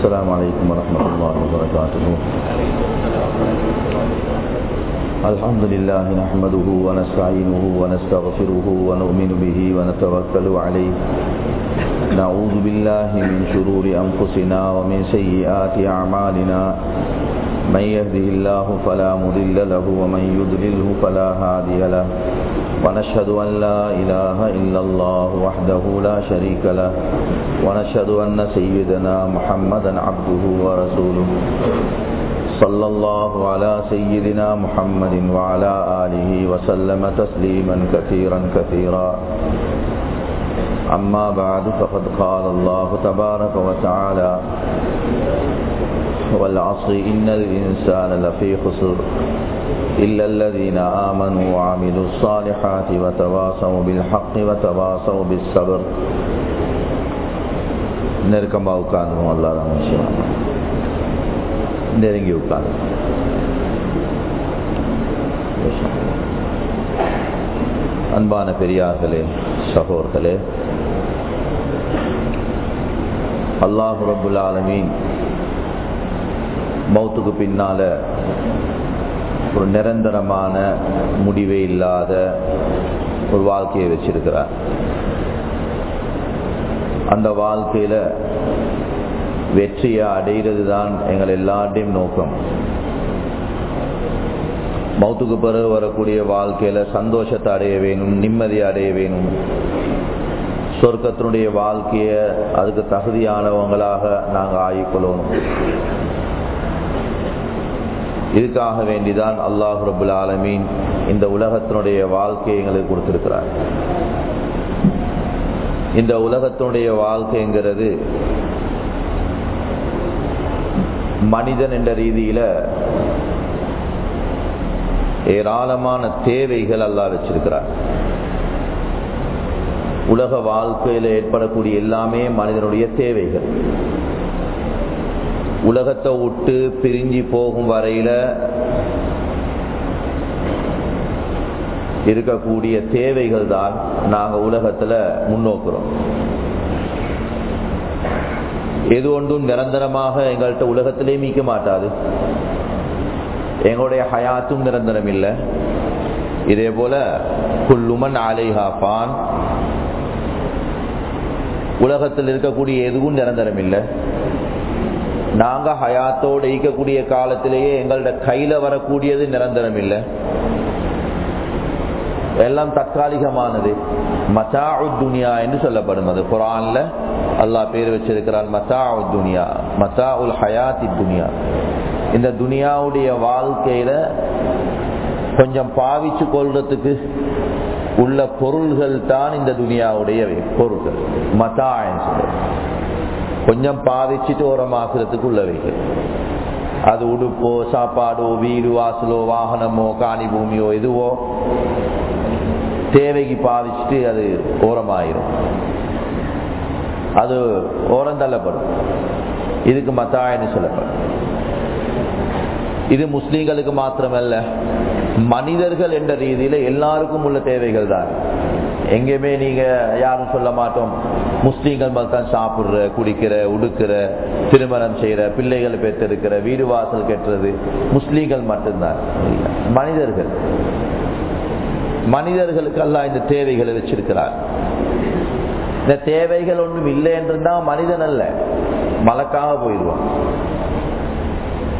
السلام عليكم ورحمة الله وبركاته. الحمد لله نحمده ونستعينه ونستغفره ونؤمن به ونتوكل عليه. نعوذ بالله من شرور أنفسنا ومن سيئات أعمالنا. من يهده الله فلا مضل له ومن يضلله فلا هادي له. ونشهد أن لا إله إلا الله وحده لا شريك له، ونشهد أن سيدنا محمدا عبده ورسوله. صلى الله على سيدنا محمد وعلى آله وسلم تسليما كثيرا كثيرا. أما بعد، فقد قال الله تبارك وتعالى والعصر إن الإنسان لفي خسر. إلا الذين آمنوا وعملوا الصالحات وتواصوا بالحق وتواصوا بالصبر நெருக்கமாக உட்கார்ந்துருவோம் எல்லாரும் விஷயம் நெருங்கி உட்கார்ந்து அன்பான பெரியார்களே சகோர்களே அல்லாஹு ரபுல் ஆலமீன் மௌத்துக்கு பின்னால ஒரு நிரந்தரமான முடிவே இல்லாத ஒரு வாழ்க்கையை வச்சிருக்கிறார். அந்த வாழ்க்கையில வெற்றியை அடைகிறது தான் எங்கள் எல்லாத்தையும் நோக்கம். மௌத்துக்கு பிறகு வரக்கூடிய வாழ்க்கையில சந்தோஷத்தை அடைய வேணும் நிம்மதியை அடைய வேணும். சொர்க்கத்தினுடைய வாழ்க்கைய அதுக்கு தகுதியானவங்களாக நாங்கள் ஆகிக்கொள்ளணும். இதுக்காக வேண்டிதான் அல்லாஹ் ரபுல் ஆலமீன் இந்த உலகத்தினுடைய வாழ்க்கையை எங்களுக்கு கொடுத்திருக்கிறார். இந்த உலகத்தினுடைய வாழ்க்கைங்கிறது மனிதன் என்ற ரீதியில ஏராளமான தேவைகள் அல்லா வச்சிருக்கிறார். உலக வாழ்க்கையில் ஏற்படக்கூடிய எல்லாமே மனிதனுடைய தேவைகள். உலகத்தை விட்டு பிரிஞ்சு போகும் வரையில இருக்கக்கூடிய தேவைகள் தான் நாங்க உலகத்துல முன்னோக்குறோம். எது ஒன்றும் நிரந்தரமாக எங்கள்கிட்ட உலகத்திலே மீக்க மாட்டாது. எங்களுடைய ஹயாத்தும் நிரந்தரம் இல்லை. இதே போல குல்லுமன் ஆலைஹா பான் உலகத்தில் இருக்கக்கூடிய எதுவும் நிரந்தரம் இல்லை. நாங்க ஹயாத்தோடு ஈக்கக்கூடிய காலத்திலேயே எங்களோட கையில வரக்கூடியது நிரந்தரம் இல்லை எல்லாம் தற்காலிகமானது. மத்தா துனியா என்று சொல்லப்படும் அது குரான்ல அல்லாஹ் பேர் வச்சிருக்கிறான் மசா துனியா மத்தா உல் ஹயாத்தி துனியா. இந்த துனியாவுடைய வாழ்க்கையில கொஞ்சம் பாவிச்சு கொள்றதுக்கு உள்ள பொருள்கள் தான் இந்த துனியாவுடைய பொருள்கள். மத்தா கொஞ்சம் பாவிச்சுட்டு ஓரமாக்குறதுக்கு உள்ளவைகள் அது உடுப்போ சாப்பாடோ வீடு வாசலோ வாகனமோ காணி பூமியோ எதுவோ தேவைக்கு பாதிச்சுட்டு அது ஓரமாயிரும். அது ஓரம் தள்ளப்படும் இதுக்கு மத்தாயன்னு சொல்லப்படும். இது முஸ்லீம்களுக்கு மாத்திரமல்ல மனிதர்கள் என்ற ரீதியில எல்லாருக்கும் உள்ள தேவைகள் தான். எங்கேயுமே நீங்க யாரும் சொல்ல மாட்டோம். முஸ்லீம்கள் மட்டும் சாப்பிடுற குடிக்கிற உடுக்கிற திருமணம் செய்யற பிள்ளைகள் பெற்றிருக்கிற வீடு வாசல் கெட்டுறது முஸ்லீம்கள் மட்டும்தான். மனிதர்கள். மனிதர்களுக்கு எல்லாம் இந்த தேவைகளை வச்சிருக்கிறார். இந்த தேவைகள் ஒன்றும் இல்லை என்றுதான் மனிதன் அல்ல. மலக்காக போயிடுவான்.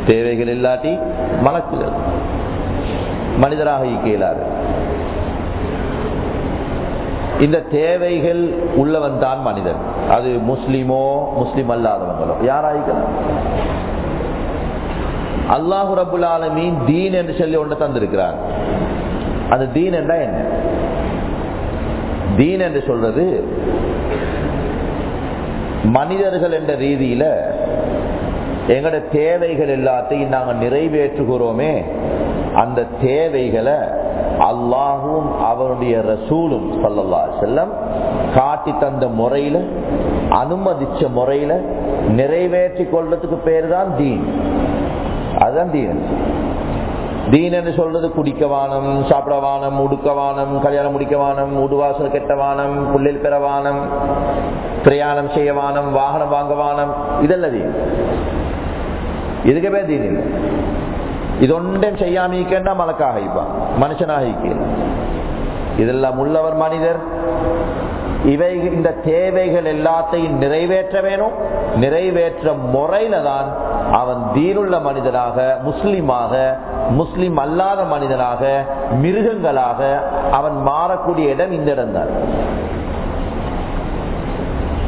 தேவைகள் இல்லாட்டி மலக்குகள். மனிதராக இயலாது இந்த தேவைகள் உள்ளவன் தான் மனிதன். அது முஸ்லிமோ முஸ்லிம் அல்லாதவங்களோ. யாராய்க்கலாம்? அல்லாஹு ரபுல் ஆலமீன் தீன் என்று சொல்லி ஒன்று தந்திருக்கிறார். அந்த தீன் என்றா என்ன? தீன் என்று சொல்றது மனிதர்கள் என்ற ரீதியில எங்களோட தேவைகள் எல்லாத்தையும் நாங்கள் நிறைவேற்றுகிறோமே அந்த தேவைகளை அல்லாஹும் அவருடைய ரசூலும் சல்லல்லா செல்லம் காட்டி தந்த முறையில அனுமதிச்ச முறையில நிறைவேற்றி கொள்றதுக்கு பேர் தான். தீன் அதுதான் தீன். தீன் என்று சொல்றது குடிக்கவானம் சாப்பிடவானம் உடுக்கவானம் கல்யாணம் முடிக்கவானம் உடுவாசல் கெட்டவானம் புள்ளில் பெறவானம் பிரயாணம் செய்யவானம் வாகனம் வாங்கவானம் இதெல்லாம் தீன். இதுக்கு பேர் தீன். இல்லை இதொன்றும் செய்யாமிக்கா மலக்காக இருப்பான் மனுஷனாக இதெல்லாம் உள்ளவர் மனிதர் இவை இந்த தேவைகள் எல்லாத்தையும் நிறைவேற்ற வேணும் நிறைவேற்ற முறையில தான் அவன் தீனுள்ள மனிதனாக முஸ்லிமாக முஸ்லிம் அல்லாத மனிதனாக மிருகங்களாக அவன் மாறக்கூடிய இடம் இந்த இடம் தான்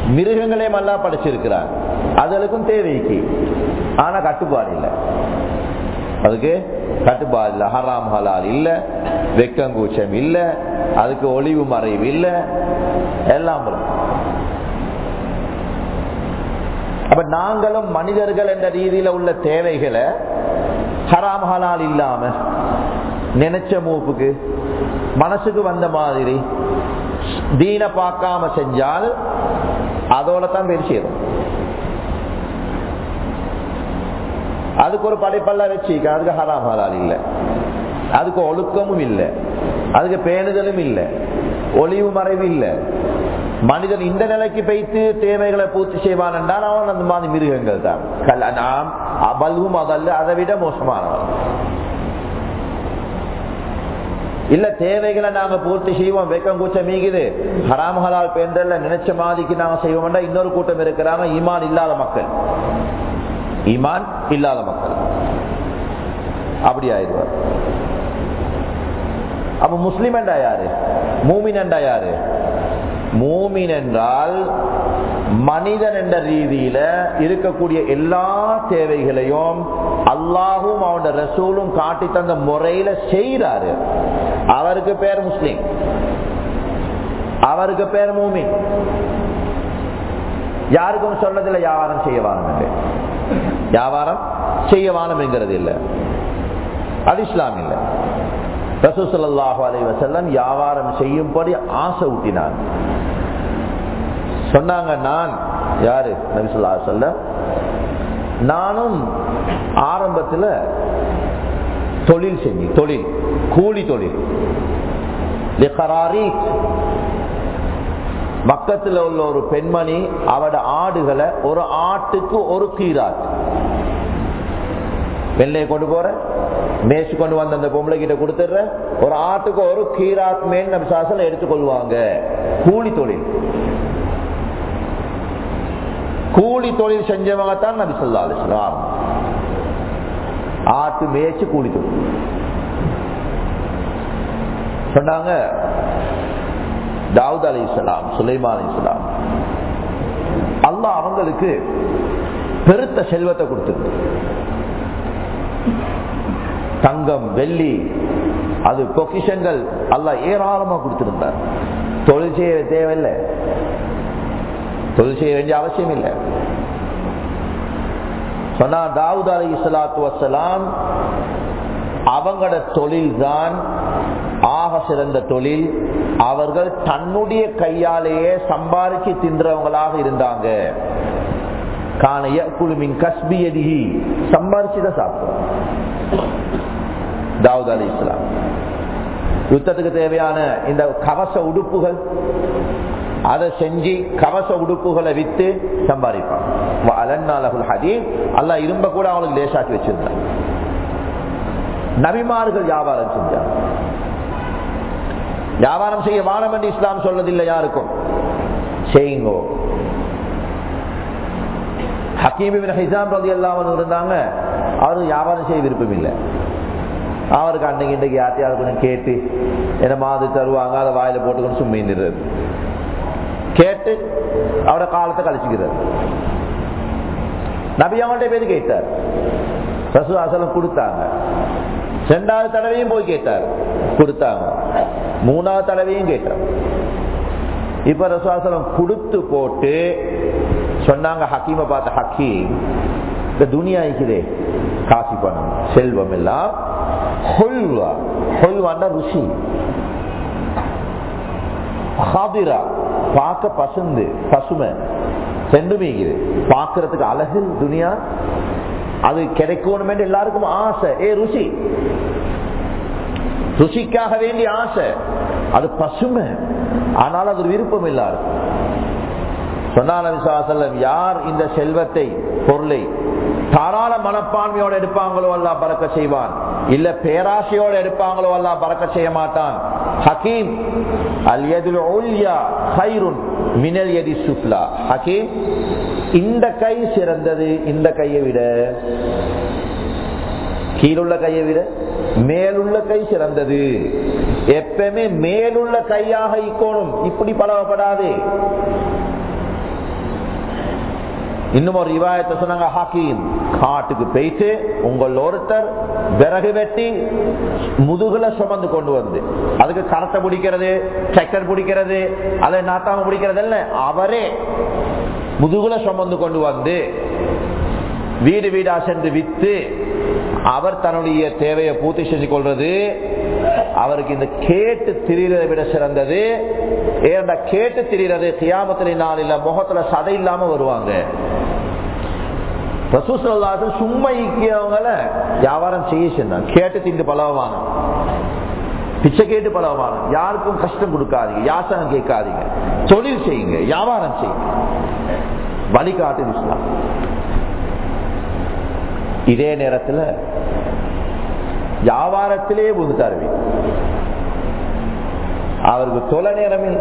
மிருகங்களையும் அல்லா படைச்சிருக்கிறார் அதுகளுக்கும் தேவைக்கு ஆனா கட்டுப்பாடு இல்லை அதுக்கு கட்டுப்பாடு இல்லை. ஹராம் ஹலால் இல்ல. வெக்கங்கூச்சம் இல்ல. அதுக்கு ஒளிவு மறைவு இல்லை. எல்லாம் அப்ப நாங்களும் மனிதர்கள் என்ற ரீதியில உள்ள தேவைகளை ஹராம் ஹலால் இல்லாம நினைச்ச மூப்புக்கு மனசுக்கு வந்த மாதிரி தீன பார்க்காம செஞ்சால் அதோட தான் பெருசிடும் அதுக்கு ஒரு படைப்பெல்லாம் வச்சுக்க. அதுக்கு ஹராம் ஹலால் இல்லை. அதுக்கு ஒழுக்கமும் இல்லை. அதுக்கு பேணுதலும் இல்லை. ஒளிவு மறைவு இல்லை. மனிதன் இந்த நிலைக்கு வைத்து தேவைகளை பூர்த்தி செய்வான் என்றால் அவன் அந்த மாதிரி மிருகங்கள் தான். நாம் அபல்வும் அதல்ல அதை விட மோசமானவன். இல்ல தேவைகளை நாங்க பூர்த்தி செய்வோம். வெக்கம் கூச்சம் மீகுது. ஹராம் பேந்தல்ல பெண்கள் நினைச்ச மாதிரிக்கு நாங்க செய்வோம்டா இன்னொரு கூட்டம் இருக்கிறாங்க. ஈமான் இல்லாத மக்கள். ஈமான் இல்லாத மக்கள். அப்படி ஆயிடுவார். அப்ப முஸ்லிம் என்றா யாரு? மூமின் என்றா யாரு? மூமின் என்றால் மனிதன் என்ற ரீதியில இருக்கக்கூடிய எல்லா தேவைகளையும் அல்லாஹும் அவன் ரசூலும் காட்டி தந்த முறையில செய்யறாரு அவருக்கு பேர் முஸ்லீம். அவருக்கு பேர் மூமின். யாருக்கும் சொன்னதில்லை யாரும் செய்ய வானம் வியாபாரம் செய்ய வானம் என்கிறது இல்லை. அது இஸ்லாம் இல்லை. ரசூசல்லாஹு அலை வசல்லம் வியாபாரம் செய்யும்படி ஆசை ஊட்டினார் சொன்னாங்க நான் யாரு? நபிசுல்லா சொல்ல நானும் ஆரம்பத்தில் தொழில் செஞ்சு தொழில் கூலி தொழில். பக்கத்தில் உள்ள ஒரு பெண்மணி அவட ஆடுகளை ஒரு ஆட்டுக்கு ஒரு கீராட் வெள்ளையை கொண்டு போற மேய்ச்சி கொண்டு வந்த அந்த பொம்பளை கிட்ட கொடுத்துடுற ஒரு ஆட்டுக்கு ஒரு கீராட் மேல் நம்ம சாசனம் எடுத்துக்கொள்வாங்க. கூலி தொழில். கூலி தொழில் செஞ்சவங்க தான் நபி சொல்லா அலிஸ்லாம் ஆட்டு மேய்ச்சி கூலி தொழில். சொன்னாங்க தாவூத் அலி இஸ்லாம் சுலைமா அலி இஸ்லாம் அல்லாஹ் அவங்களுக்கு பெருத்த செல்வத்தை கொடுத்துருக்கு. தங்கம் வெள்ளி அது பொக்கிஷங்கள் அல்ல ஏராளமா கொடுத்திருந்தார். தொழில் செய்ய தேவையில்லை. தொழில் செய்ய வேண்டிய அவசியம் இல்லை. சொன்னா தாவூத் அலி இஸ்லாத்து வசலாம் அவங்களோட தொழில் தான் ஆக சிறந்த தொழில். அவர்கள் தன்னுடைய கையாலேயே சம்பாதிச்சு தின்றவங்களாக இருந்தாங்க. காணைய குழுமின் கஸ்பியதி சம்பாதிச்சுதான் சாப்பிடுவோம் தாவூத் அலி இஸ்லாம். யுத்தத்துக்கு தேவையான இந்த கவச உடுப்புகள் அதை செஞ்சு கவச உடுப்புகளை வித்து சம்பாதிப்பான் அல்ல இரும்ப கூட அவங்களுக்கு லேசாக்கி வச்சிருந்தான். நபிமார்கள் வியாபாரம் செஞ்சார் வியாபாரம் செய்ய வானம் என்று இஸ்லாம் சொல்றதில்லை யாருக்கும்? செய்யுங்கோ ஹக்கீமின் ஹிசாம் ரதி எல்லாம் இருந்தாங்க. அவரு வியாபாரம் செய்ய விருப்பம் இல்லை அவருக்கு அன்னைக்கு இன்றைக்கு யார்த்தையாவது கொஞ்சம் கேட்டு என்ன மாதிரி தருவாங்க அதை வாயில போட்டுக்கணும் சும்மின்றது கேட்டு அவரோட காலத்தை கழிச்சுக்கிறார் நபி அவன்கிட்ட பேர் கேட்டார். ரசூலாசலம் கொடுத்தாங்க. ரெண்டாவது தடவையும் போய் கேட்டார். கொடுத்தாங்க. மூணாவது தடவையும் கேட்டார். இப்ப ரசுவாசனம் கொடுத்து போட்டு சொன்னாங்க ஹக்கீமை பார்த்த ஹக்கீம் இந்த துனியா இருக்குதே. காசி பணம் செல்வம் எல்லாம் ஹொல்வா. ஹொல்வான்னா ருசி. ஹாதிரா பார்க்க பசுந்து பசுமை. ரெண்டுமே இருக்குது. பார்க்கறதுக்கு அழகு துனியா. அது கிடைக்கணும் என்று எல்லாருக்கும் ஆசை. ஏ ருசி. ருசிக்காக வேண்டிய ஆசை. அது பசுமை. ஆனால் அது விருப்பம் இல்லாது. சொன்னாலும் யார் இந்த செல்வத்தை பொருளை தாராள மனப்பான்மையோடு எடுப்பாங்களோ அல்லா பறக்க செய்வான். இல்ல பேராசையோடு எடுப்பாங்களோ அல்லா பறக்க செய்ய மாட்டான். ஹக்கீம் அல் எதில் மினல் எதி சுப்லா ஹக்கீம் இந்த கை சிறந்தது இந்த கையை விட. கீழுள்ள கையை விட மேலுள்ள கை சிறந்தது. எப்பவுமே மேலுள்ள கையாக இக்கோணும். இப்படி பழகப்படாது இன்னும் ஒரு ரிவாயத்தை சொன்னாங்க ஹாக்கீம். காட்டுக்கு போயிட்டு உங்கள் ஒருத்தர் விறகு வெட்டி முதுகுல சுமந்து கொண்டு வந்து அதுக்கு கரத்தை பிடிக்கிறது டிராக்டர் பிடிக்கிறது அதை நாத்தாம பிடிக்கிறது இல்லை அவரே முதுகுல சுமந்து கொண்டு வந்து வீடு வீடா சென்று வித்து அவர் தன்னுடைய தேவையை பூர்த்தி செஞ்சு கொள்றது அவருக்கு இந்த கேட்டு திரியறதை விட சிறந்தது. ஏன்டா கேட்டு திரியறது? கியாமத்தில இல்ல முகத்துல சதை இல்லாம வருவாங்க. சும்மா ஈக்கியவங்கள வியாபாரம் செய்ய சொன்னாங்க கேட்டு திண்டு பழவாங்க பிச்சை கேட்டு பழவாங்க யாருக்கும் கஷ்டம் கொடுக்காதீங்க. யாசனம் கேட்காதீங்க. தொழில் செய்யுங்க. வியாபாரம் செய்யுங்க. வழிகாட்டு இஸ்லாம். இதே நேரத்தில் வியாபாரத்திலே புகுத்தாருவி அவருக்கு தொலை நேரமே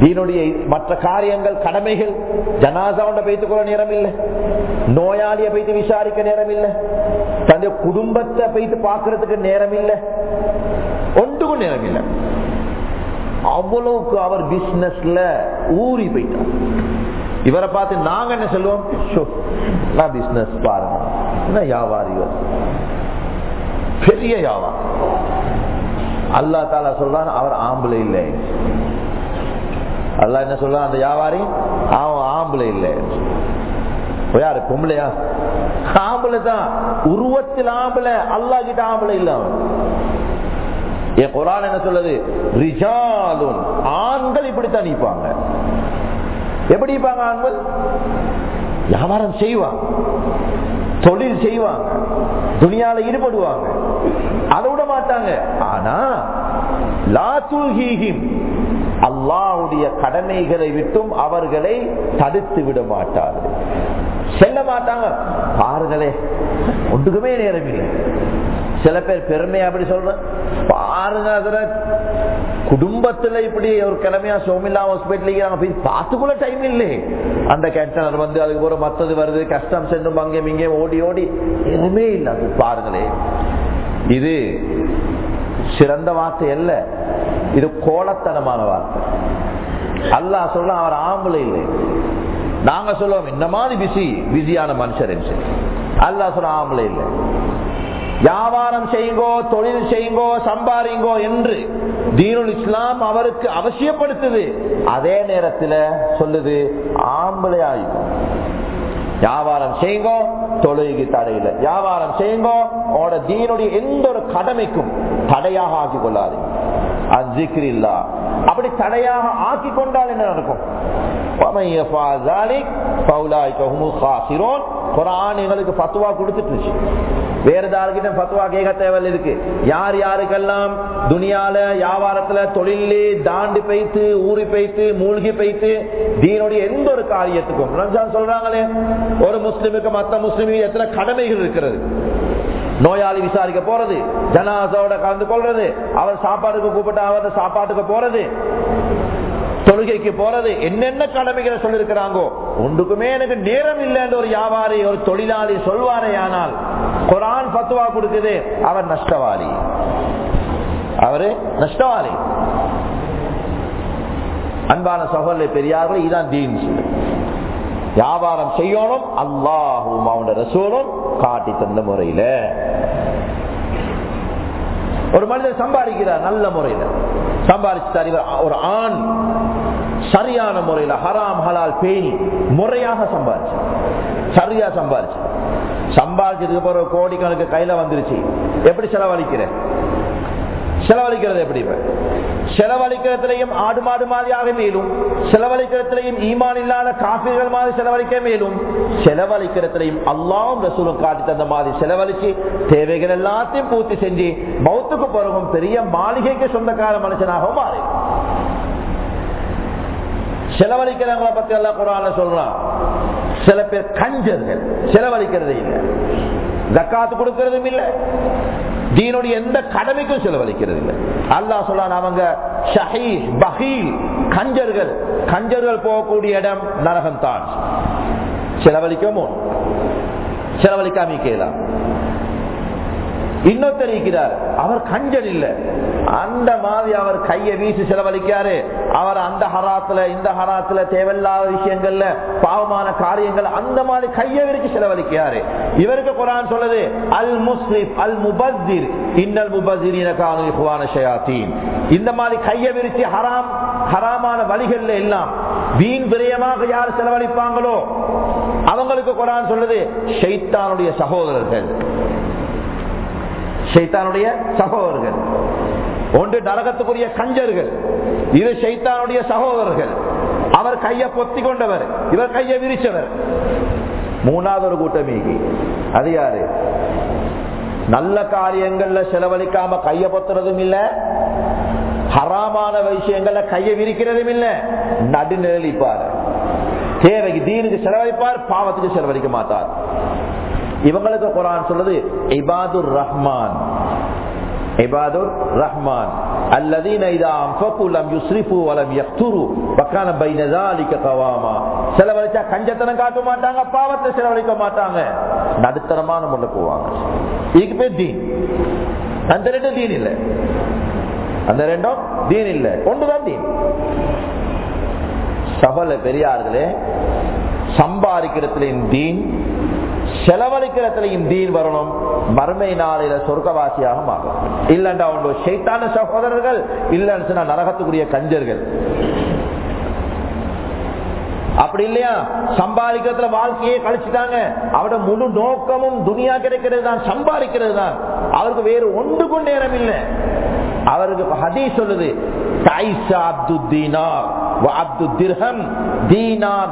தீனுடைய மற்ற காரியங்கள் கடமைகள் ஜனாசாவோட வைத்துக் கொள்ள நேரம் இல்லை நோயாளியை வைத்து விசாரிக்க நேரம் இல்லை தன்னுடைய குடும்பத்தை வைத்து பார்க்கறதுக்கு நேரம் இல்லை ஒன்றுக்கும் நேரம் இல்லை அவ்வளவுக்கு அவர் பிசினஸ்ல ஊறி போயிட்டார். இவரை பார்த்து நாங்க என்ன சொல்லுவோம்? நான் பிசினஸ் பாருங்க. என்ன வியாபாரிகள்? பெரிய யாவா? அல்லா தாலா சொல்றான் அவர் ஆம்பளை இல்லை. அல்லா என்ன சொல்றான் அந்த வியாபாரி அவன் ஆம்பளை இல்லை. யாரு? பொம்பளையா? ஆம்பளை தான். உருவத்தில் ஆம்பளை அல்லா கிட்ட ஆம்பளை இல்ல அவன். என் குரான் என்ன சொல்லுது? ரிஜாலும் ஆண்கள் இப்படித்தான் நிற்பாங்க எப்படி இருப்பாங்க ஆண்கள்? வியாபாரம் செய்வான் தொழில் செய்வாங்க. துணியால ஈடுபடுவாங்க. அதை விட மாட்டாங்க. ஆனா லாத்துல்ஹீஹிம் அல்லாவுடைய கடமைகளை விட்டும் அவர்களை தடுத்து விட மாட்டார்கள். செல்ல மாட்டாங்க. பாருங்களே ஒன்றுக்குமே நேரம் இல்லை. சில பேர் பெருமை அப்படி சொல்ற பாருங்க குடும்பத்துல இப்படி ஒரு கிழமையா சோமில்லா ஹாஸ்பிட்டல் போய் பார்த்துக்குள்ள டைம் இல்லை. அந்த கேட்டனர் வந்து அதுக்கு ஒரு மத்தது வருது கஷ்டம் சென்றும் அங்கே இங்கே ஓடி ஓடி. எதுவுமே இல்லை. அது பாருங்களே. இது சிறந்த வார்த்தை அல்ல. இது கோலத்தனமான வார்த்தை. அல்லா சொல்ல அவர் ஆம்பளை இல்லை. நாங்க சொல்லுவோம் இந்த மாதிரி பிஸி பிஸியான மனுஷர் அல்லா சொல்ல ஆம்பளை இல்லை. வியாபாரம் செய்யுங்கோ தொழில் செய்யுங்கோ சம்பாரிங்கோ என்று தீனுல் இஸ்லாம் அவருக்கு அவசியப்படுத்துது. அதே நேரத்தில் சொல்லுது ஆம்பளை ஆயுதம் வியாபாரம் செய்யுங்கோ தொழுகைக்கு தடையில வியாபாரம் செய்யுங்கோ அவனோட தீனுடைய எந்த ஒரு கடமைக்கும் தடையாக ஆக்கி கொள்ளாது இல்லா அப்படி தடையாக ஆக்கி கொண்டால் என்ன நடக்கும்? எங்களுக்கு பத்துவா கொடுத்துட்டு வேற யாருக்கிட்ட பத்துவா கேட்க தேவையில்லை இருக்கு யார் யாருக்கெல்லாம் துணியால வியாபாரத்துல தொழிலே தாண்டி பைத்து ஊறி பைத்து மூழ்கி பைத்து தீனுடைய எந்த ஒரு காரியத்துக்கும் ரம்ஜான் சொல்றாங்களே ஒரு முஸ்லிமுக்கு மத்த முஸ்லிமுக்கு எத்தனை கடமைகள் இருக்கிறது? நோயாளி விசாரிக்க போறது ஜனாசோட கலந்து கொள்றது அவர் சாப்பாடுக்கு கூப்பிட்டு அவர் சாப்பாட்டுக்கு போறது தொழுகைக்கு போறது என்னென்ன கடமைகளை சொல்லிருக்கிறாங்கோ ஒன்றுக்குமே எனக்கு நேரம் இல்லைன்னு ஒரு வியாபாரி ஒரு தொழிலாளி சொல்வாரே ஆனால் குரான் பத்துவா கொடுக்குது அவர் நஷ்டவாளி. அவரு நஷ்டவாளி. அன்பான சகோதர பெரியார்கள் இதுதான் தீன். வியாபாரம் செய்யணும். அல்லாஹும் அவனோட ரசூலும் காட்டி தந்த முறையில. ஒரு மனிதன் சம்பாதிக்கிறார் நல்ல முறையில. சம்பாதிச்சு ஒரு ஆண். சரியான முறையில ஹராம் ஹலால் பேணி முறையாக சம்பாதிச்சு சரியா சம்பாதிச்சு சம்பாதிச்சதுக்கு அப்புறம் கோடிக்கணக்கு கையில வந்துருச்சு. எப்படி செலவழிக்கிற செலவழிக்கிறது எப்படி செலவழிக்கிறதுலையும் ஆடு மாடு மாதிரியாக மேலும் செலவழிக்கிறதுலையும் ஈமான் இல்லாத காப்பீர்கள் மாதிரி செலவழிக்க மேலும் செலவழிக்கிறதுலையும் அல்லாவும் ரசூலும் காட்டி தந்த மாதிரி செலவழிச்சு தேவைகள் எல்லாத்தையும் பூர்த்தி செஞ்சு மௌத்துக்கு பிறகும் பெரிய மாளிகைக்கு சொந்தக்கார மனுஷனாகவும் மாறி. செலவழிக்கிறவங்களை பத்தி எல்லாம் குரான்ல சொல்றான். சில பேர் கஞ்சர்கள். செலவழிக்கிறது இல்லை. ஜக்காத்து கொடுக்கறதும் இல்லை. தீனுடைய எந்த கடமைக்கும் செலவழிக்கிறது இல்லை. அல்லாஹ் சொல்லான் அவங்க ஷஹீ பஹீல் கஞ்சர்கள் கஞ்சர்கள் போகக்கூடிய இடம் நரகம் தான் செலவழிக்கமோ செலவழிக்காம கேலாம் இன்னொருத்தர் இருக்கிறார். அவர் கஞ்சல் இல்ல. அந்த மாதிரி அவர் கையை வீசி செலவழிக்காரு. அவர் அந்த ஹராத்துல இந்த ஹராத்துல தேவையில்லாத விஷயங்கள்ல பாவமான காரியங்கள் அந்த மாதிரி கையை விரிச்சு செலவழிக்காரு இவருக்கு குரான் சொல்லுது அல் முஸ்லிப் அல் முபஸ்திர் இன்னல் முபஸ்திரின் இந்த மாதிரி கையை விரிச்சு ஹராம் ஹராமான வழிகள்ல எல்லாம் வீண் விரயமாக யார் செலவழிப்பாங்களோ அவங்களுக்கு குரான் சொல்லுது ஷைத்தானுடைய சகோதரர்கள். ஷைத்தானுடைய சகோதரர்கள். ஒன்று நரகத்துக்குரிய கஞ்சர்கள் இது ஷைத்தானுடைய சகோதரர்கள். அவர் கையை பொத்தி கொண்டவர் இவர் கையை விரிச்சவர். மூணாவது ஒரு கூட்டமீகி. அது யாரு? நல்ல காரியங்கள்ல செலவழிக்காம கைய பொத்துறதும் இல்ல ஹராமான விஷயங்கள்ல கையை விரிக்கிறதும் இல்ல நடுநிழலிப்பார் தேவைக்கு தீனுக்கு செலவழிப்பார் பாவத்துக்கு செலவழிக்க மாட்டார். இவங்களுக்கு குரான் சொல்றது இபாதுர் ரஹ்மான் இபாதுர் ரஹ்மான் الذين اذا انفقوا لم يسرفوا ولم يقتروا وكان بين ذلك قواما செலவழிச்சா கஞ்சத்தனம் காட்ட மாட்டாங்க பாவத்தை செலவழிக்க மாட்டாங்க நடுத்தரமான முள்ள போவாங்க இதுக்கு பேர் தீன் அந்த ரெண்டும் தீன் இல்லை அந்த ரெண்டும் தீன் இல்லை ஒன்றுதான் தீன் சபல பெரியார்களே சம்பாதிக்கிறதுலையும் தீன் செலவழிக்கிறதுலையும் தீன் வரணும். மர்மை நாளையில சொர்க்கவாசியாக மாறும் இல்லண்டா அவங்க சைத்தான சகோதரர்கள் இல்லைன்னு சொன்னா நரகத்துக்குரிய கஞ்சர்கள். அப்படி இல்லையா? சம்பாதிக்கிறதுல வாழ்க்கையே கழிச்சுட்டாங்க. அவட முழு நோக்கமும் துணியா கிடைக்கிறது தான் சம்பாதிக்கிறது தான். அவருக்கு வேறு ஒன்றுக்கும் நேரம் இல்லை. அவருக்கு ஹதீஸ் சொல்லுது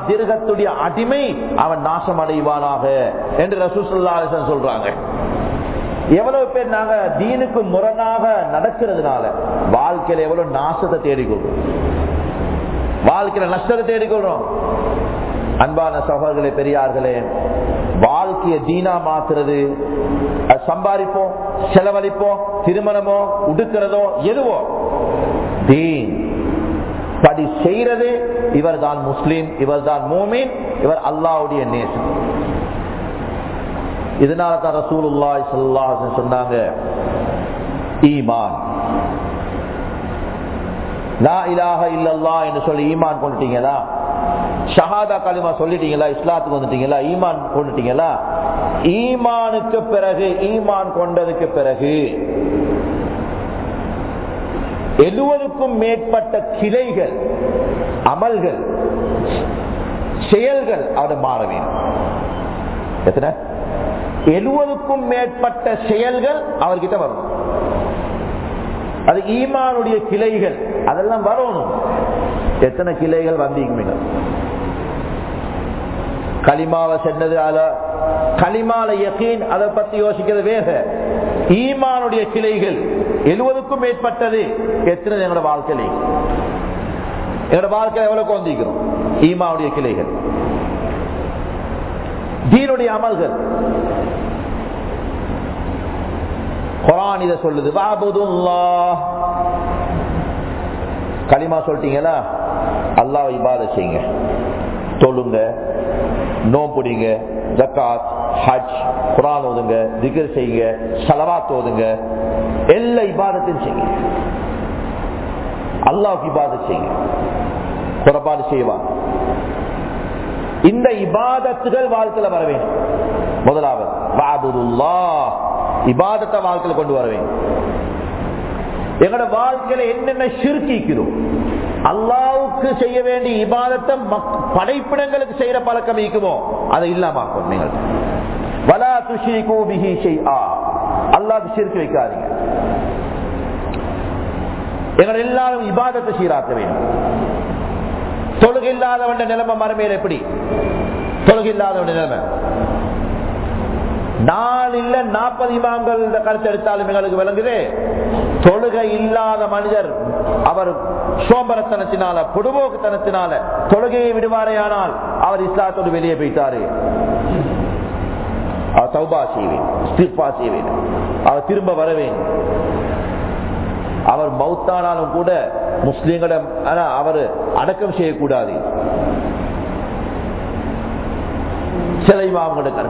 திருகத்துடைய அடிமை அவன் நாசம் அடைவானாக என்று ரசூசல்லா சொல்றாங்க. எவ்வளவு பேர் நாங்க தீனுக்கு முரணாக நடக்கிறதுனால வாழ்க்கையில எவ்வளவு நாசத்தை தேடிக்கொள்றோம். வாழ்க்கையில நஷ்டத்தை தேடிக்கொள்றோம். அன்பான சகோதரர்களே பெரியார்களே வாழ்க்கைய தீனா மாத்துறது சம்பாதிப்போம் செலவழிப்போம் திருமணமோ உடுக்கிறதோ எதுவோ தீன். படி செய்யறது இவர் தான் முஸ்லீம் இவர் தான் மோமின் இவர் அல்லாவுடைய நேசம் இதனால தான் ரசூலுல்லாய் சல்லாஹ் சொன்னாங்க ஈமான். லா இல்லல்லா என்று சொல்லி ஈமான் கொண்டுட்டீங்களா? ஷஹாதா கலிமா சொல்லிட்டீங்களா? இஸ்லாத்துக்கு வந்துட்டீங்களா? ஈமான் கொண்டுட்டீங்களா? ஈமானுக்கு பிறகு ஈமான் கொண்டதுக்கு பிறகு எழுபதுக்கும் மேற்பட்ட கிளைகள் அமல்கள் செயல்கள் அது மாற வேண்டும். எத்தனை? எழுவதுக்கும் மேற்பட்ட செயல்கள் அவர்கிட்ட வரணும். அது ஈமானுடைய கிளைகள் அதெல்லாம் வரணும். எத்தனை கிளைகள் வந்தீங்க களிமாவை சென்னது அத களிமால யக்கீன் அதை பத்தி யோசிக்கிறது வேக. ஈமானுடைய கிளைகள் எழுவதுக்கும் மேற்பட்டது. எத்தனை எங்களோட வாழ்க்கையில? எங்களோட வாழ்க்கையில எவ்வளவு குழந்தைக்கிறோம் ஈமாவுடைய கிளைகள். தீனுடைய அமல்கள். குரான் இதை சொல்லுது. பாபுதுல்லா களிமா சொல்லிட்டீங்களா? அல்லாஹ் இபாத செய்யுங்க. தொழுங்க. நோம்புடிங்க ஜக்காத் ஹஜ் குரான் ஓதுங்க திகர் செய்யுங்க சலவாத் ஓதுங்க எல்லா இபாதத்தையும் செய்யுங்க. அல்லாவுக்கு இபாதம் செய்யுங்க. குறைபாடு செய்வான் இந்த இபாதத்துகள் வாழ்க்கையில வர வேண்டும். முதலாவது இபாதத்தை வாழ்க்கையில கொண்டு வர வேண்டும். எங்களோட வாழ்க்கையில என்னென்ன சிறுக்கிக்கிறோம்? அல்லாவுக்கு செய்ய வேண்டிய இபாதத்தை படைப்பிடங்களுக்கு செய்யற பழக்கம் இருக்குமோ? அதை இல்லாமாக்கும் நீங்கள். வலா துஷி கூபிஹி செய் ஆ அல்லாவுக்கு சிரிக்கு வைக்காதீங்க. எங்கள் எல்லாரும் இபாதத்தை சீராக்க வேண்டும். தொழுகை இல்லாதவன் நிலைமை மறுமையில் எப்படி? தொழுகை இல்லாதவன் நிலைமை. நாலு இல்ல நாற்பது இமாம்கள் இந்த கருத்து எடுத்தாலும் எங்களுக்கு விளங்குது. தொழுகை இல்லாத மனிதர் அவர் சோம்பரத்தனத்தினால பொடுபோக்குத்தனத்தினால தொழுகையை விடுவாரே ஆனால் அவர் இஸ்லாத்தோடு வெளியே போயிட்டாரு. அவர் சௌபா செய்வேன் ஸ்டிஃபா செய்வேன். அவர் திரும்ப வரவேன். அவர் மௌத்தானாலும் கூட முஸ்லீம்களிடம் அவர் அடக்கம் செய்யக்கூடாது. சிலை மாவங்களுக்கு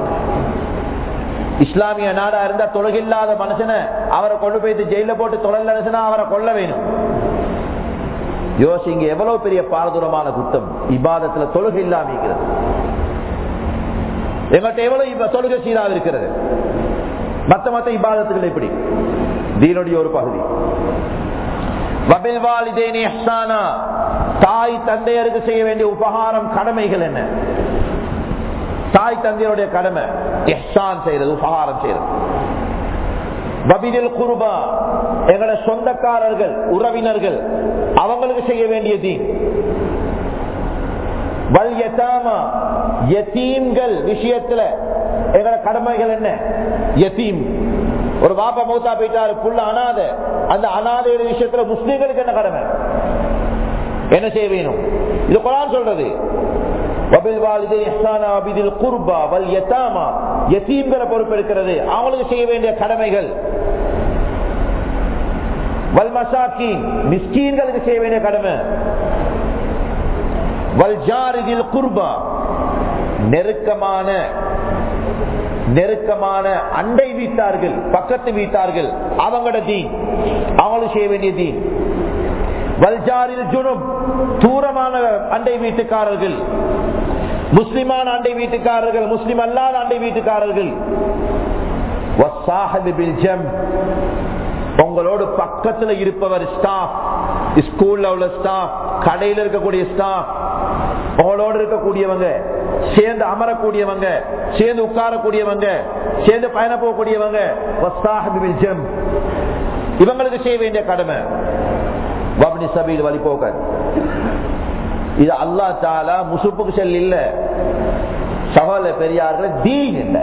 இஸ்லாமிய நாடா இருந்தா தொழுகில்லாத மனுஷனை அவரை கொண்டு போயிட்டு ஜெயில போட்டு தொழில் அவரை கொல்ல வேணும். யோசிங்க எவ்வளவு பெரிய பாரதூரமான குத்தம். இபாதத்துல தொழுகை இல்லாம இருக்கிறது. எங்கள்கிட்ட எவ்வளவு தொழுகை சீராக இருக்கிறது? மத்த மத்த இபாதத்துகள் எப்படி? தீனுடைய ஒரு பகுதி. தாய் தந்தையருக்கு செய்ய வேண்டிய உபகாரம் கடமைகள் என்ன? தாய் தந்தையருடைய கடமை எஹ்சான் செய்யறது உபகாரம் செய்யறது பபிதில் குருபா எங்களோட சொந்தக்காரர்கள் உறவினர்கள் அவங்களுக்கு செய்ய வேண்டிய தீன். வல் யதாமா யத்தீம்கள் விஷயத்துல எங்களோட கடமைகள் என்ன? யத்தீம் ஒரு பாப்பா மௌத்தா போயிட்டாரு புள்ள அனாத. அந்த அனாதையோட விஷயத்துல முஸ்லீம்களுக்கு என்ன கடமை? என்ன செய்ய வேணும்? இது குரான் சொல்றது. பொறுப்பெடுக்கிறது அவங்களுக்கு செய்ய வேண்டிய கடமைகள். மிஸ்கீன்களுக்கு செய்ய வேண்டிய கடமை. வல்ஜாரிதில் குர்பா. நெருக்கமான நெருக்கமான அண்டை வீட்டார்கள் பக்கத்து வீட்டார்கள் அவங்களோட தீன். அவங்களும் செய்ய வேண்டிய தீன். வல்ஜாரில் ஜுனும் தூரமான அண்டை வீட்டுக்காரர்கள். முஸ்லிமான அண்டை வீட்டுக்காரர்கள் முஸ்லிம் அல்லாத அண்டை வீட்டுக்காரர்கள். உங்களோடு பக்கத்துல இருப்பவர் ஸ்டாஃப் ஸ்கூல்ல உள்ள ஸ்டாஃப் கடையில் இருக்கக்கூடிய ஸ்டாஃப் உங்களோடு இருக்கக்கூடியவங்க சேர்ந்து அமரக்கூடியவங்க சேர்ந்து உட்காரக்கூடியவங்க சேர்ந்து பயணம் போகக்கூடியவங்க இவங்களுக்கு செய்ய வேண்டிய கடமை. வப்னி வழி வழிபோக்க இது அல்லா தாலா முசுப்புக்கு செல் சகோதர பெரியார்களை தீன் இல்ல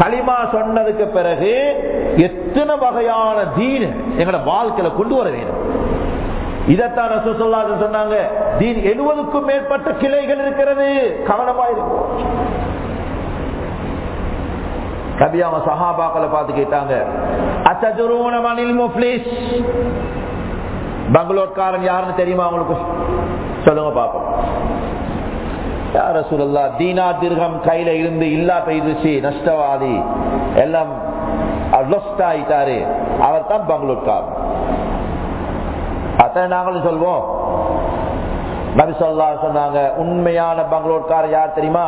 களிமா சொன்னதுக்கு பிறகு எத்தனை வகையான தீன் எங்களோட வாழ்க்கையில கொண்டு வர வேண்டும்? இதைத்தான் ரசூசல்லா சொன்னாங்க தீன் எழுபதுக்கும் மேற்பட்ட கிளைகள் இருக்கிறது கவனமாயிருக்கும் கபியாம சஹாபாக்களை பார்த்து கேட்டாங்க அத்ததுருவன மணில் முஃப்லிஸ்? பங்களூர்காரன் யாருன்னு தெரியுமா அவங்களுக்கு சொல்லுங்க பாப்போம் யார சூழல்லா தீனா திருகம் கையில இருந்து இல்லா பெய்துச்சு நஷ்டவாதி. எல்லாம் ஆயிட்டாரு. அவர் தான் பங்களூர்கார் அத்தனை நாங்களும் சொல்வோம். நபி சொல்லா சொன்னாங்க உண்மையான பங்களூர்கார் யார் தெரியுமா?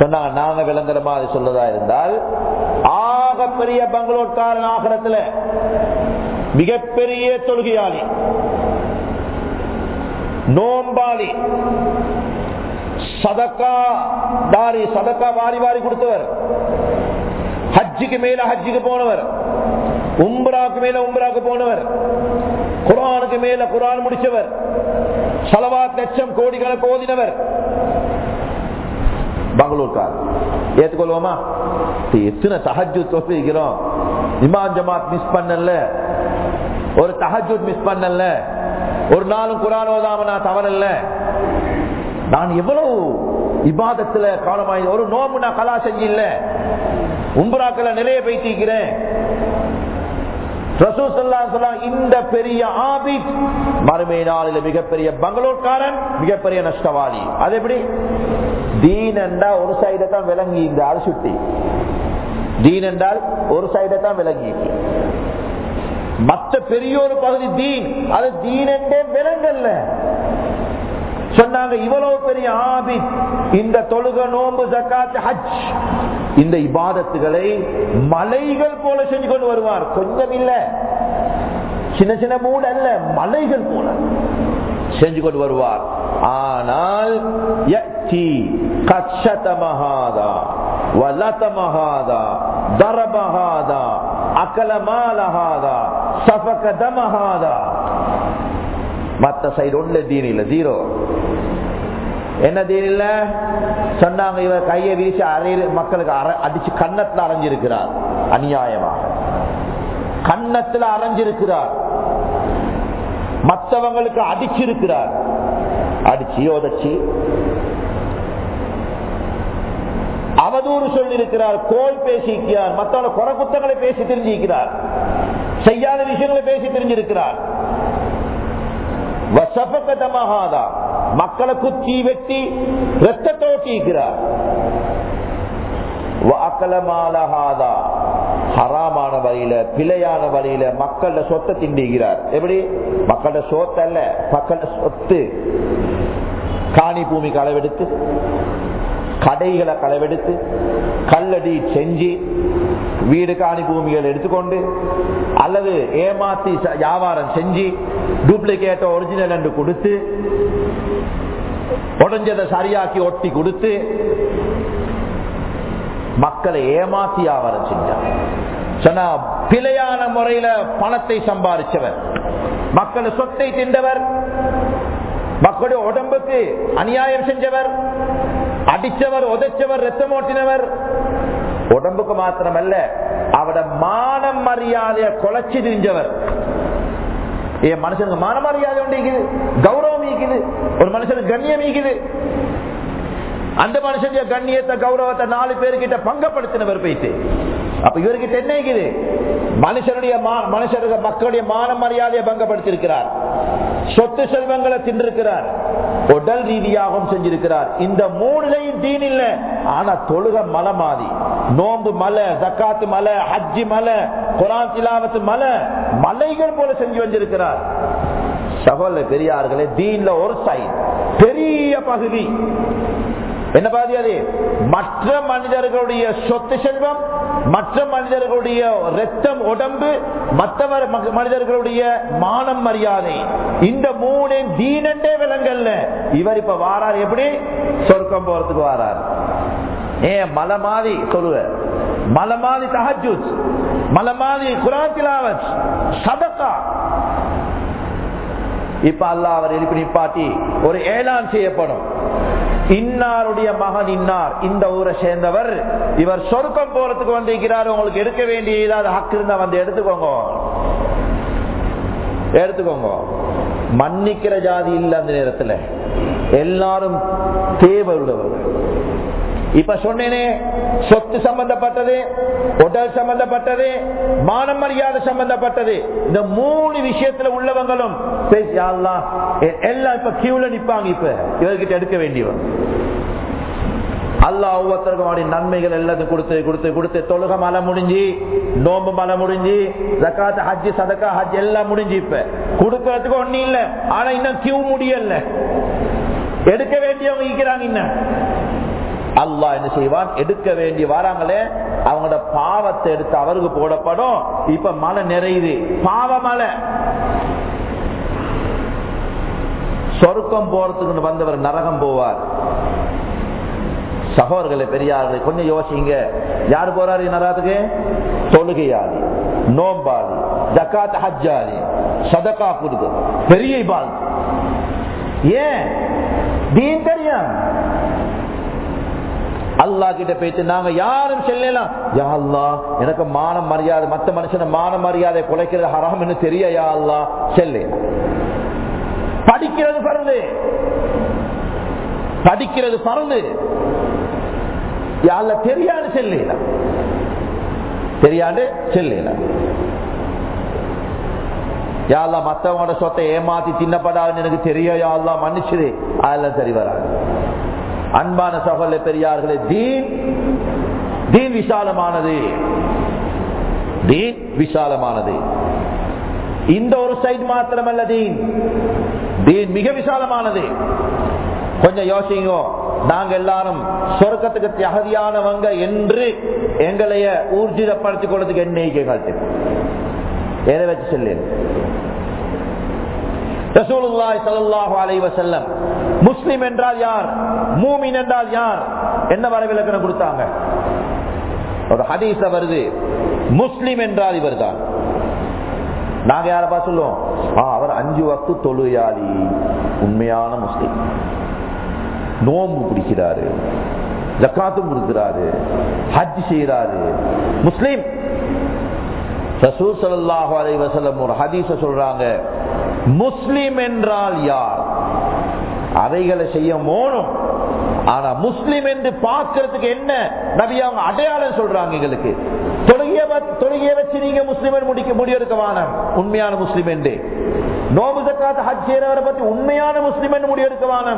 சொன்னாங்க நாங்க விளங்குற மாதிரி சொல்லதா இருந்தால் ஆக பெரிய பங்களூர்காரன் ஆகிறத்துல மிகப்பெரிய தொழுகையாளி. நோம்பாளி சதக்கா தாரி சதக்கா வாரி வாரி கொடுத்தவர். ஹஜ்ஜிக்கு மேல ஹஜ்ஜிக்கு போனவர். உம்ராக்கு மேல உம்ராக்கு போனவர். குரானுக்கு மேல குரான் முடிச்சவர். சலவாத் லட்சம் கோடி கணக்கு ஓதினவர். பெங்களூர்கார். ஏத்துக்கொள்வோமா? எத்தனை தஹஜு தொகுதிக்கிறோம் இமான் ஜமாத் மிஸ் பண்ணல. ஒரு தஹஜுத் மிஸ் பண்ணல. ஒரு நாளும் குரான் ஓதாம நான் தவறல்ல. நான் எவ்வளவு இபாதத்துல காலமாய் ஒரு நோம்பு நான் கலா செஞ்சில்ல. உம்புராக்களை நிறைய பேசிக்கிறேன் இந்த பெரிய ஆபித் மறுமை நாளில் மிகப்பெரிய பங்களூர்காரன் மிகப்பெரிய நஷ்டவாளி. அது எப்படி? தீன் என்றால் ஒரு சைடை தான் விளங்கி இந்த அரசுட்டி. தீன் என்றால் ஒரு சைடை தான் விளங்கி. மற்ற பெரிய ஒரு பகுதி தீன். அது தீன் என்றே சொன்னாங்க இவ்வளவு பெரிய ஆபி இந்த தொழுக நோம்பு ஜக்காத்து ஹஜ் இந்த இபாதத்துகளை மலைகள் போல செஞ்சு கொண்டு வருவார். கொஞ்சம் இல்ல. சின்ன சின்ன மூடு அல்ல மலைகள் போல செஞ்சு கொண்டு வருவார். ஆனால் கச்சதமஹாதா வலதமஹாதா தரபஹாதா அக்கல மாலஹாதா சஃபக தமஹாதா மத்த சைடு ஒண்ணு தீன் இல்ல ஜீரோ என்ன தீன் இல்ல? சொன்னாங்க இவர் கையை வீசி அறையில மக்களுக்கு அர- அடிச்சு கன்னத்துல அரைஞ்சிருக்கிறார். அநியாயமாக. கன்னத்துல அரைஞ்சிருக்கிறார். மற்றவங்களுக்கு அடிச்சிருக்கிறார். அடிச்சு உதச்சி அவதூறு சொல்லியிருக்கிறார் கோல் பேசிக்கிறார் மற்றவங்க குறை குத்தங்களை பேசி தெரிஞ்சிருக்கிறார் செய்யாத விஷயங்களை பேசி தெரிஞ்சிருக்கிறார். மக்களை குத்தி வெட்டி ரத்தத்தை ஹராமான வழியில பிழையான வழியில மக்கள சொத்தை திண்டிக்கிறார் எப்படி? மக்கள சொத்து அல்ல மக்கள சொத்து. காணி பூமி களவெடுத்து கடைகளை களவெடுத்து கல்லடி செஞ்சு வீடு காணி பூமிகள் எடுத்துக்கொண்டு அல்லது ஏமாத்தி வியாபாரம் செஞ்சு டூப்ளிகேட் ஒரிஜினல் என்று கொடுத்து உடஞ்சதை சரியாக்கி ஒட்டி கொடுத்து மக்களை ஏமாத்தி வியாபாரம் செஞ்சார். சொன்னா பிழையான முறையில பணத்தை சம்பாதிச்சவர் மக்களை சொத்தை தின்றவர். மக்களுடைய உடம்புக்கு அநியாயம் செஞ்சவர். அடிச்சவர் உதைச்சவர் ரத்தம் ஓட்டினவர். உடம்புக்கு மாத்திரமல்ல அவட மான மரியாதைய கொலைச்சு திரிஞ்சவர். என் மனுஷனுக்கு மான மரியாதை உண்டிக்குது கௌரவம் ஈக்குது ஒரு மனுஷனுக்கு கண்ணியம் ஈக்குது அந்த மனுஷனுடைய கண்ணியத்தை கௌரவத்தை நாலு பேர்கிட்ட பங்கப்படுத்தினவர் போயிட்டு. அப்ப இவர்கிட்ட என்ன இருக்குது? மனுஷனுடைய மா- மனுஷருடைய மக்களுடைய மான மரியாதையை பங்கப்படுத்தியிருக்கிறார். சொத்து செல்வங்களை தின்றிருக்கிறார். உடல் ரீதியாகவும் செஞ்சிருக்கிறார். இந்த மூணுலையும் தீன் இல்ல. ஆனா தொழுக மலை மாறி நோம்பு மலை ஜக்காத்து மலை ஹஜ்ஜி மலை குரான் திலாவத்து மலை மலைகள் போல செஞ்சு வந்திருக்கிறார். சகோதர பெரியார்களே தீன்ல ஒரு சைட். பெரிய பகுதி. என்ன பாதி அது? மற்ற மனிதர்களுடைய சொத்து செல்வம் மற்ற மனிதர்களுடைய ரத்தம் உடம்பு மற்றவர் மனிதர்களுடைய மானம் மரியாதை. இந்த மூணு தீனண்டே விலங்கல்ல. இவர் இப்ப வாரார் எப்படி? சொர்க்கம் போறதுக்கு வாரார். ஏன் மலை மாதிரி சொல்லுவ. மலை மாதிரி மலமாதி மலை மாதிரி குரான் சதக்கா. இப்ப அல்ல அவர் எழுப்பி நிப்பாட்டி ஒரு ஏலான் செய்யப்படும். இன்னாருடைய மகன் இன்னார். இந்த ஊரை சேர்ந்தவர். இவர் சொர்க்கம் போறதுக்கு வந்திருக்கிறார். உங்களுக்கு எடுக்க வேண்டிய ஏதாவது ஹக்கு இருந்தா வந்து எடுத்துக்கோங்க. எடுத்துக்கோங்க. மன்னிக்கிற ஜாதி இல்ல அந்த நேரத்துல. எல்லாரும் தேவை உள்ளவர்கள் இப்ப சொன்னேனே சொத்து சம்பந்தப்பட்டது உடல் சம்பந்தப்பட்டது மான மரியாதை சம்பந்தப்பட்டது. இந்த மூணு விஷயத்துல உள்ளவங்களும் எல்லாம் இப்ப கியூல நிப்பாங்க இப்ப. இவர்கிட்ட எடுக்க வேண்டியவர். அல்லாஹ் ஒவ்வொருத்தருக்கும் அவருடைய நன்மைகள் எல்லாத்தையும் கொடுத்து கொடுத்து கொடுத்து தொழுக மலை முடிஞ்சு நோம்பு மலை முடிஞ்சு ஜக்காத்து ஹஜ்ஜி சதக்கா ஹஜ் எல்லாம் முடிஞ்சு இப்ப. கொடுக்கறதுக்கு ஒன்னும் இல்ல ஆனா இன்னும் கியூ முடியல. எடுக்க வேண்டியவங்க இருக்கிறாங்க இன்னும். அல்லாஹ் என்ன செய்வான்? எடுக்க வேண்டி வராங்களே அவங்களோட பாவத்தை எடுத்து அவருக்கு போடப்படும். இப்ப மழை நிறையுது. பாவ மழை. சொருக்கம் போறதுக்கு வந்தவர் நரகம் போவார். சகோதர்களை பெரியார்களே கொஞ்சம் யோசிங்க. யாரு போறாரு நரகத்துக்கு? தொழுகையாளி நோம்பாளி ஜக்காத் ஹஜ்ஜாலி சதக்கா கொடுக்கு பெரிய பால் ஏன்? தீன் தெரியும். அல்லா கிட்ட போயிட்டு நாங்க யாரும் செல்லலாம் யா அல்லா எனக்கு மான மரியாதை மற்ற மனுஷன மான மரியாதை குலைக்கிறது ஹராம்னு தெரிய யா அல்லா செல்ல படிக்கிறது பருது படிக்கிறது பருது யாழ்ல தெரியாது செல்ல தெரியாது செல்ல யாழ்லா மத்தவங்களோட சொத்தை ஏமாத்தி தின்னப்படாதுன்னு எனக்கு தெரியும் யாழ்லா மன்னிச்சுது அதெல்லாம் சரி வராது. அன்பான சகோதர பெரியார்களே தீன் தீன் விசாலமானது. தீன் விசாலமானது. இந்த ஒரு சைடு மாத்திரமல்ல தீன். தீன் மிக விசாலமானது. கொஞ்சம் யோசிங்க. நாங்க எல்லாரும் சொர்க்கத்துக்கு தகுதியானவங்க என்று எங்களைய ஊர்ஜிதப்படுத்திக் கொள்றதுக்கு எண்ணிக்கை காட்டு எதை வச்சு சொல்லு ரசூலுல்லாஹி ஸல்லல்லாஹு அலைஹி வஸல்லம் முஸ்லிம் என்றால் யார்? மூமின் என்றால் யார்? என்ன வரவிலக்கணம் கொடுத்தாங்க? ஒரு ஹதீச வருது. முஸ்லிம் என்றால் இவர்தான். நாங்க யாரப்பா சொல்லுவோம்? அவர் அஞ்சு வக்து தொழுயாளி உண்மையான முஸ்லிம். நோம்பு பிடிக்கிறாரு. ஜக்காத்தும் கொடுக்கிறாரு. ஹஜ் செய்யறாரு முஸ்லிம். ரசூல் ஸல்லல்லாஹு ஒரு ஹதீச சொல்றாங்க. முஸ்லிம் என்றால் யார்? அவைகளை செய்ய மோனும் ஆனா முஸ்லிம் என்று பார்க்கறதுக்கு என்ன? நபி அவங்க அடையாளம் சொல்றாங்க எங்களுக்கு. தொழுகிய தொழுகைய வச்சு நீங்க முஸ்லிம் முடிக்க முடியெடுக்கவான உண்மையான முஸ்லிம் என்று. நோபு ஜக்காத் ஹஜ் செய்யறவரை பத்தி உண்மையான முஸ்லிம் என்று முடிவெடுக்கவான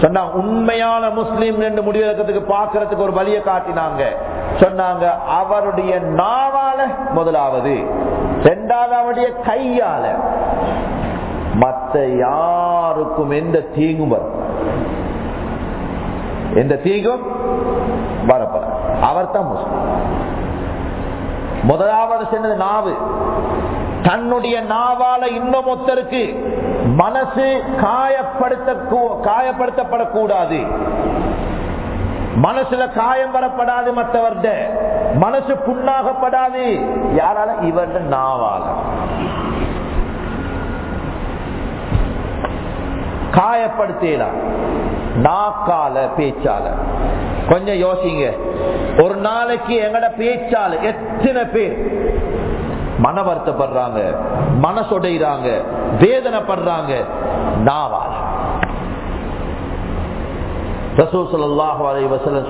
சொன்னாங்க உண்மையான முஸ்லிம் என்று முடிவெடுக்கிறதுக்கு பார்க்கறதுக்கு ஒரு வழியை காட்டினாங்க. சொன்னாங்க அவருடைய நாவால முதலாவது. இரண்டாவது அவருடைய கையால. மத்த யாருக்கும் எந்த தீங்கும் வரும் எந்த தீங்கும் வரப்பட அவர் தான் முஸ்லிம். முதலாவது சொன்னது நாவு. தன்னுடைய நாவால இன்னும் மனசு காயப்படுத்த காயப்படுத்தப்படக்கூடாது. மனசுல காயம் வரப்படாது மற்றவர்கிட்ட. மனசு புண்ணாகப்படாது. யாரால? இவர்ட நாவால. காயப்படுத்தலாம் நாக்கால பேச்சால. கொஞ்சம் யோசிங்க. ஒரு நாளைக்கு எங்கட பேச்சால எத்தனை பேர் மன வருத்தப்படுறாங்க மனசொடைறாங்க வேதனைப்படுறாங்க நாவால்.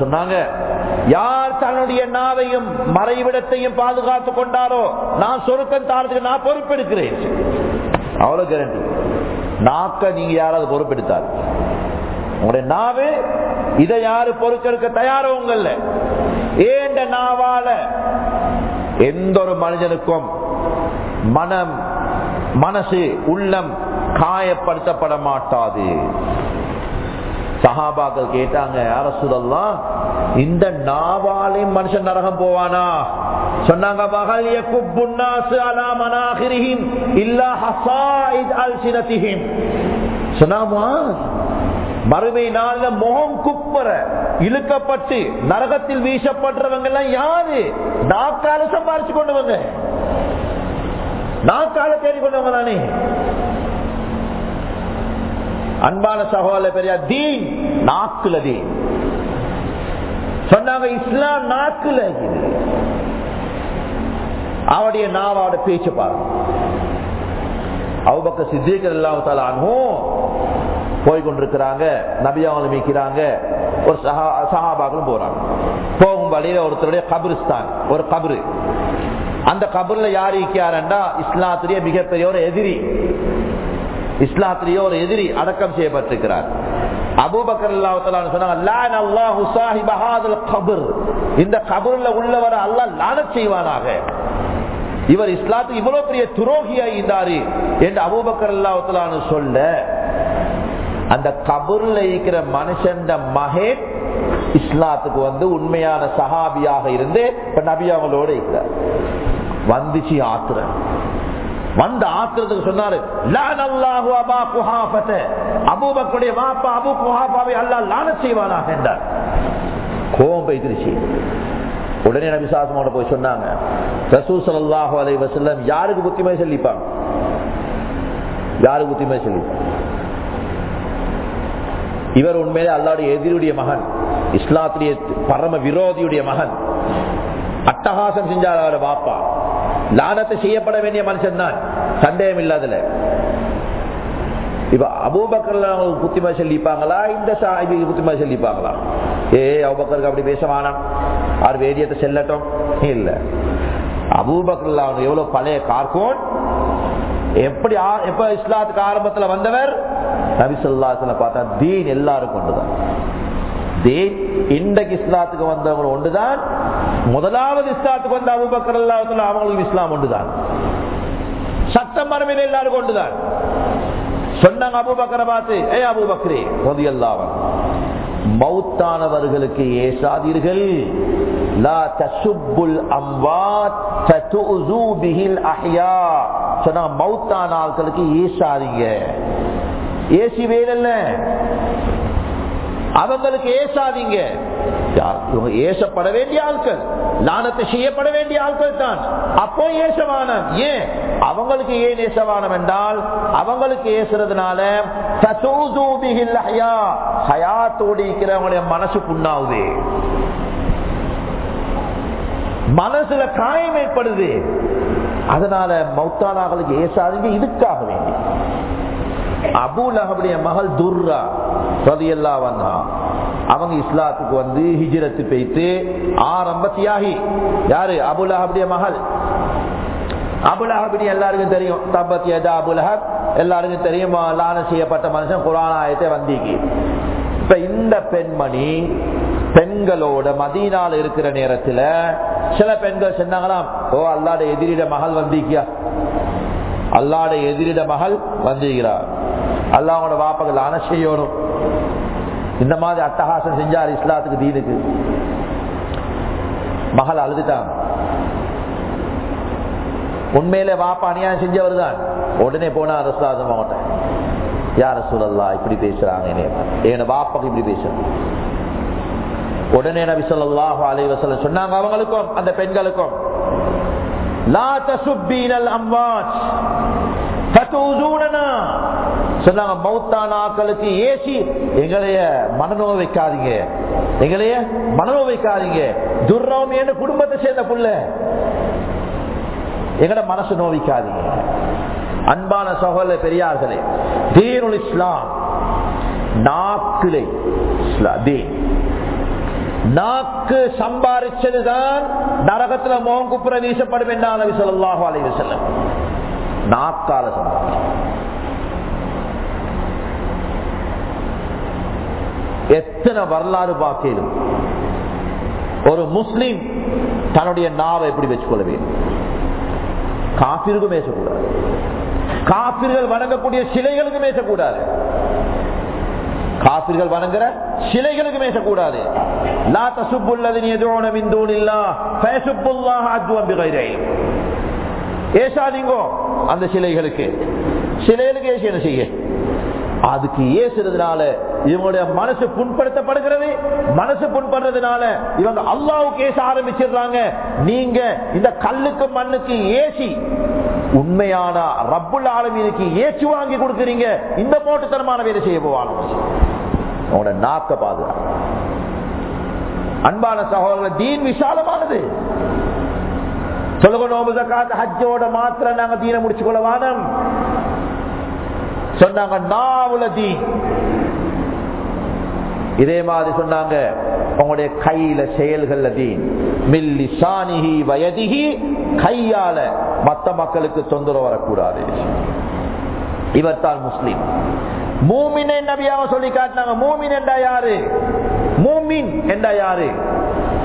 சொன்னாங்க யார் தன்னுடைய நாவையும் மறைவிடத்தையும் பாதுகாத்துக் கொண்டாரோ நான் சொருக்கம் தாரத்துக்கு நான் பொறுப்பெடுக்கிறேன். அவ்வளவு கேரண்டி நாக்க நீங்க யாராவது பொறுப்பெடுத்தார் உங்களுடைய நாவு இதை யாரு பொறுக்கெடுக்க தயாரோ ஏண்ட நாவால? எந்த ஒரு மனிதனுக்கும் மனம் மனசு உள்ளம் காயப்படுத்தப்பட மாட்டாது. சஹாபாக்கள் கேட்டாங்க யார சுதல்லாம் இந்த நாவாலையும் மனுஷன் நரகம் போவானா? சொன்னாங்க மகள் சொன்னாமா மறுமை நாள்ல முகம் குப்புற இழுக்கப்பட்டு நரகத்தில் வீசப்படுறவங்க எல்லாம் யாரு? நாக்கால சம்பாரிச்சு கொண்டவங்க. நாக்கால தேடி கொண்டவங்க தானே. அன்பான சகோதர பெரியா தீன் நாக்குல தீன். சொன்னாங்க இஸ்லாம் நாக்குல இது. அவருடைய நாவோட பேச்சு பாருங்க அவுபக்க சித்திகள் இல்லாமத்தால அனும் போய் கொண்டிருக்கிறாங்க நபியாவலும் மீக்கிறாங்க ஒரு சஹாபாக்களும் போறாங்க. போகும் வழியில ஒருத்தருடைய கபிரிஸ்தான் ஒரு கபரு. அந்த கபர்ல யார் இருக்காருண்டா இஸ்லாத்திலேயே மிகப்பெரிய ஒரு எதிரி. இஸ்லாத்திலேயே ஒரு எதிரி அடக்கம் செய்யப்பட்டிருக்கிறார். அபூபக்கர் இந்த கபர்ல உள்ளவரை அல்லா லான செய்வானாக. இவர் இஸ்லாத்துக்கு இவ்வளவு பெரிய துரோகியா இருந்தாரு என்று அபூபக்கர் அல்லாஹலான்னு சொல்ல அந்த கபூர்ல இருக்கிற மனுஷன் மகேன் இஸ்லாத்துக்கு வந்து உண்மையான சஹாபியாக இருந்து இப்ப நபி அவங்களோட இருக்கிறார். வந்துச்சு ஆத்திரன் வந்த ஆத்திரத்துக்கு சொன்னாரு அபூபக்குடைய வாப்பா அபு குஹாபாவை அல்லா லான செய்வானாக என்றார். கோபம் பைத்திருச்சு உடனே நபிசாசமோட போய் சொன்னாங்க ரசூ சல்லாஹு அலை வசல்லம் யாருக்கு புத்திமதி சொல்லிப்பாங்க யாருக்கு புத்திமதி சொல்லிப்பாங்க இவர் உண்மையிலே அல்லாவுடைய எதிரியுடைய மகன் இஸ்லாத்துடைய பரம விரோதியுடைய மகன். அட்டகாசம் செஞ்சார் அவரை பாப்பா லானத்தை செய்யப்பட வேண்டிய மனுஷன் தான். சந்தேகம் இல்லாதல இப்ப அபூபக்கர்லாம் புத்திமா சொல்லிப்பாங்களா இந்த சாஹிபிக்கு புத்திமா சொல்லிப்பாங்களா ஏ அபூபக்கருக்கு அப்படி பேச வேணாம் அவர் வேதியத்தை செல்லட்டும். இல்ல. அபூபக்கர் எவ்வளவு பழைய கார்கோன்? எப்படி எப்ப இஸ்லாத்துக்கு ஆரம்பத்துல வந்தவர்? நபிசல்லாத்துல பார்த்தா தீன் எல்லாரும் கொண்டுதான் தீன் இன்றைக்கு இஸ்லாத்துக்கு வந்தவங்க ஒன்றுதான். முதலாவது இஸ்லாத்துக்கு வந்த அபுபக்கர் அல்லாத்துல அவங்களுக்கு இஸ்லாம் ஒன்றுதான். சட்டம் மரபில் எல்லாரும் கொண்டுதான் சொன்னாங்க அபுபக்கரை பார்த்து ஏ அபுபக்ரே பொது எல்லாவன் மௌத்தானவர்களுக்கு ஏசாதீர்கள். லா தசுப்புல் அம்வாத் ததுஉசு பிஹில் அஹ்யா மௌத்தான ஆட்களுக்கு ஏசாதீங்க. ஏசி வேணல்ல அவங்களுக்கு ஏசாதீங்க. ஏசப்பட வேண்டிய ஆட்கள் லானத்தை செய்யப்பட வேண்டிய ஆட்கள் தான். அப்போ ஏசவானம் ஏன்? அவங்களுக்கு ஏன் ஏசவானம் என்றால் அவங்களுக்கு ஏசுறதுனால ஹயாத்தோடு இருக்கிறவங்களுடைய மனசு புண்ணாவுது. மனசுல காயம் ஏற்படுது. அதனால மௌத்தானார்களுக்கு ஏசாதீங்க இதுக்காக வேண்டி. அபுலஹபுடைய மகள் துர்ரா ரதியல்லா வந்தா அவங்க இஸ்லாத்துக்கு வந்து ஹிஜிரத்து பெய்த்து ஆரம்ப தியாகி. யாரு? அபுலஹபுடைய மகள். அபுலஹபுடி எல்லாருக்கும் தெரியும். தபத் அபுல் அஹப் எல்லாருக்கும் தெரியும். லான செய்யப்பட்ட மனுஷன் குரான் ஆயத்தை வந்தீங்க இப்ப இந்த பெண்மணி பெண்களோட மதீனால இருக்கிற நேரத்துல சில பெண்கள் சொன்னாங்களாம் ஓ அல்லாட எதிரிட மகள் வந்திருக்கியா? அல்லாட எதிரிட மகள் வந்திருக்கிறார் அல்லாவோட வாப்பகள் அன செய்யணும். இந்த மாதிரி அட்டகாசம் செஞ்சார் இஸ்லாத்துக்கு தீனுக்கு. மகள் அழுதுட்டான். உண்மையிலே வாப்பா அநியாயம் செஞ்சவர் தான். உடனே போனா ரசுலாசம் மாவட்டம் யார சூழல்லா இப்படி பேசுறாங்க. என்ன வாப்பாக்கு இப்படி பேசுறாங்க. உடனே நபி சொல்லாஹு அலைவசல்ல சொன்னாங்க அவங்களுக்கும் அந்த பெண்களுக்கும். லா சொன்னாங்க மௌத்தான ஆக்களுக்கு ஏசி எங்களைய மனநோ வைக்காதீங்க. எங்களைய மனநோ வைக்காதீங்க. துர்ரவம் என்ன குடும்பத்தை சேர்ந்த புள்ள. எங்கட மனசு நோவிக்காதீங்க அன்பான சகோதர பெரியார்களே தீனுல் இஸ்லாம் நாக்கிலே தீன். நாக்கு சம்பாரிச்சதுதான் நரகத்துல மோங்குப்புற வீசப்படும் என்றால் நபி சொல்லாஹு அலைவு செல்லம் நாக்கால எத்தனை வரலாறு பார்க்கலும். ஒரு முஸ்லீம் தன்னுடைய நாவை எப்படி வச்சுக்கொள்ள வேண்டும் காப்பிற்கும் பேசக்கூடாது காப்பிர்கள் வணங்கக்கூடிய சிலைகளுக்கும் பேசக்கூடாது காப்பிர்கள் வணங்குற சிலைகளுக்கு பேசக்கூடாது லா தசுப்புல்லது எதுவோன மிந்தூனில்லா பேசுப்புல்லாஹ் அத்வம் பிகைரை ஏசாதீங்கோ அந்த சிலைகளுக்கு. சிலைகளுக்கு ஏசி என்ன செய்யு? அதுக்கு ஏசுறதுனால இவங்களுடைய மனசு புண்படுத்தப்படுகிறது. மனசு புண்படுறதுனால இவங்க அல்லாவுக்கு ஏச ஆரம்பிச்சிடுறாங்க. நீங்க இந்த கல்லுக்கு மண்ணுக்கு ஏசி உண்மையான ரப்புல் ஆலமீனுக்கு ஏச்சு வாங்கி கொடுக்குறீங்க. இந்த போட்டுத்தனமான வேலை செய்ய போவாங்க. உங்களோட நாக்க பாதுகாப்பு அன்பான சகோதரர் தீன் விசாலமானது. சொல்லுங்க நோபு ஜக்காத் ஹஜ்ஜோட மாத்திரம் நாங்க தீன முடிச்சு கொள்ள வானம். சொன்னாங்க நாவுல இதே மாதிரி சொன்னாங்க உங்களுடைய கையில செயல்கள் தீன். மில்லி சாணிஹி வயதிகி கையால மத்த மக்களுக்கு தொந்தரவு வரக்கூடாது. இவர் தான் முஸ்லீம். மூமின் நபியாக சொல்லி காட்டினாங்க மூமின் என்றா யாரு? மூமின் என்றா யாரு?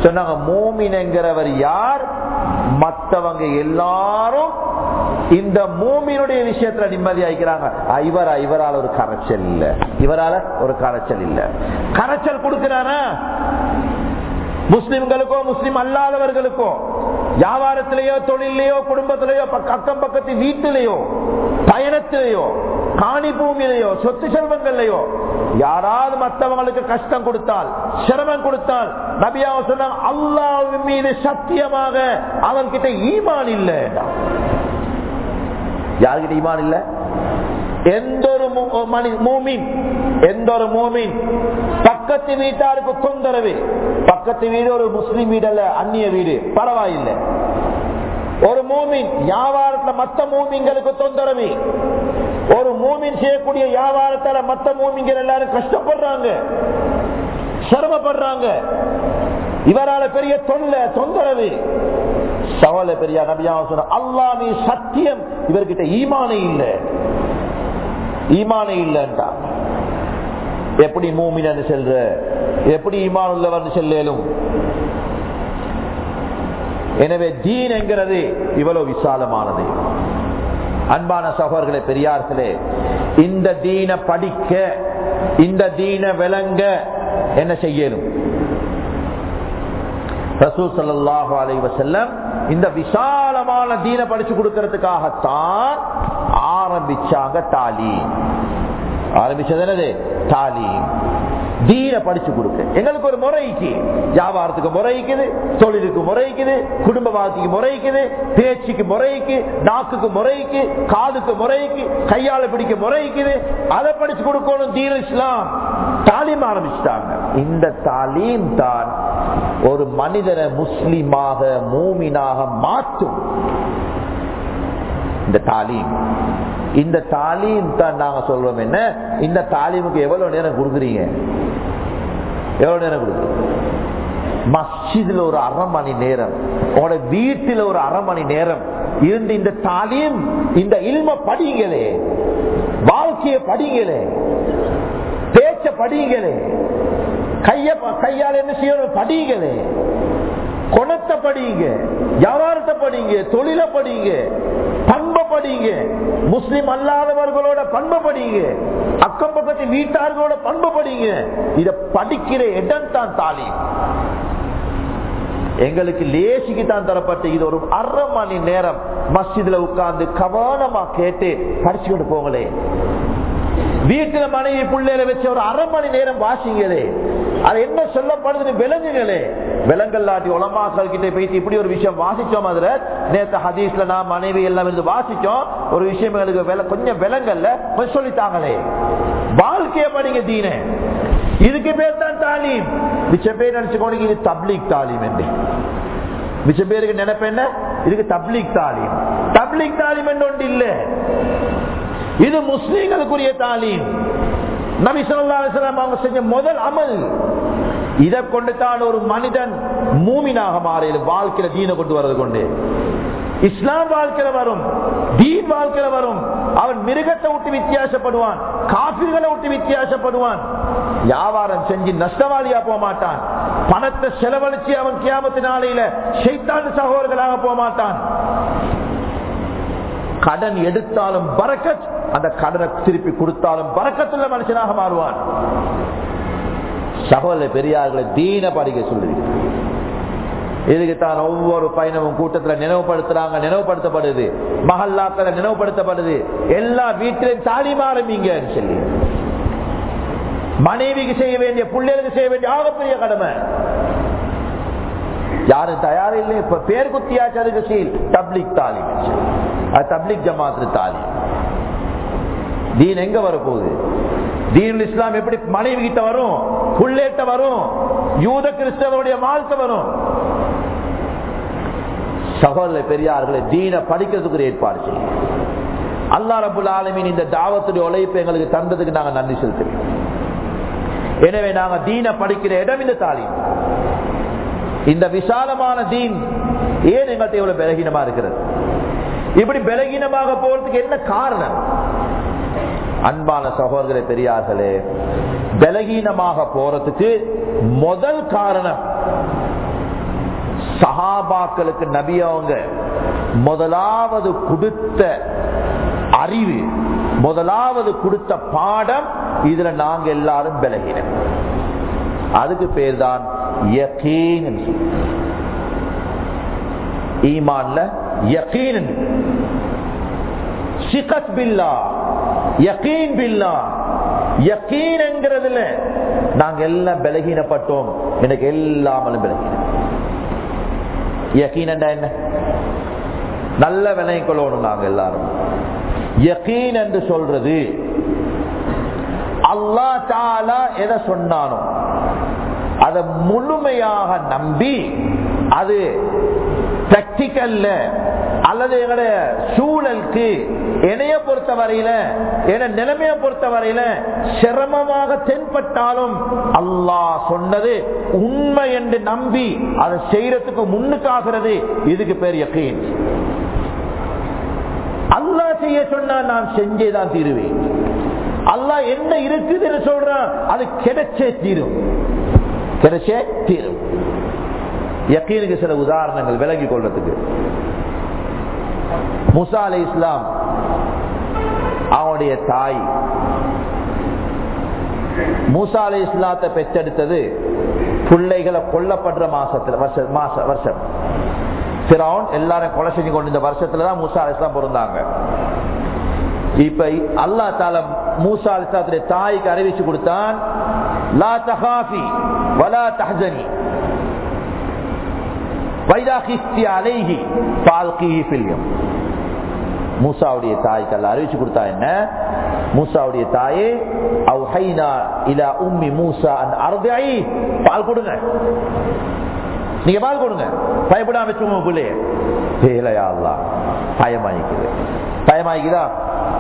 சொன்னாங்க மூமின் என்கிறவர் யார்? மற்றவங்க எல்லாரும் இந்த மூமியினுடைய விஷயத்துல நிம்மதியாக்கிறாங்க இவரா இவரால் ஒரு கரைச்சல் இல்ல. இவரால ஒரு கரைச்சல் இல்ல. கரைச்சல் கொடுக்கிறானா? முஸ்லிம்களுக்கோ முஸ்லிம் அல்லாதவர்களுக்கோ வியாபாரத்திலேயோ தொழிலையோ குடும்பத்திலேயோ அக்கம் பக்கத்து வீட்டிலேயோ பயணத்திலேயோ காணி பூமியிலேயோ சொத்து செல்வங்கள்லையோ யாராவது மற்றவங்களுக்கு கஷ்டம் கொடுத்தால் சிரமம் கொடுத்தால் நபியாவை சொன்னாங்க அல்லாவின் மீது சத்தியமாக அவன் கிட்ட ஈமான் இல்லை யாருக்கிட்ட ஈமான் இல்ல? எந்த ஒரு மூமின் எந்த ஒரு மூமின் பக்கத்து வீட்டாருக்கு தொந்தரவு பக்கத்து வீடு ஒரு முஸ்லீம் வீடு அல்ல அந்நிய வீடு பரவாயில்லை. ஒரு மூமின் வியாபாரத்துல மத்த மூமிங்களுக்கு தொந்தரவு. ஒரு மூமின் செய்யக்கூடிய வியாபாரத்தால மத்த மூமிங்கள் எல்லாரும் கஷ்டப்படுறாங்க. சிரமப்படுறாங்க. இவரால பெரிய தொல்லை தொந்தரவு. சவல பெரிய நபியா சொன்ன அல்லா நீ சத்தியம். இவர்கிட்ட ஈமானே இல்லை. ஈமானே இல்லைன்றா. எப்படி மூமினு செல்ற? எப்படி ஈமான் உள்ளவன் செல்லும் எனவே தீன் என்கிறது இவ்வளவு விசாலமானது. அன்பான சகோதரர்களே பெரியார்களே இந்த தீனை படிக்க இந்த தீன விளங்க என்ன செய்யணும் ரசூல் சல்லாஹு அலை வசல்லம் இந்த விசாலமான தீன படிச்சு கொடுக்கறதுக்காகத்தான் ஆரம்பிச்சாங்க தாலி. ஆரம்பிச்சது என்னது? தாலீம். தீன படிச்சு கொடுக்க. எங்களுக்கு ஒரு முறைக்கு வியாபாரத்துக்கு முறைக்குது தொழிலுக்கு முறைக்குது குடும்ப வாழ்க்கைக்கு முறைக்குது பேச்சுக்கு முறைக்கு நாக்குக்கு முறைக்கு காதுக்கு முறைக்கு கையால பிடிக்க முறைக்குது அதை படிச்சு கொடுக்கணும் தீன இஸ்லாம். தாலீம் ஆரம்பிச்சிட்டாங்க. இந்த தாலீம் தான் ஒரு மனிதனை முஸ்லிமாக மூமினாக மாற்றும். இந்த தாலீம். இந்த தாலீம் தான் நாங்க சொல்றோம் என்ன? இந்த தாலீமுக்கு எவ்வளவு நேரம் கொடுக்குறீங்க? எவ்வளவு நேரம் கொடுக்குறீங்க மஸ்ஜிதுல ஒரு அரை மணி நேரம். உங்களோட வீட்டில் ஒரு அரை மணி நேரம். இருந்து இந்த தாலீம் இந்த இல்ம படிங்களே. வாழ்க்கைய படிங்களே. பேச்ச படிங்களே. கைய கையால் என்ன செய்யணும்? படிங்களே. குணத்தை படிங்க வியாபாரத்தை படிங்க தொழில படிங்க பண்பை படிங்க முஸ்லிம் அல்லாதவர்களோட பண்பை படிங்க அக்கம் பக்கத்து வீட்டார்களோட பண்பை படிங்க. இத படிக்கிற இடம் தான் தாலி எங்களுக்கு லேசிக்கு தான் தரப்பட்ட இது ஒரு அரை மணி நேரம் மஸ்ஜிதுல உட்கார்ந்து கவனமா கேட்டு படிச்சுக்கிட்டு போங்களே. வீட்டுல மனைவி பிள்ளையில வச்சு ஒரு அரை மணி நேரம் வாசிங்களே. அது என்ன சொல்லப்படுது விலங்குகளே விலங்கல்லாட்டி உலமாக்கள் கிட்ட பேசி இப்படி ஒரு விஷயம் வாசிச்சோம் அதுல? நேத்து ஹதீஸ்ல நான் மனைவி எல்லாம் இருந்து வாசிச்சோம். ஒரு விஷயம் எங்களுக்கு கொஞ்சம் விலங்கல்ல கொஞ்சம் சொல்லித்தாங்களே. வாழ்க்கைய படிங்க தீன. இதுக்கு பேர் தான் தாலீம். மிச்ச பேர் நினைச்சுக்கோங்க இது தப்லீக் தாலீம் என்று. மிச்ச பேருக்கு நினைப்பேன் இதுக்கு தப்லீக் தாலீம். தப்லீக் தாலீம் என்று ஒன்று இல்லை. இது முஸ்லீம்களுக்குரிய தாலீம். நபி சொல்லா அலிஸ்லாம் அவங்க செஞ்ச முதல் அமல். இதை கொண்டு தான் ஒரு மனிதன் மூமினாக மாறியது வாழ்க்கையில தீன கொண்டு வர்றது கொண்டு. இஸ்லாம் வாழ்க்கையில வரும் தீன் வாழ்க்கையில வரும். அவன் மிருகத்தை விட்டு வித்தியாசப்படுவான் காபிர்களை விட்டு வித்தியாசப்படுவான். வியாபாரம் செஞ்சு நஷ்டவாளியா போக மாட்டான். பணத்தை செலவழிச்சு அவன் கியாமத்து நாளையில சைத்தாண்டு சகோதரர்களாக போக மாட்டான். கடன் எடுத்தாலும் பறக்கத் அந்த கடனை திருப்பி கொடுத்தாலும் பறக்கத்துள்ள மனுஷனாக மாறுவான். சகோதர பெரியார்களை தீன படிக்க சொல்லுது இதுக்கு தான் ஒவ்வொரு பயணமும் கூட்டத்தில் நினைவுபடுத்துறாங்க நினைவுபடுத்தப்படுது. மகல்லாக்களை நினைவுபடுத்தப்படுது. எல்லா வீட்டிலும் தாலிம் ஆரம்பிங்க சொல்லி. மனைவிக்கு செய்ய வேண்டிய பிள்ளைகளுக்கு செய்ய வேண்டிய ஆகப்பெரிய கடமை. யாரும் தயார் இல்லை இப்ப பேர் குத்தியாச்சு அதுக்கு சீல் தப்லிக் தாலி. அது ஜமாத்து தாலி. தீன் எங்க வரப்போகுது? தீன் இஸ்லாம் எப்படி மனைவி கிட்ட வரும்? புள்ளேட்ட வரும்? யூத கிறிஸ்தவருடைய மால்த்த வரும்? சகோதர பெரியார்களை தீன படிக்கிறதுக்கு ஏற்பாடு செய்யும் அல்லா ரபுல் ஆலமின் இந்த தாவத்துடைய உழைப்பு எங்களுக்கு தந்ததுக்கு நாங்க நன்றி செலுத்துறோம் எனவே நாங்க தீன படிக்கிற இடம் இந்த தாலீம். இந்த விசாலமான தீன் ஏன் எங்கள்கிட்ட இவ்வளவு பலகீனமா இருக்கிறது? இப்படி பலகீனமாக போறதுக்கு என்ன காரணம்? அன்பான சகோதர பெரியார்களே பலகீனமாக போறதுக்கு முதல் காரணம் சஹாபாக்களுக்கு நபி அவங்க முதலாவது கொடுத்த அறிவு முதலாவது கொடுத்த பாடம் இதுல நாங்க எல்லாரும் பலகீனம். அதுக்கு பேர் தான் ஈமான்ல யகீன் சிகத் பில்லா. யகீன் பில்லா. யகீன் என்கிறதுல நாங்க எல்லாம் பலகீனப்பட்டோம். எனக்கு எல்லாமலும் பலகீனம். யகீன் என்ன? நல்ல விலை கொள்ளணும் நாங்க எல்லாரும். யகீன் என்று சொல்றது அல்லா தாலா எதை சொன்னானோ அதை முழுமையாக நம்பி அது பிராக்டிக்கல்ல அல்லது எங்களுடைய சூழலுக்கு என்னைய பொறுத்த வரையில என நிலைமைய பொறுத்த வரையில சிரமமாக தென்பட்டாலும் அல்லாஹ் சொன்னது உண்மை என்று நம்பி அதை செய்யறதுக்கு முன்னுக்காகிறது. இதுக்கு பேர் யக்கீன் அல்லா செய்ய சொன்னா நான் செஞ்சேதான் தீருவேன். அல்லா என்ன இருக்குதுன்னு சொல்றான் அது கிடைச்சே தீரும். கிடைச்சே தீரும். யக்கீனுக்கு சில உதாரணங்கள் விலகி கொள்றதுக்கு. முசா அலை இஸ்லாம் அவனுடைய தாய். மூசா அலை இஸ்லாத்தை பெற்றெடுத்தது பிள்ளைகளை கொல்லப்படுற மாசத்துல வருஷம் மாச வருஷம். பிறவுன் எல்லாரும் கொலை செஞ்சு கொண்டு இந்த வருஷத்துலதான் மூசா அலை இஸ்லாம் பிறந்தாங்க. இப்ப அல்லா தால மூசா அலிஸ்லாத்துடைய தாய்க்கு அறிவிச்சு கொடுத்தான் லா தஹாஃபி வலா தஹனி வைதா கிஸ்தி அலைஹி மூசாவுடைய தாய்க்கு அல்ல அறிவிச்சு கொடுத்தா என்ன? மூசாவுடைய தாயே அவுஹைனா இலா உம்மி மூசா அன் அர்தஇ பால் கொடுங்க. நீங்க பால் கொடுங்க. பயப்படாம வச்சுங்க பிள்ளைய. ஏலையா பயமாயிக்குது. பயமாயிக்குதா?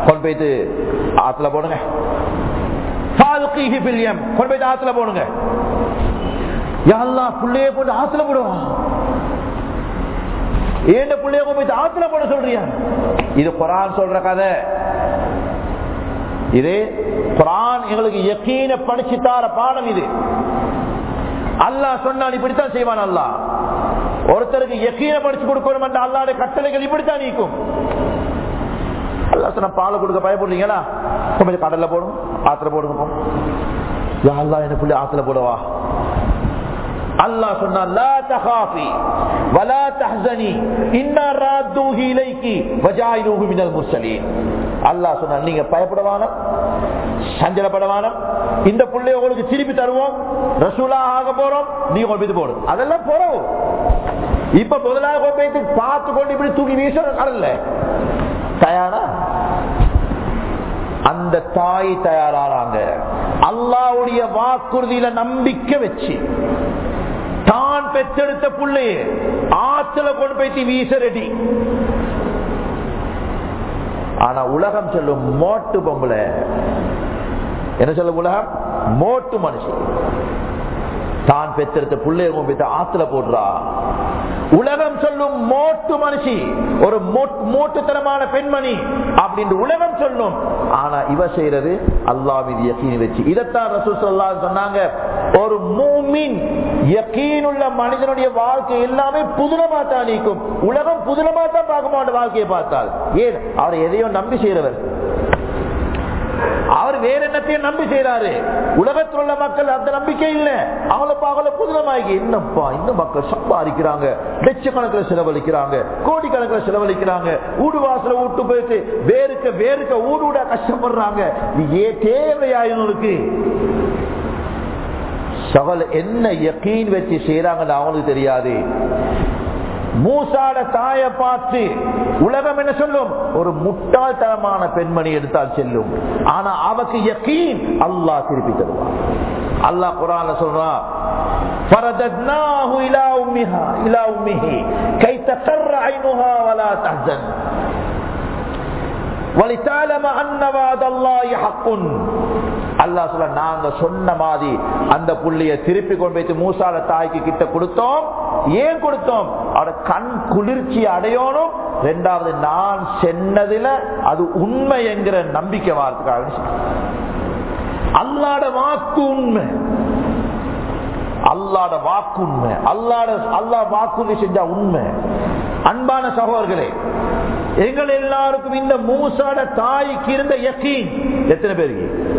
கொண்டு போயிட்டு ஆத்துல போடுங்க. பால்கிஹி கொண்டு போயிட்டு ஆத்துல போடுங்க. யா அல்லாஹ் போட்டு ஆத்துல போடுவான் ஏண்ட பிள்ளைய போய் ஆத்துல போட சொல்றியா? இது குரான் சொல்ற கதை. இது குரான் எங்களுக்கு எக்கீன படிச்சு தார பாடம் இது. அல்லாஹ் சொன்னான் இப்படித்தான் செய்வான் அல்லாஹ். ஒருத்தருக்கு எக்கீன படிச்சு கொடுக்கணும் என்ற அல்லாடைய கட்டளைகள் இப்படித்தான் நீக்கும். அல்லா சொன்ன பாலை கொடுக்க பயப்படுறீங்களா? கொஞ்சம் கடல்ல போடும் ஆத்துல போடுங்க யா அல்லா என்ன பிள்ளை ஆத்துல போடவா? அல்லாஹ் சொன்னான் லா தகாஃபி வலா தஹ்சனி இன்னா ராத்தூஹி இலைக்கி மினல் முர்சலீன். அல்லாஹ் சொன்னான் நீங்க பயப்படவான சஞ்சலப்படவான இந்த புள்ளைய உங்களுக்கு திருப்பி தருவோம். ரசூலா ஆக போறோம். நீங்க கொண்டு போய் போடும் அதெல்லாம் போறோம். இப்ப முதலாக கொண்டு பார்த்து கொண்டு இப்படி தூக்கி வீச கடல்ல தயாரா? அந்த தாய் தயாராறாங்க அல்லாவுடைய வாக்குறுதியில நம்பிக்கை வச்சு. தான் பெற்றெடுத்த புள்ளைய ஆத்துல கொண்டு போய் வீசரடி. ஆனா உலகம் சொல்லும் மோட்டு பொம்பளை. என்ன சொல்ல உலகம்? மோட்டு மனுஷன். தான் பெற்றெடுத்த பிள்ளைய ஆத்துல போடுறா. உலகம் சொல்லும் மோட்டு மனுஷி ஒரு மோட்டுத்தனமான பெண்மணி அப்படின்னு உலகம் சொல்லும். ஆனா இவ செய்யறது அல்லாவின் யக்கீன் வச்சு. இதைத்தான் ரசூல் சொல்லா சொன்னாங்க. ஒரு மூமின் யக்கீனுள்ள மனிதனுடைய வாழ்க்கை எல்லாமே புதுனமா தான் நீக்கும். உலகம் புதுனமா தான் பார்க்க மாட்ட வாழ்க்கையை பார்த்தால். ஏன்? அவர் எதையோ நம்பி செய்யறவர் அவர் வேற என்னத்தையும் நம்பி செய்யறாரு உலகத்தில் உள்ள மக்கள் அந்த நம்பிக்கை இல்ல. அவளப்பா அவளை புதுனமாகி என்னப்பா இந்த மக்கள் சம்பாதிக்கிறாங்க. லட்சக்கணக்கில் செலவழிக்கிறாங்க. கோடிக்கணக்கில் செலவழிக்கிறாங்க. ஊடு வாசல விட்டு போயிட்டு வேறுக்க வேறுக்க ஊடு ஊடா கஷ்டப்படுறாங்க. ஏ தேவையா இவங்களுக்கு என்ன யக்கீன் வச்சு செய்யறாங்கன்னு அவனுக்கு தெரியாது. மூசாட தாய பார்த்து உலகம் என்ன சொல்லும் ஒரு முட்டாள்தனமான பெண்மணி எடுத்தால் செல்லும் ஆனா அவக்கு யக்கீன் அல்லாஹ் திருப்பி தருவான் அல்லாஹ் குரான்ல சொல்றான் فرددناه الى امها الى امه كي تقر عينها ولا تحزن ولتعلم ان وعد الله حق அல்லாஹ் சொல்ல நாங்க சொன்ன மாதிரி அந்த புள்ளைய திருப்பி கொண்டு வைத்து மூசால தாய்க்கு கிட்ட கொடுத்தோம். ஏன் கொடுத்தோம்? அவட கண் குளிர்ச்சி அடையணும். ரெண்டாவது நான் சென்னதுல அது உண்மை என்கிற நம்பிக்கை வார்த்தைக்காக அல்லாட வாக்கு உண்மை. அல்லாட வாக்கு உண்மை. அல்லாட அல்லா வாக்குறுதி செஞ்சா உண்மை. அன்பான சகோதர்களே எங்கள் எல்லாருக்கும் இந்த மூசாட தாய்க்கு இருந்த எத்தனை பேருக்கு?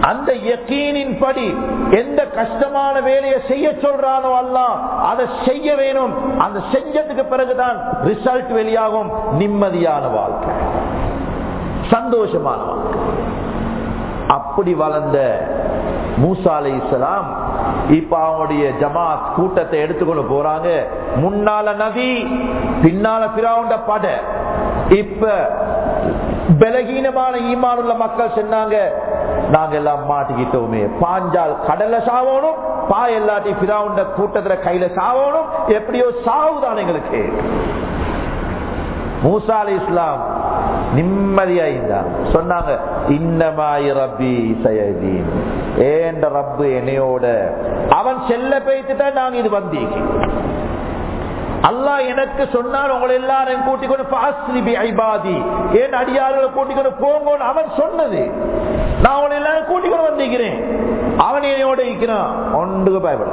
அந்த யக்கீனின் படி எந்த கஷ்டமான வேலையை செய்ய சொல்றானோ அல்ல அதை செய்ய வேணும். அந்த செஞ்சதுக்கு பிறகுதான் ரிசல்ட் வெளியாகும். நிம்மதியான வாழ்க்கை. சந்தோஷமான வாழ்க்கை. அப்படி வளர்ந்த மூசா அலை இஸ்லாம் இப்ப அவனுடைய ஜமாத் கூட்டத்தை எடுத்துக்கொண்டு போறாங்க. முன்னால நதி பின்னால பிராவுண்ட பட. இப்ப பலகீனமான ஈமானுள்ள மக்கள் சொன்னாங்க நாங்க எல்லாம் மாட்டிக்கிட்டோமே பாஞ்சால் கடல்ல சாவணும் பா எல்லாத்தையும் பிராவுண்ட கூட்டத்துல கையில சாவணும். எப்படியோ சாவுதான் எங்களுக்கு. மூசா அலி இஸ்லாம் நிம்மதியாயிருந்தார். சொன்னாங்க இன்னமாய் ரப்பி சயதீன். ஏண்ட ரப்பு என்னையோட அவன் செல்ல பேய்த்துதான் நாங்க இது வந்தீங்க அல்லாஹ் எனக்கு சொன்னால் உங்களை எல்லாரும் கூட்டிக்கொண்டு ஐபாதி ஏன் அடியார்களை கூட்டிக்கொண்டு போங்கன்னு அவன் சொன்னது. நான் உங்களை எல்லாரும் கூட்டிக்கொண்டு வந்திருக்கிறேன். அவன் என்னோட இருக்கிறான். ஒன்றுக்கு பயப்பட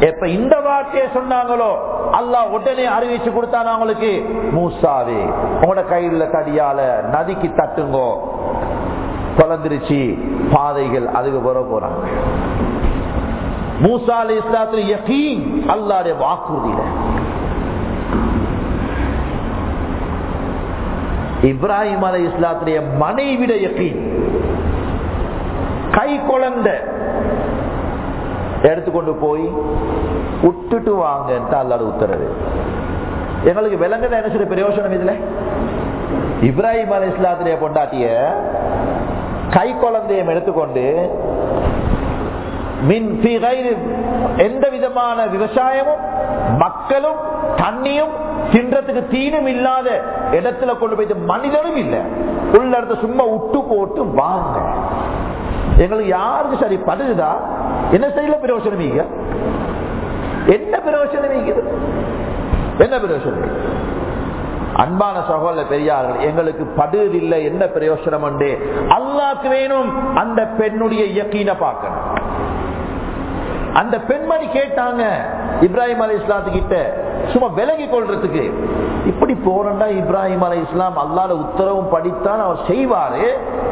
எப்ப இந்த வார்த்தையை சொன்னாங்களோ அல்லாஹ் உடனே அறிவிச்சு கொடுத்தான் அவங்களுக்கு. மூசாவே உங்களோட கையில தடியால நதிக்கு தட்டுங்கோ. குழந்திருச்சு பாதைகள் அதுக்கு போற போறாங்க. மூசா அலி இஸ்லாத்துல யகீன் அல்லாடைய வாக்குறுதியில. இப்ராஹிம் அலை இஸ்லாத்துடைய மனைவிட யக்கீன் கை குழந்த. எடுத்துக்கொண்டு போய் விட்டுட்டு வாங்க அல்லாட உத்தரவு. எங்களுக்கு விளங்குத என்ன சொல்ற பிரயோஜனம் இதுல? இப்ராஹிம் அலி இஸ்லாத்துடைய பொண்டாட்டிய கை குழந்தையும் எடுத்துக்கொண்டு மின் எந்த விதமான விவசாயமும் மக்களும் தண்ணியும் தின்றதுக்கு தீனும் இல்லாத இடத்துல கொண்டு போயிட்டு மனிதனும் இல்லை. உள்ள இடத்த சும்மா உட்டு போட்டு வாங்க. எங்களுக்கு யாருக்கு சரி? படுதா என்ன செய்யல பிரயோசனம் என்ன பிரயோசனம் என்ன பிரயோசனம் அன்பான சகோதர பெரியார்கள் எங்களுக்கு படுதில்லை என்ன பிரயோசனம் அல்லாக்கு வேணும் அந்த பெண்ணுடைய இயக்கின பார்க்கணும். அந்த பெண்மணி கேட்டாங்க இப்ராஹிம் அலி இஸ்லாத்து கிட்ட சும்மா விலகி கொள்றதுக்கு. இப்படி போறா இப்ராஹிம் அலி இஸ்லாம் அல்லாத உத்தரவும் படித்தான் அவர் செய்வாரு.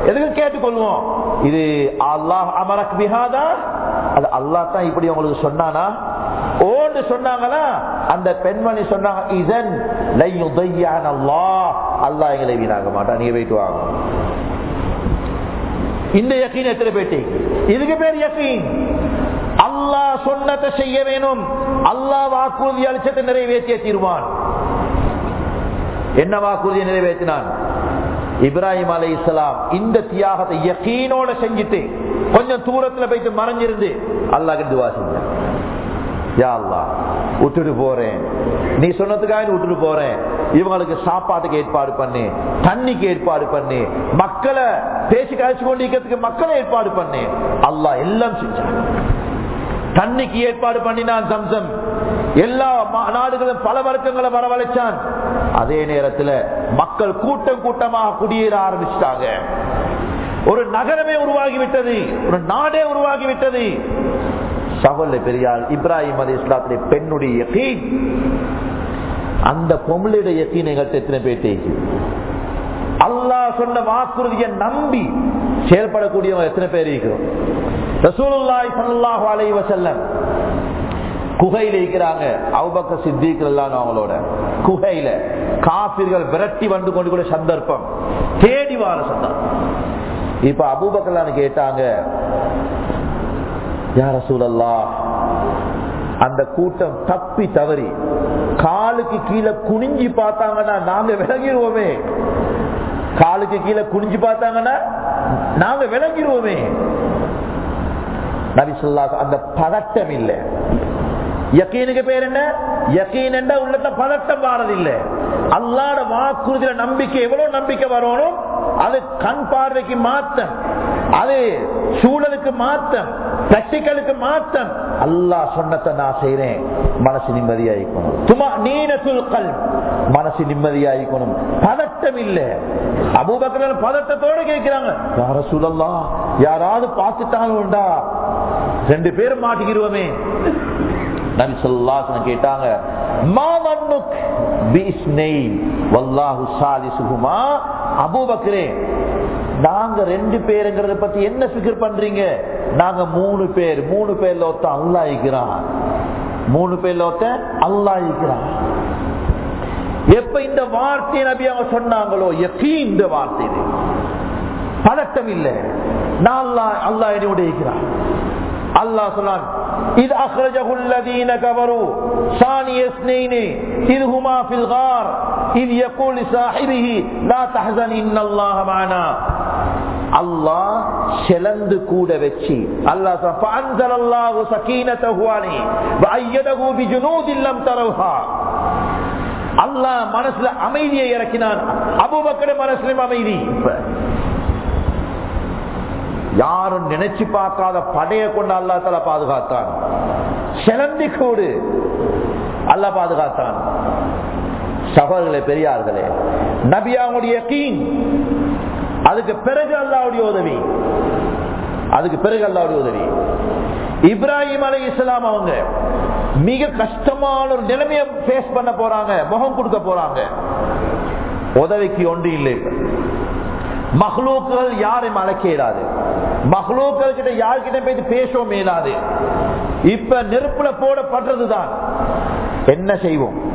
எதுக்கு கேட்டுக்கொள்வோம்? இது அல்லாஹ் அமரக் பிஹாதா? அது அல்லாஹ் தான் இப்படி அவங்களுக்கு சொன்னானா? ஓண்டு சொன்னாங்களா? அந்த பெண்மணி சொன்னாங்க இதன் அல்லாஹ். எங்களை வீணாக மாட்டான். நீங்க போயிட்டு வாங்க. இந்த யக்கீன் எத்தனை பேட்டி இதுக்கு பேர் யக்கீன் அல்லாஹ் சொன்னதை செய்ய வேணும். அல்லாஹ் வாக்குறுதி அளிச்சத்தை நிறைவேற்றிய தீர்வான் என்ன வாக்குறுதியை நிறைவேற்றினான்? இப்ராஹிம் அலை இஸ்லாம் இந்த தியாகத்தை யக்கீனோட செஞ்சுட்டு கொஞ்சம் தூரத்துல போயிட்டு மறைஞ்சிருந்து அல்லாஹ் துவா செஞ்சான். யா அல்லா விட்டுட்டு போறேன். நீ சொன்னதுக்காக விட்டுட்டு போறேன். இவங்களுக்கு சாப்பாட்டுக்கு ஏற்பாடு பண்ணு தண்ணிக்கு ஏற்பாடு பண்ணு மக்களை பேசி கழிச்சு கொண்டிருக்கிறதுக்கு மக்களை ஏற்பாடு பண்ணு. அல்லாஹ் எல்லாம் செஞ்சான். தண்ணிக்கு ஏற்பாடு பண்ணினான் சம்சம். எல்லா நாடுகளும் பல வர்க்கங்களை வரவழைச்சான். அதே நேரத்தில் மக்கள் கூட்டம் கூட்டமாக குடியேற ஆரம்பிச்சிட்டாங்க. ஒரு நகரமே உருவாகிவிட்டது. ஒரு நாடே உருவாகிவிட்டது. சகோல பெரியார் இப்ராஹிம் அலி இஸ்லாத்துடைய பெண்ணுடைய அந்த பொம்பளுடைய யக்கீன் எங்கள்கிட்ட எத்தனை பேட்டி சொன்ன வாக்குறுதியை நம்பி செயல்படக்கூடியவங்க எத்தனை பேர் இருக்கிறோம்? ரசூலுல்லாய் சல்லாஹு அலைவ செல்லம் குகையில இருக்கிறாங்க. அவுபக்க சித்திகள் அவங்களோட குகையில காபிர்கள் விரட்டி வந்து கொண்டு கூட சந்தர்ப்பம். தேடி வார சந்தர்ப்பம். இப்ப அபூபக்கல்லான்னு கேட்டாங்க? யார சூழல்லா அந்த கூட்டம் தப்பி தவறி காலுக்கு கீழே குனிஞ்சி பார்த்தாங்கன்னா நாங்க விலகிடுவோமே காலுக்கு கீழே குனிஞ்சு பார்த்தாங்கன்னா நாங்க விளங்கிடுவோமே. நபி அந்த பதட்டம் இல்லை. யக்கீனுக்கு பேர் என்ன? யக்கீன் என்ற உள்ளத்த பதட்டம் வாரதில்லை. அல்லாட வாக்குறுதியில நம்பிக்கை எவ்வளவு நம்பிக்கை வரணும் அது கண் பார்வைக்கு மாத்தம். அது சூழலுக்கு மாத்தம். பிராக்டிக்கலுக்கு மாத்தம். அல்லாஹ் சொன்னத்தை நான் செய்யறேன் மனசு நிம்மதியாயிக்கணும். துமா நீனத்துல் கல் மனசு நிம்மதியாயிக்கணும். பதட்டம் இல்லை. அபூபக்கர் பதட்டத்தோட கேட்கிறாங்க. யார சூழல்லா யாராவது பார்த்துட்டாலும் உண்டா? ரெண்டு பேரும் மாட்டிக்கிடுவோமே. நபி சொல்லாசனம் கேட்டாங்க அபூபக்கரே நாங்க ரெண்டு பேருங்கிறத பத்தி என்ன பிகர் பண்றீங்க? நாங்க மூணு பேர். மூணு பேர்ல ஒருத்த அல்லா இருக்கிறான். மூணு பேர்ல ஒருத்த அல்லா இருக்கிறான். எப்ப இந்த வார்த்தையை நபி அவங்க சொன்னாங்களோ எப்பி இந்த வார்த்தை பதட்டம் இல்லை. நான் அல்லா அல்லா என்னோட இருக்கிறான். அல்லாஹ் சொன்னான் إذ أخرجه الذين كفروا ثاني اثنين إذ هما في الغار إذ يقول لصاحبه لا تحزن إن الله معنا அல்லாஹ் செலந்து கூட வச்சு அல்லாஹ் فأنزل الله سكينته عليه وأيده بجنود لم تروها அல்லாஹ் மனசுல அமைதியை இறக்கினான் அபுபக்கட மனசுல அமைதி யாரும் நினைச்சு பார்க்காத படைய கொண்டு அல்லா தலா பாதுகாத்தான். செலந்தி கூடு அல்ல பாதுகாத்தான். சகோதரர்களே பெரியார்களே நபியாவுடைய கீன் அதுக்கு பிறகு அல்லாவுடைய உதவி. அதுக்கு பிறகு அல்லாவுடைய உதவி. இப்ராஹிம் அலி இஸ்லாம் அவங்க மிக கஷ்டமான ஒரு நிலைமையை பேஸ் பண்ண போறாங்க முகம் கொடுக்க போறாங்க. உதவிக்கு ஒன்று இல்லை. மஹ்லூக்குகள் யாரையும் அழைக்க இயலாது. மஹ்லூக்கள் கிட்ட யார்கிட்ட போயிட்டு பேசவும் மேலாது இப்ப நெருப்புல போடப்படுறதுதான் என்ன செய்வோம்?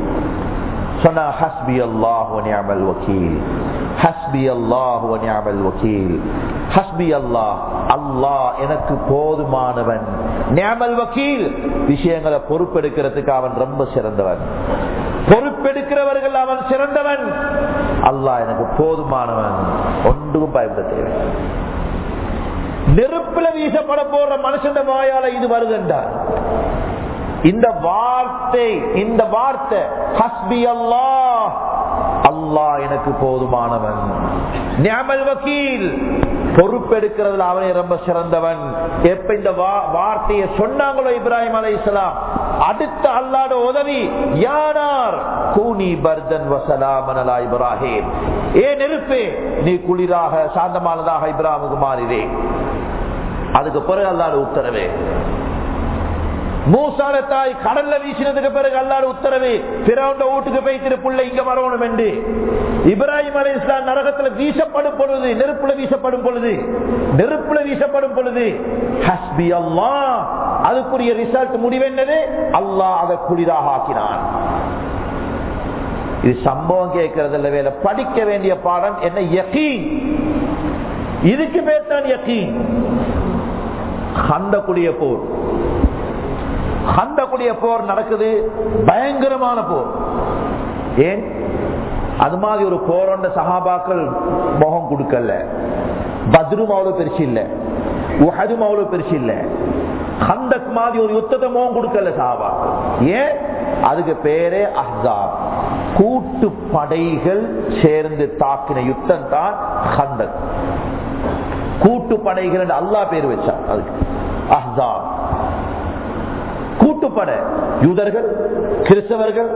சொன்னா ஹஸ்பி அல்லாஹ் வக்கீல். ஹஸ்பி அல்லாஹ் வக்கீல். ஹஸ்பி அல்லாஹ் அல்லாஹ் எனக்கு போதுமானவன். நியாமல் வக்கீல். விஷயங்களை பொறுப்பெடுக்கிறதுக்கு அவன் ரொம்ப சிறந்தவன். பொறுப்பெடுக்கிறவர்கள் அவன் சிறந்தவன். அல்லாஹ் எனக்கு போதுமானவன். ஒன்றும் பயப்பட தேவை நெருப்புல வீசப்பட போற மனுஷன் வாயால இது வருகின்றார் இந்த வார்த்தை இந்த வார்த்தை ஹஸ்பி அல்லாஹ் அல்லாஹ் எனக்கு போதுமானவன். நியாமல் வக்கீல். பொறுப்பெடுக்கிறதுல அவனே ரொம்ப சிறந்தவன். எப்ப இந்த வார்த்தையை சொன்னாங்களோ இப்ராஹிம் அலை இஸ்லாம் அடுத்த அல்லாட உதவி யானார்? கூனி பர்தன் வசலாமனலா இப்ராஹிம். ஏன் நெருப்பே? நீ குளிராக சாந்தமானதாக இப்ராஹிமுக்கு மாறிதே அதுக்கு பிறகு அல்லாட உத்தரவு. மூசால தாய் கடல்ல வீசினதுக்கு பிறகு அல்லாட உத்தரவு பிறவுண்ட வீட்டுக்கு போய் திருப்புள்ள இங்க வரணும் என்று. இப்ராஹிம் அலி இஸ்லாம் நரகத்தில் வீசப்படும் பொழுது நெருப்புல வீசப்படும் பொழுது நெருப்புல வீசப்படும் பொழுது ஹஸ்பி அல்லா அதுக்குரிய ரிசல்ட் முடிவென்னது அல்லாஹ் அதை குளிராக ஆக்கினான். இது சம்பவம் கேட்கறதில்ல வேலை படிக்க வேண்டிய பாடம் என்ன? யக்கி இதுக்கு பேர் தான் யகீன். ஹந்தக்குடிய போர். ஹந்தக்குடிய போர் நடக்குது பயங்கரமான போர். ஏன்? அது மாதிரி ஒரு போரோண்ட சகாபாக்கள் முகம் கொடுக்கல. பத்ரும் அவ்வளவு பெருசு இல்ல. உஹதும் அவ்வளவு பெருசு இல்ல. ஹந்தக் மாதிரி ஒரு யுத்தத்தை முகம் கொடுக்கல சகாபாக்கள் ஏன்? அதுக்கு பேரே அஹ்சாப். கூட்டு படைகள் சேர்ந்து தாக்கின யுத்தம் தான் ஹந்தக் கூட்டு படைகள் அல்லா பேர் வச்சா அதுக்கு அஹாப் உட்பட யூதர்கள் கிறிஸ்தவர்கள்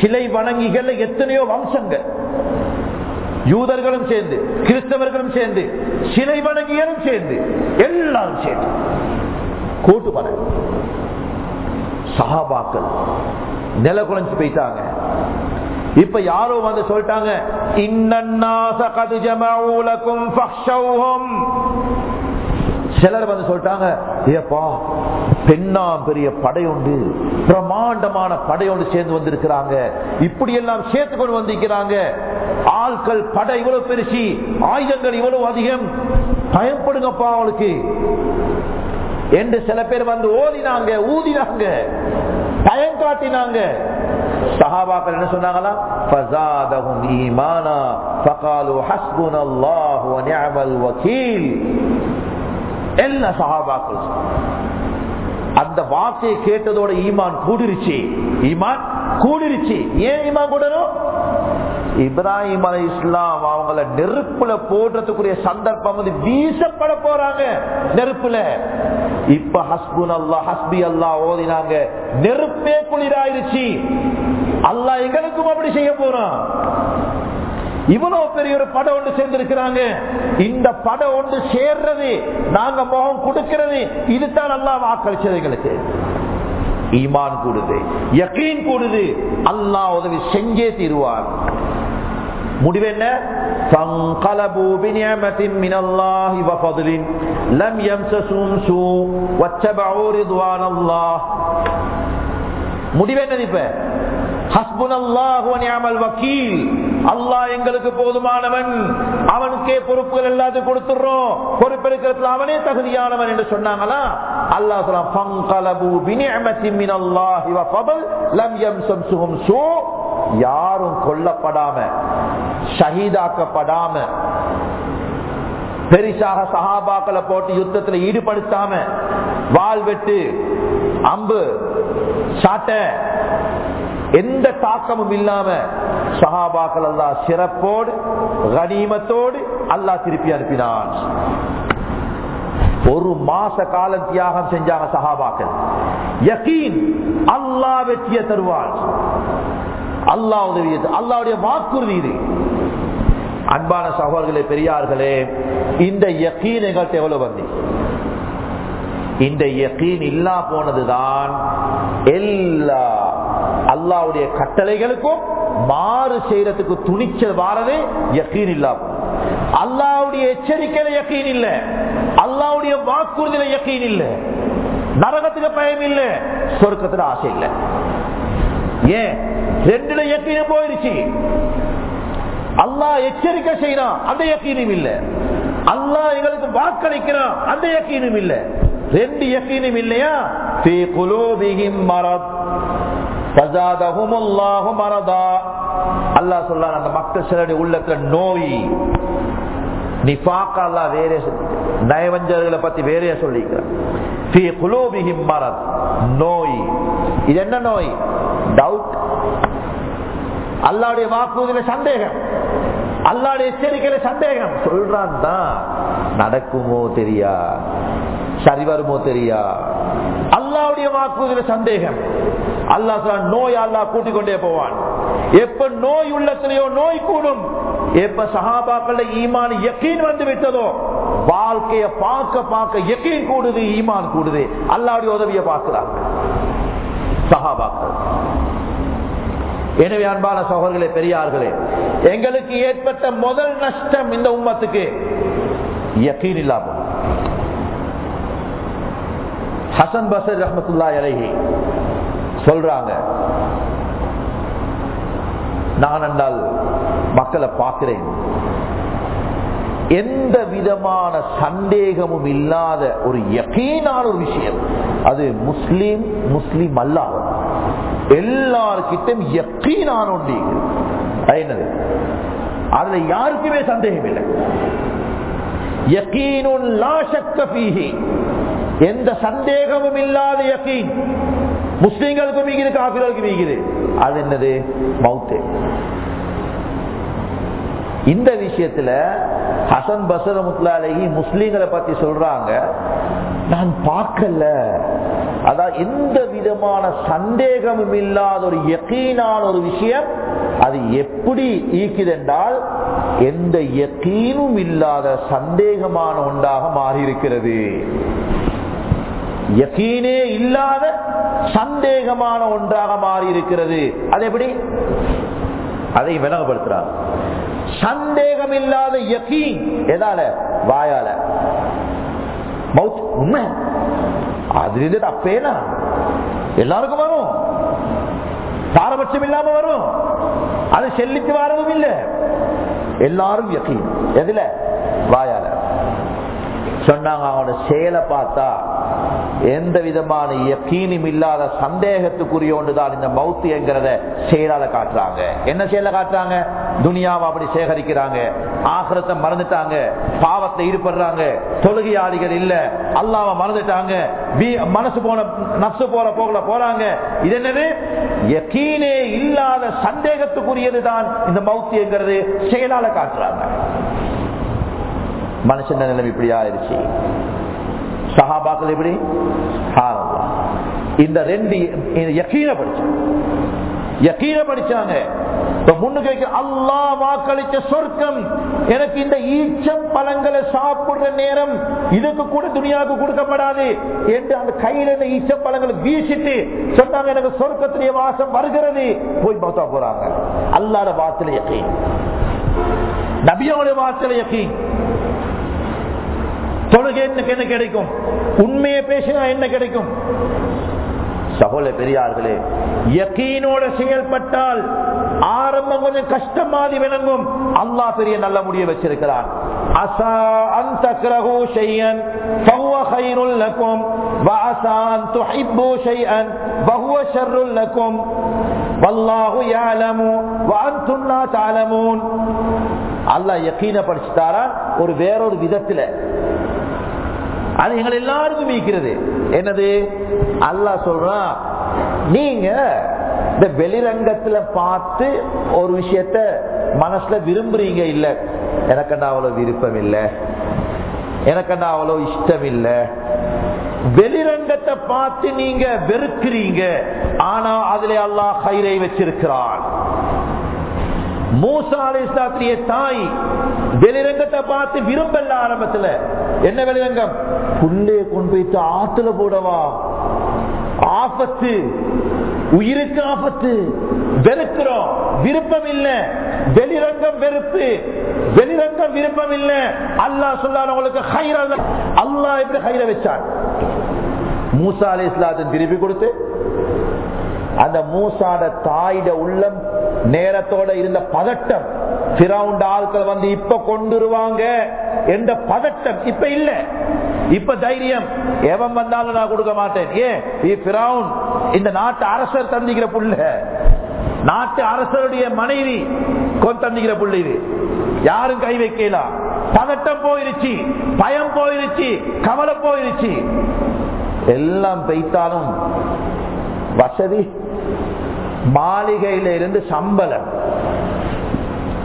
சிலை வணங்கிகள் எத்தனையோ வம்சங்கள். யூதர்களும் சேர்ந்து கிறிஸ்தவர்களும் சேர்ந்து சிலை வணங்கியரும் சேர்ந்து எல்லாரும் சேர்ந்து. கூட்டுப்பட. சகாபாக்கள் நில குலைஞ்சு போயிட்டாங்க. இப்ப யாரோ வந்து சொல்லிட்டாங்க சிலர் வந்து சொல்லிட்டாங்க ஏப்பா பெண்ணா பெரிய படை பிரமாண்டமான படை சேர்ந்து வந்திருக்கிறாங்க. இப்படி எல்லாம் சேர்த்து கொண்டு வந்திருக்கிறாங்க. ஆட்கள் படை இவ்வளவு பெருசி ஆயுதங்கள் இவ்வளவு அதிகம். பயன்படுங்கப்பா அவளுக்கு. என்று சில பேர் வந்து ஓதினாங்க ஊதினாங்க பயம் காட்டினாங்க. சஹாபாக்கள் என்ன சொன்னாங்களா? ஈமானா ஃபகாலு ஹஸ்புனல்லாஹு வ நிஅமல் வகீல். என்ன சகாபாக்கள் அந்த வார்த்தையை கேட்டதோட ஈமான் கூடிருச்சு. ஈமான் கூடிருச்சு. ஏன் ஈமான் கூடணும்? இப்ராஹிம் அலை இஸ்லாம் அவங்கள நெருப்புல போடுறதுக்குரிய சந்தர்ப்பம் வந்து வீசப்பட போறாங்க நெருப்புல. இப்ப ஹஸ்புன் அல்லா ஹஸ்பி அல்லா ஓதினாங்க. நெருப்பே குளிராயிருச்சு. அல்லா எங்களுக்கும் அப்படி செய்ய போறான். இவ்வளவு பெரிய ஒரு படம் ஒன்று சேர்ந்திருக்கிறாங்க இந்த படம் ஒன்று சேர்றது நாங்க முகம் கொடுக்கிறது இதுதான் நல்லா வாக்களிச்சது எங்களுக்கு ஈமான் கூடுது யக்கீன் கூடுது அல்லாஹ் உதவி செஞ்சே தீருவார் முடிவு என்ன فانقلبوا بنعمة من الله وفضل لم يمسسهم سوء واتبعوا رضوان الله முடிவு என்னது இப்ப அல்லாஹ் எங்களுக்கு போதுமானவன். அவனுக்கே பொறுப்புகள் எல்லாத்தையும் கொடுத்துடுறோம். பொறுப்பெடுக்கிறதுல அவனே தகுதியானவன் என்று சொன்னாங்களா? அல்லாஹ் சொல்றான் யாரும் கொல்லப்படாம ஷஹீதாக்கப்படாம பெரிசாக சஹாபாக்களை போட்டு யுத்தத்தில் ஈடுபடுத்தாம வால் வெட்டு அம்பு சாட்ட எந்த தாக்கமும் இல்லாம சஹாபாக்கள் அல்லா சிறப்போடு கனிமத்தோடு அல்லா திருப்பி அனுப்பினான். ஒரு மாச காலம் தியாகம் செஞ்சாங்க சஹாபாக்கள். யகீன் அல்லா வெற்றிய தருவான். அல்லா உதவியது அல்லாவுடைய வாக்குறுதி இது. அன்பான சகோதரர்களே பெரியார்களே இந்த யக்கீன் எங்கள்கிட்ட எவ்வளவு வந்து இந்த யக்கீன் இல்லா போனதுதான் எல்லா அல்லாவுடைய கட்டளைகளுக்கும் மாறு செய்யறதுக்கு துணிச்சல் வாரது யக்கீன் இல்லா. அல்லாவுடைய எச்சரிக்கையில யக்கீன் இல்ல. அல்லாவுடைய வாக்குறுதியில யக்கீன் இல்ல. நரகத்துக்கு பயம் இல்ல. சொர்க்கத்துல ஆசை இல்ல. ஏன்? ரெண்டுல யக்கீனம் போயிருச்சு. அல்லாஹ் எச்சரிக்கை செய்யறான் அந்த யக்கீனும் இல்ல. அல்லாஹ் எங்களுக்கு வாக்களிக்கிறான் அந்த யக்கீனும் இல்ல. ரெண்டு யக்கீனும் இல்லையா? மரம் அல்லா மரத். அல்லாஹ் அந்த மக்கள் சிலருடைய உள்ளத்துல நோய். நிஃபாக் அல்லாஹ் வேற நயவஞ்சர்களை பத்தி வேறைய சொல்லிக்கிறான் மரத். நோய். இது என்ன நோய்? டவுட். அல்லாவுடைய வாக்குறுதியில சந்தேகம். அல்லாவுடைய எச்சரிக்கையில சந்தேகம். சொல்றான் தான். நடக்குமோ தெரியா? சரி வருமோ தெரியா? அல்லாவுடைய வாக்குறுதியில சந்தேகம். அல்லா நோய் அல்லா கூட்டிக் கொண்டே போவான். எப்ப நோய் உள்ளத்திலேயோ நோய் கூடும் எப்ப சஹாபாக்கள் ஈமான் யக்கீன் வந்து விட்டதோ வாழ்க்கைய பார்க்க பார்க்க யக்கீன் கூடுது ஈமான் கூடுது. அல்லாவுடைய உதவியை பார்க்கிறாங்க. சஹாபாக்கள். எனவே அன்பான சகோதரர்களே பெரியார்களே எங்களுக்கு ஏற்பட்ட முதல் நஷ்டம் இந்த உம்மத்துக்கு யக்கீன் இல்லாமல். ஹசன் பசர் ரஹமத்துல்லா அலஹி சொல்றாங்க. நான் என்றால் மக்களை பார்க்கிறேன். எந்த விதமான சந்தேகமும் இல்லாத ஒரு யக்கீனான ஒரு விஷயம். அது முஸ்லீம் முஸ்லீம் அல்லாத எல்லாருக்கிட்டும் யக்கீனான ஒன்று என்னது? அதுல யாருக்குமே சந்தேகம் இல்லை. யக்கீனுன் எந்த சந்தேகமும் இல்லாத யக்கீன் முஸ்லீம்களுக்கு மீகுது காபிர்களுக்கு மீகுது அது என்னது? மவுத்து. இந்த விஷயத்துல ஹசன் பசர முத்லாலகி முஸ்லீம்களை பத்தி சொல்றாங்க. நான் பார்க்கல. அதான் எந்த விதமான சந்தேகமும் இல்லாத ஒரு எக்கீனான ஒரு விஷயம். அது எப்படி ஈக்குது என்றால் எந்த எக்கீனும் இல்லாத சந்தேகமான ஒன்றாக மாறியிருக்கிறது. யக்கீனே இல்லாத சந்தேகமான ஒன்றாக மாறி இருக்கிறது அது எப்படி? அதை விலகப்படுத்துறார் சந்தேகம் இல்லாத யக்கீன் எதால? வாயால. மவுத் உண்மை. அது இருந்து தப்பேனா எல்லாருக்கும் வரும். பாரபட்சம் இல்லாம வரும். அது செல்லித்து வாரவும் இல்லை. எல்லாரும் யக்கீன் எதுல? வாயால. சொன்னாங்க அவனோட செயலை பார்த்தா எந்த விதமான யக்கீனும் இல்லாத சந்தேகத்துக்குரிய ஒன்றுதான் இந்த மவுத்து என்கிறத செயலால காட்டுறாங்க. என்ன செயல காட்டுறாங்க? துனியாவை அப்படி சேகரிக்கிறாங்க. ஆகிரத்தை மறந்துட்டாங்க. பாவத்தை ஈடுபடுறாங்க. தொழுகையாளிகள் இல்ல. அல்லாம மறந்துட்டாங்க. மனசு போன நப்சு போற போகல போறாங்க. இது என்னது? யக்கீனே இல்லாத சந்தேகத்துக்குரியது தான் இந்த மவுத்து என்கிறது செயலால காட்டுறாங்க. மனுஷன் நிலைமை இப்படி ஆயிடுச்சு. சஹாபாக்கள் எப்படி? இந்த ரெண்டு யக்கீன படிச்சாங்க. யக்கீன படிச்சாங்க. முன்னுக்கு அல்லா வாக்களிச்ச சொர்க்கம். எனக்கு இந்த ஈச்சம் பழங்களை சாப்பிடுற நேரம் இதுக்கு கூட துணியாவுக்கு கொடுக்கப்படாது என்று அந்த கையில இந்த ஈச்சம் பழங்களை வீசிட்டு சொன்னாங்க எனக்கு சொர்க்கத்திலேயே வாசம் வருகிறது. போய் பார்த்தா போறாங்க. அல்லாத வார்த்தையில யக்கீன். நபியோட வார்த்தையில யக்கீன். தொழுகை என்ன கிடைக்கும்? உண்மையை பேசினா என்ன கிடைக்கும்? சகோல பெரியார்களே யக்கீனோட செயல்பட்டால் ஆரம்பம் கொஞ்சம் கஷ்டமாதி விளங்கும். அல்லா பெரிய நல்ல முடிய வச்சிருக்கிறான். அசா அந்த கிரகோ செய்யன் பகுவகைருள்ளக்கும் வாசான் துஹிப்போ செய்யன் பகுவ ஷர்ருள்ளக்கும் வல்லாஹு யாலமு வான் துன்னா தாலமூன் அல்லா யக்கீன படிச்சுட்டாரா? ஒரு வேறொரு விதத்துல. அது எங்களை எல்லாருக்கும் இருக்கிறது என்னது? அல்லா சொல்றான் நீங்க இந்த வெளிரங்கத்துல பார்த்து ஒரு விஷயத்த மனசுல விரும்புறீங்க இல்ல? எனக்கண்டா அவ்வளவு விருப்பம் இல்ல? எனக்கண்டா அவ்வளவு இஷ்டம் இல்ல? வெளிரங்கத்தை பார்த்து நீங்க வெறுக்கிறீங்க. ஆனா அதுல அல்லாஹ் கயிறை வச்சிருக்கிறான். மூசா அலிஸ்லாத்திரிய தாய் வெளிரங்கத்தை பார்த்து விரும்பல ஆரம்பத்துல. என்ன வெளிரங்கம்? புள்ளே கொண்டு போயிட்டு ஆத்துல போடவா? ஆபத்து. உயிருக்கு ஆபத்து. வெறுக்கிறோம். விருப்பம் இல்லை வெளிரங்கம் வெறுப்பு. வெளிரங்கம் விருப்பம் இல்லை அல்லாஹ் சொல்லான உங்களுக்கு ஹைர அல்லாஹ் எப்படி ஹைர வச்சான்? மூசா அலி இஸ்லாத்தின் திருப்பி கொடுத்து அந்த மூசாட தாயிட உள்ளம் நேரத்தோட இருந்த பதட்டம். பிறவுண்ட ஆட்கள் வந்து இப்ப கொண்டுருவாங்க என்ற பதட்டம் இப்ப இல்ல. இப்ப தைரியம். எவன் வந்தாலும் நான் கொடுக்க மாட்டேன். ஏன்? பிரவுன் இந்த நாட்டு அரசர் தந்திக்கிற புள்ள. நாட்டு அரசருடைய மனைவி கொந்தந்திக்கிற புள்ள இது. யாரும் கை வைக்கலாம் பதட்டம் போயிருச்சு பயம் போயிருச்சு கவலை போயிருச்சு. எல்லாம் பெய்த்தாலும் வசதி மாளிகையில இருந்து சம்பளம்.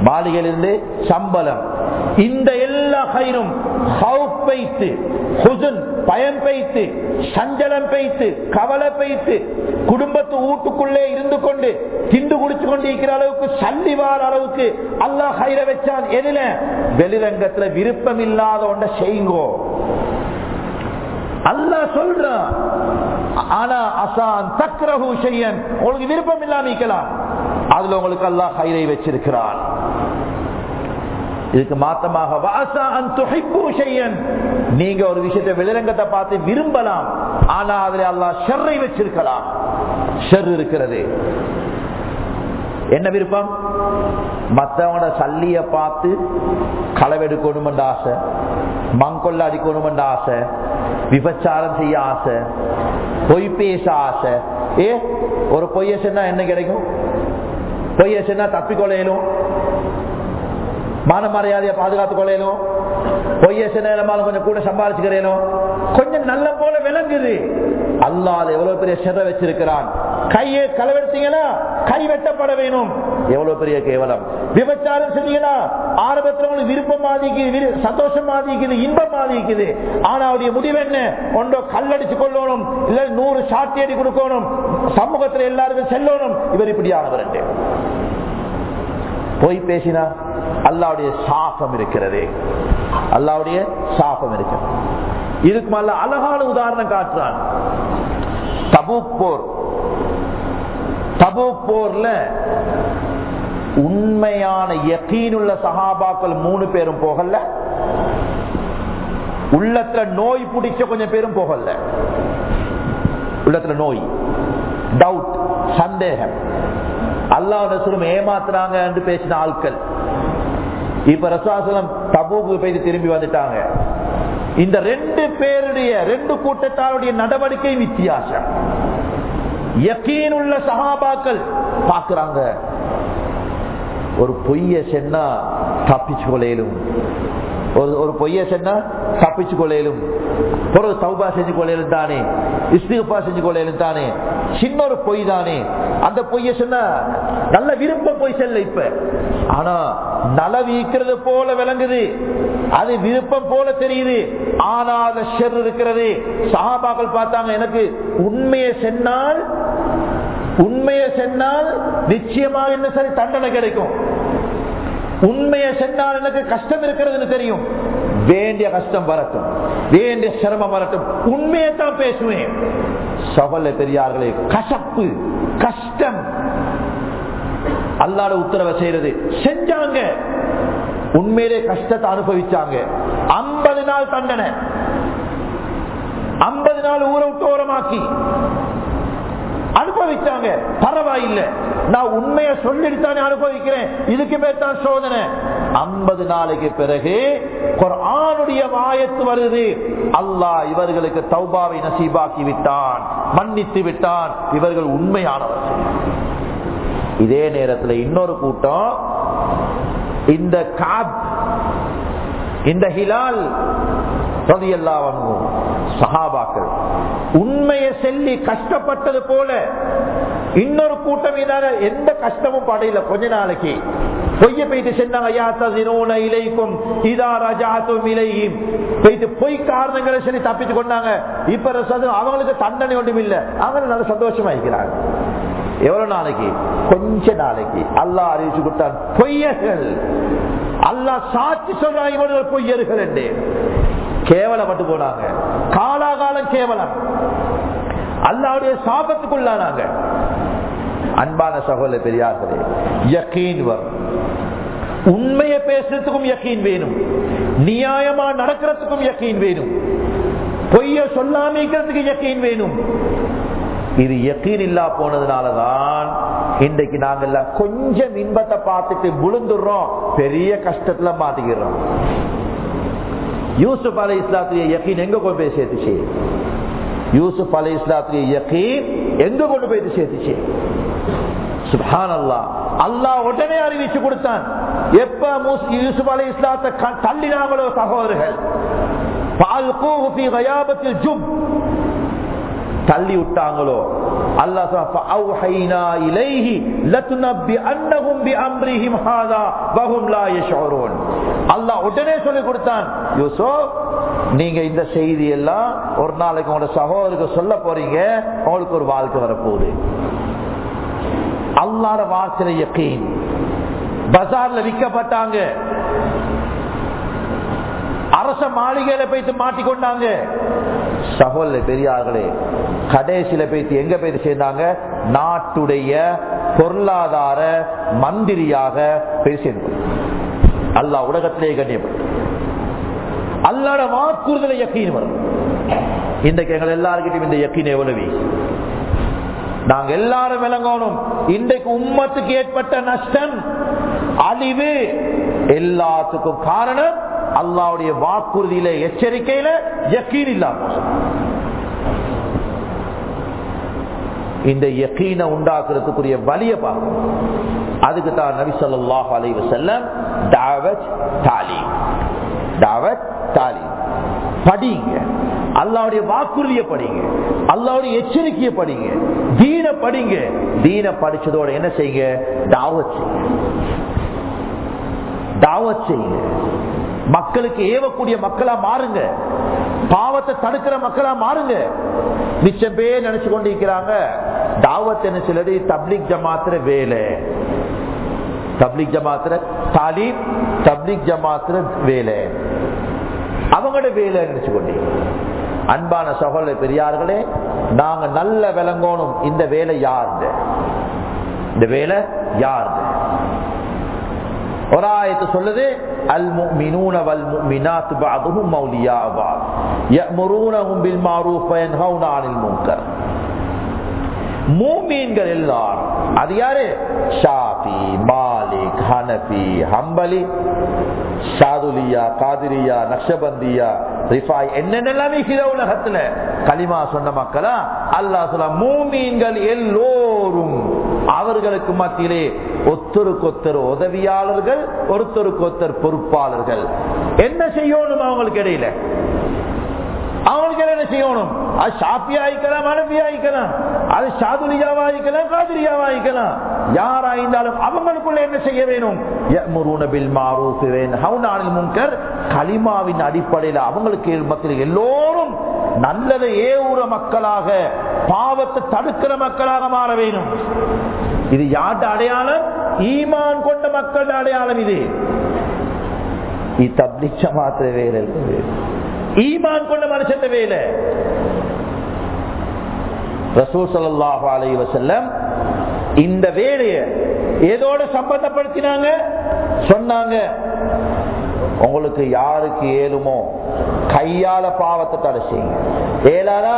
மாளிகையிலிருந்து சம்பளம். இந்த எல்லா கயிறும் பைத்து பயம் பெய்த்து சஞ்சலம் பெய்த்து கவலை பெய்த்து குடும்பத்து வீட்டுக்குள்ளே இருந்து கொண்டு திண்டு குடிச்சு கொண்டு இருக்கிற அளவுக்கு சல்லிவார அளவுக்கு அல்லா கயிற வச்சான். எதுல? வெளிரங்கத்துல விருப்பம் இல்லாத ஒன்றை செய்யுங்கோ அல்லா சொல்றான் ஆனா அசான் தக்ரஹு செய்யன் உங்களுக்கு விருப்பம் இல்லாம இருக்கலாம். அதுல உங்களுக்கு அல்லா கைலை வச்சிருக்கிறான். இதுக்கு மாத்தமாக நீங்க ஒரு விஷயத்தை வெளிரங்கத்தை பார்த்து விரும்பலாம். ஆனா அதுல அல்லா ஷெர்ரை வச்சிருக்கலாம். ஷெர் இருக்கிறது. என்ன விருப்பம்? மத்தவனோட சல்லிய பார்த்து களவெடுக்கணும் என்ற ஆசை மங்கொல்ல அடிக்கணும் என்ற ஆசை விபச்சாரம் செய்ய ஆசை பொய் பேச ஆசை. ஏ ஒரு பொய்ய சொன்னா என்ன கிடைக்கும்? பொய்ய சொன்னா தப்பிக்கொள்ளையிலும் மான மரியாதையை பாதுகாத்துக் கொள்ளையிலும் பொய்ய சின்னாலும் கொஞ்சம் கூட சம்பாதிச்சுக்கிறேனும் கொஞ்சம் நல்ல போல விளங்குது. அல்லாத எவ்வளவு பெரிய சிற வச்சிருக்கிறான். கையை களவெடுத்தீங்கன்னா கை வெட்டப்பட வேணும். எவ்வளவு பெரிய கேவலம். விபச்சாரம் செஞ்சீங்கன்னா ஆரம்பத்தில் உங்களுக்கு விருப்பம் மாதிக்குது சந்தோஷம் மாதிக்குது இன்பம் மாதிக்குது ஆனா அவருடைய முடிவு என்ன? ஒன்றோ கல்லடிச்சு கொள்ளணும். இல்ல நூறு அடி கொடுக்கணும். சமூகத்தில் எல்லாருக்கும் செல்லணும். இவர் இப்படியானவர் போய் பேசினா அல்லாவுடைய சாபம் இருக்கிறது. அல்லாவுடைய சாபம் இருக்கிறது. இதுக்கு மேல அழகான உதாரணம் காட்டுறான் தபூக் போர். போர்ல உண்மையான யக்கீனுள்ள சகாபாக்கள் மூணு பேரும் போகல. உள்ளத்துல நோய் பிடிச்ச கொஞ்சம் பேரும் போகல. உள்ளத்துல நோய் டவுட் சந்தேகம். அல்லாஹ் ரசூலும் ஏமாத்துறாங்க என்று பேசின ஆட்கள். இப்ப ரசுவாசலம் தபூக்கு போய் திரும்பி வந்துட்டாங்க. இந்த ரெண்டு பேருடைய ரெண்டு கூட்டத்தாருடைய நடவடிக்கை வித்தியாசம். உள்ள சகாபாக்கள் பாக்குறாங்க ஒரு பொய்ய சென்னா தப்பிச்சு கொள்ளையிலும் ஒரு ஒரு பொய்ய சென்னா தப்பிச்சு கொள்ளையிலும் ஒரு சௌபா செஞ்சு கொள்ளையிலும் தானே. இஸ்திகப்பா செஞ்சு கொள்ளையிலும் தானே. சின்ன ஒரு பொய் தானே. அந்த பொய்ய சொன்னா நல்ல விருப்பம் பொய் செல்ல இப்ப. ஆனா நலவீக்கிறது போல விளங்குது. அது விருப்பம் போல தெரியுது. ஆனா அந்த ஷெர் இருக்கிறது. சகாபாக்கள் பார்த்தாங்க எனக்கு உண்மையை சென்னால் உண்மையை சென்றால் நிச்சயமாக என்ன சரி தண்டனை கிடைக்கும். உண்மையை சென்றால் எனக்கு கஷ்டம் இருக்கிறதுன்னு தெரியும். வேண்டிய கஷ்டம் வரட்டும். வேண்டிய சிரமம் வரட்டும். உண்மையை தான் பேசுவேன். சவல்ல பெரியார்களே கசப்பு கஷ்டம். அல்லாட உத்தரவை செய்யறது. செஞ்சாங்க. உண்மையிலே கஷ்டத்தை அனுபவிச்சாங்க. ஐம்பது நாள் தண்டனை. ஐம்பது நாள் ஊரை விட்டு ஓரமாக்கி. அனுபவிச்சாங்க. பரவாயில்லை. நான் உண்மையை சொல்லிட்டுத்தானே அனுபவிக்கிறேன். இதுக்கு மேல் தான் சோதனை. ஐம்பது நாளைக்கு பிறகு ஆணுடைய வாயத்து வருது. அல்லாஹ் இவர்களுக்கு தௌபாவை நசீபாக்கி விட்டான். மன்னித்து விட்டான். இவர்கள் உண்மையானவர்கள் இதே நேரத்தில் இன்னொரு கூட்டம். இந்த காப் இந்த ஹிலால் சஹாபாக்கள். உண்மையை சொல்லி கஷ்டப்பட்டது போல இன்னொரு கூட்டம் எந்த கஷ்டமும் படையில. கொஞ்ச நாளைக்கு. பொய்ய போயிட்டு சென்னாங்க இலைக்கும் இதா ரஜாத்தும் இலையும். போயிட்டு பொய் காரணங்களை சொல்லி தப்பிச்சு கொண்டாங்க. இப்ப அவங்களுக்கு தண்டனை ஒன்றும் இல்லை. அவங்க நல்ல சந்தோஷமா இருக்கிறாங்க. எவ்வளவு நாளைக்கு? கொஞ்ச நாளைக்கு. அல்லாஹ் அறிவிச்சு கொடுத்தார் பொய்யர்கள். அல்லாஹ் சாட்சி சொல்றாங்க இவர்கள் பொய்யர்கள் என்று கேவலப்பட்டு போனாங்க காலாகாலம் கேவலம். அல்லாவுடைய சாபத்துக்குள்ளானாங்க. அன்பான சகோதர பெரியார்களே யக்கீன் வரும். உண்மையை பேசுறதுக்கும் யக்கீன் வேணும். நியாயமா நடக்கிறதுக்கும் யக்கீன் வேணும். பொய்ய சொல்லாமிக்கிறதுக்கு யக்கீன் வேணும். இது யக்கீன் இல்லா போனதுனாலதான் இன்றைக்கு நாங்கள் கொஞ்சம் இன்பத்தை பார்த்துட்டு விழுந்துடுறோம். பெரிய கஷ்டத்துல மாத்திக்கிறோம் யூசுப் அலை இஸ்லாத்துடைய யக்கீன் எங்க கொண்டு போய் சேர்த்துச்சு? யூசுப் அலை இஸ்லாத்துடைய யக்கீன் எங்க கொண்டு போய் சேர்த்துச்சு? சுபான் அல்லா அல்லாஹ் உடனே அறிவிச்சு கொடுத்தான். எப்ப யூசுப் அலை இஸ்லாத்தை தள்ளினாங்களோ சகோதரர்கள்? தள்ளி விட்டாங்களோ அல்லாஹ் உடனே சொல்லி கொடுத்தான் யூசோ நீங்க இந்த செய்தி எல்லாம் ஒரு நாளைக்கு உங்களோட சகோதரருக்கு சொல்ல போறீங்க உங்களுக்கு ஒரு வாழ்க்கை வரப்போகுது. அல்லாட வார்த்தை யக்கீன். பஜார்ல விற்கப்பட்டாங்க அரச மாளிகையில போயிட்டு மாட்டிக்கொண்டாங்க. சகோதர பெரியார்களே கடைசியில பேசி எங்க போயிட்டு சேர்ந்தாங்க? நாட்டுடைய பொருளாதார மந்திரியாக போய் அல்லா உலகத்திலே கண்ணியப்பட்டு அல்லாட வாக்குறுதலை யக்கீன் வரும். இன்றைக்கு எங்கள் எல்லாருக்கிட்டையும் இந்த யக்கீன் எவ்வளவு? நாங்க எல்லாரும் விளங்கணும். இன்றைக்கு உம்மத்துக்கு ஏற்பட்ட நஷ்டம் அழிவு எல்லாத்துக்கும் காரணம் அல்லாவுடைய வாக்குறுதியில எச்சரிக்கையில யக்கீன் இல்லாம. இந்த யக்கீனை உண்டாக்குறதுக்குரிய வழிய பார்க்கணும் அதுக்கு தான் நபி சொல்லாஹ் அலைவு செல்லம் தாவத் தாவத் படிங்க. அல்லாவுடைய வாக்குறுதிய படிங்க. அல்லாவுடைய எச்சரிக்கையை படிங்க. தீன படிங்க. தீன படிச்சதோட என்ன செய்யுங்க? தாவத் செய்யுங்க. தாவத் செய்யுங்க. மக்களுக்கு ஏவக்கூடிய மக்களா மாறுங்க. பாவத்தை தடுக்கிற மக்களா மாறுங்க. மிச்சம் பேர் நினைச்சு கொண்டிருக்கிறாங்க தாவத் என்ன சொல்லுது? தப்லிக் ஜமாத்திர வேலை. தப்லிக் ஜமாத்திர தாலீம் தப்லிக் ஜமாத்திர வேலை. அவங்களோட வேலை நினைச்சு கொண்டீங்க அன்பான சகோதர பெரியார்களே நாங்க நல்ல விளங்கணும். இந்த வேலை யாருது இந்த வேலை யாருது ஒரு ஆயத்து சொல்லுது அல் முஃமினூன வல் முஃமினாத் பஅதுஹும் மௌலியா பஅத் யஅமுரூனஹும் பில் மஅரூஃப் வ அனில் முன்கர். மூமீன்கள் எல்லாரும் அது யாரு? ஷாபி மாலிக் ஹனபி ஹம்பலி சாதுலியா காதிரியா நக்ஷபந்தியா ரிஃபாய் என்னென்னலாமே ஹிரோ உலகத்துல. களிமா சொன்ன மக்களா அல்லாஹ் சொல்ல மூமீன்கள் எல்லோரும் அவர்களுக்கு மத்தியிலே ஒத்தருக்கொத்தர் உதவியாளர்கள் ஒருத்தருக்கொத்தர் பொறுப்பாளர்கள். என்ன செய்யணும் அவங்களுக்கு இடையில? அவங்களுக்கு என்ன செய்யணும்? அது ஷாப்பியா ஆயிக்கலாம் அனபியா ஆயிக்கலாம் அது சாதுரியாவா ஆயிக்கலாம் காதிரியாவா ஆயிக்கலாம் யாரா இருந்தாலும் அவங்களுக்குள்ள என்ன செய்ய வேணும்? களிமாவின் அடிப்படையில் அவங்களுக்கு மத்தியில் எல்லோரும் நல்லதை ஏவுற மக்களாக பாவத்தை தடுக்கிற மக்களாக மாற வேணும். இது யார்ட அடையாளம்? ஈமான் கொண்ட மக்களோட அடையாளம் இது. தப்ளிச்ச மாத்திர வேலை ஈமான் கொண்ட மனுஷன் வேலை. ரசூல் சல்லாஹு அலை வசல்லம் இந்த வேலையை ஏதோட சம்பந்தப்படுத்தினாங்க சொன்னாங்க. உங்களுக்கு யாருக்கு ஏழுமோ கையால பாவத்தை தடை செய்யுங்க. ஏலானா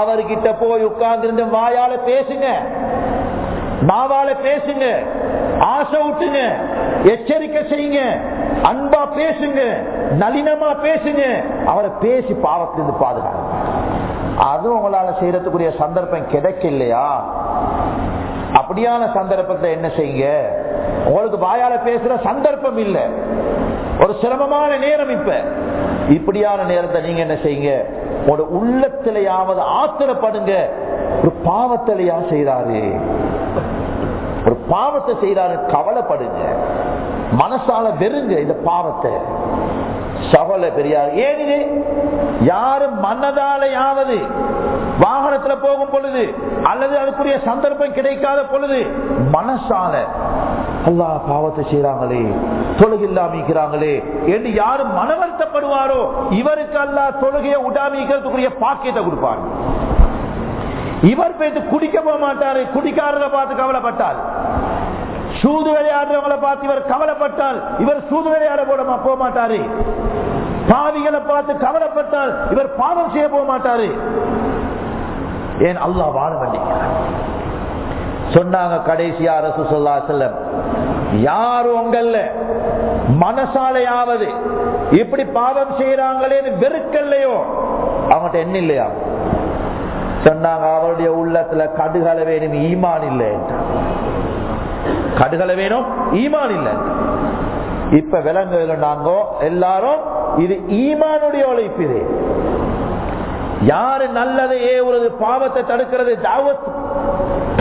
அவர்கிட்ட போய் உட்கார்ந்து வாயால பேசுங்க. நாவால பேசுங்க. ஆசை விட்டுங்க எச்சரிக்கை செய்யுங்க. அன்பா பேசுங்க. நளினமா பேசுங்க. அவரை பேசி பாவத்திலிருந்து பாதுகாங்க. அது உங்களால செய்யறதுக்குரிய சந்தர்ப்பம் கிடைக்கலையா? அப்படியான சந்தர்ப்பத்தை என்ன செய்யுங்க? உங்களுக்கு வாயால பேசுற சந்தர்ப்பம் இல்லை. ஒரு சிரமமான நேரம் இப்ப. இப்படியான நேரத்தை நீங்க என்ன செய்யுங்க? உங்களோட உள்ளத்திலேயாவது ஆத்திரப்படுங்க. ஒரு பாவத்திலையா செய்யறாரு ஒரு பாவத்தை செய்யறாரு கவலைப்படுங்க. மனசால வெறுங்க இந்த பாவத்தை. சகோல பெரியார் ஏன் யாரு யாரும் மன்னதாலையாவது வாகனத்துல போகும் பொழுது அல்லது அதுக்குரிய சந்தர்ப்பம் கிடைக்காத பொழுது மனசால அல்லாஹ் பாவத்தை செய்யறாங்களே தொழுகில்லாமிக்கிறாங்களே என்று யாரும் மனவருத்தப்படுவாரோ இவருக்கு அல்லா தொழுகையை உடாமிக்கிறதுக்குரிய பாக்கியத்தை கொடுப்பார். இவர் போயிட்டு குடிக்க போக மாட்டாரு குடிக்காரரை பார்த்து கவலைப்பட்டால். சூது விளையாடுறவங்களை பார்த்து இவர் கவலைப்பட்டால் இவர் சூது விளையாட போட போக மாட்டாரு. பாவிகளை பார்த்து கவலைப்பட்டால் இவர் பாவம் செய்ய போக மாட்டாரு. ஏன் அல்லாஹ் வாழ பண்ணிக்கிறான் சொன்னாங்க கடைசியா அரசு சொல்லா செல்லம் யார் உங்கல்ல மனசாலையாவது. இப்படி பாவம் செய்யறாங்களேன்னு வெறுக்கல்லையோ? அவங்ககிட்ட என்ன இல்லையா? சொன்னாங்க அவருடைய உள்ளத்துல கடுகள வேணும் ஈமான் இல்லை கடுகல வேணும் ஈமான் இல்லை இப்ப விலங்குகள் நாங்கோ எல்லாரும் இது ஈமானுடைய உழைப்பு இது. யாரு நல்லதை ஏவுறது பாவத்தை தடுக்கிறது தாவத்.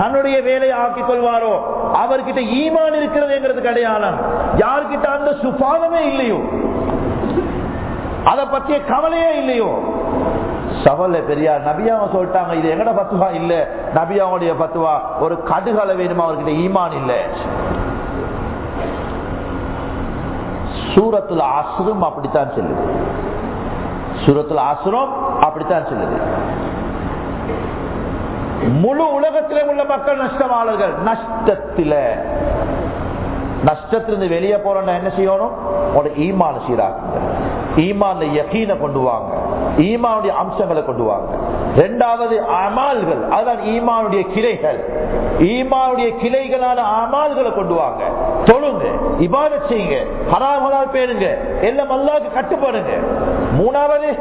தன்னுடைய வேலையை ஆக்கிக் கொள்வாரோ? அவர்கிட்ட ஈமான் இருக்கிறதுங்கிறது அடையாளம் யாருக்கிட்ட அந்த சுபாவமே இல்லையோ? அதை பற்றிய கவலையே இல்லையோ? சவல்ல பெரியார் நபியாவை சொல்லிட்டாங்க இது எங்கட பத்துவா இல்ல. நபியாவுடைய பத்துவா ஒரு கடுகளை வேணுமா? அவர்கிட்ட ஈமான் இல்ல. சூரத்துல அசுரும் அப்படித்தான் சொல்லுது. சூரத்துல அசுரம் அப்படித்தான் சொல்லுது. முழு உலகத்திலே உள்ள மக்கள் நஷ்டமாளர்கள் நஷ்டத்தில. நஷ்டத்திலிருந்து வெளியே போறோம்னா என்ன செய்யணும்? ஒரு ஈமான சீராக்குங்க. ஈமான யக்கீன கொண்டு வாங்க. ஈமானுடைய அம்சங்களை கொண்டு வாங்க. இரண்டாவது அமால்கள். அதுதான் ஈமானுடைய கிளைகள். ஈமானுடைய கிளைகளான அமால்களை கொண்டு வாங்க. தொழுங்க. இபாத செய்யுங்க. ஹராமலால் பேருங்க எல்லாம் அல்லாவுக்கு கட்டுப்படுங்க. மூணாவது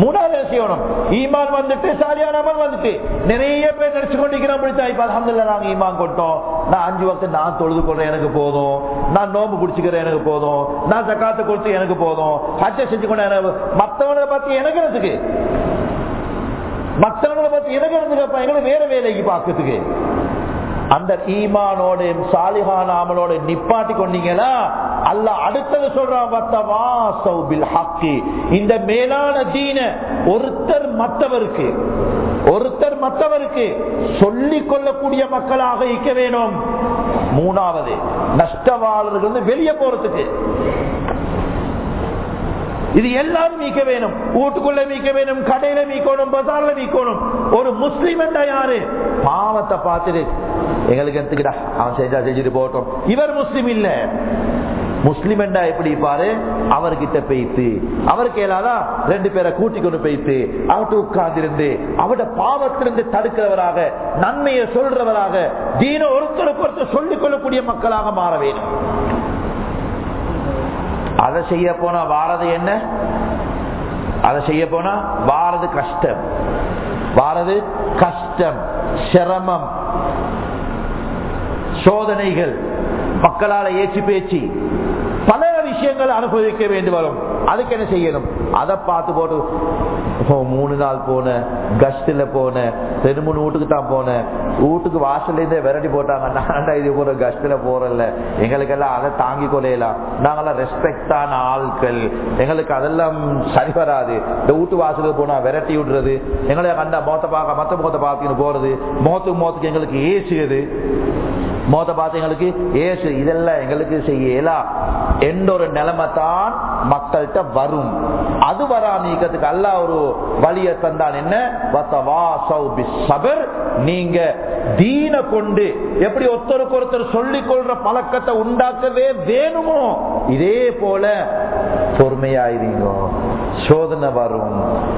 மூணாவது செய்யணும் ஈமான் வந்துட்டு சாலியான அமல் வந்துட்டு. நிறைய பேர் நினைச்சு கொண்டிருக்கிறோம் அப்படித்தான் இப்ப அலமதுல்ல நாங்க ஈமான் கொட்டோம். நான் அஞ்சு வருஷம் நான் தொழுது கொள்றேன் எனக்கு போதும். நான் நோம்பு குடிச்சுக்கிறேன் எனக்கு போதும். நான் சக்காத்து கொடுத்து எனக்கு போதும். ஹஜ்ஜ செஞ்சு கொண்டு எனக்கு மத்தவங்களை பத்தி எனக்கு எனக்கு மத்தவங்களை பத்தி எனக்கு எனக்கு எங்களுக்கு வேற வேலைக்கு பார்க்கறதுக்கு. அந்த ஈமானோட சாலிஹான அமலோட நிப்பாட்டி கொண்டீங்கன்னா அல்ல அடுத்தது சொல்றான் இந்த மேலான தீன ஒருத்தர் மற்றவருக்கு ஒருத்தர் மற்றவருக்கு சொல்லிக் கொள்ளக்கூடிய மக்களாக இருக்க வேணும் மூணாவது நஷ்டவாளர்கள் வெளியே போறதுக்கு. இது எல்லாரும் மீக்க வேணும் வீட்டுக்குள்ள மீக்க வேணும் கடையில மீக்கணும் பசார்ல மீக்கணும் ஒரு முஸ்லீம் என்ற யாரு? பாவத்தை பார்த்துட்டு எங்களுக்கு எடுத்துக்கிட்டா அவன் செஞ்சா செஞ்சுட்டு போட்டோம் இவர் முஸ்லீம் இல்ல. முஸ்லிம் என்றா எப்படி பாரு? அவர்கிட்ட பெய்த்து. அவருக்கு கேளாதா ரெண்டு பேரை கூட்டி கொண்டு பெய்த்து. அவர்கிட்ட உட்கார்ந்திருந்து அவட பாவத்திலிருந்து தடுக்கிறவராக நன்மையை சொல்றவராக தீன ஒருத்தருக்கு ஒருத்தர் சொல்லிக் கொள்ளக்கூடிய மக்களாக மாற வேண்டும். அதை செய்ய போனா வாரது என்ன? அதை செய்ய போனா வாரது கஷ்டம். வாரது கஷ்டம் சிரமம் சோதனைகள். மக்களால ஏற்றி பேச்சு. பல விஷயங்கள் அனுபவிக்க வேண்டி வரும். அதுக்கு என்ன செய்யணும்? அதை பார்த்து போட்டு மூணு நாள் போன கஷ்டில போன ரெண்டு மூணு வீட்டுக்கு தான் போனேன். வீட்டுக்கு வாசல்ல இருந்தே விரட்டி போட்டாங்க. நான்டா இது போற கஷ்டில போறல எங்களுக்கெல்லாம் அதை தாங்கி கொள்ளையலாம் நாங்கெல்லாம் ரெஸ்பெக்டான ஆட்கள் எங்களுக்கு அதெல்லாம் சரி வராது. இந்த வீட்டு வாசலுக்கு போனா விரட்டி விடுறது. எங்களை கண்டா மோத்த பார்க்க மத்த முகத்தை பார்த்துக்கிட்டு போறது. மோத்துக்கு மோத்துக்கு எங்களுக்கு ஏசுகிறது மோத பார்த்து எங்களுக்கு ஏசு இதெல்லாம் எங்களுக்கு செய்யலா. என்ற ஒரு நிலைமை தான் மக்கள்கிட்ட வரும். அது வராமீக்கிறதுக்கு அல்ல ஒரு வழியை தந்தான். என்ன? சபர் நீங்க தீன கொண்டு எப்படி ஒருத்தருக்கு ஒருத்தர் சொல்லிக் கொள்ற பழக்கத்தை உண்டாக்கவே வேணுமோ? இதே போல பொறுமையாயிருங்க சோதனை வரும்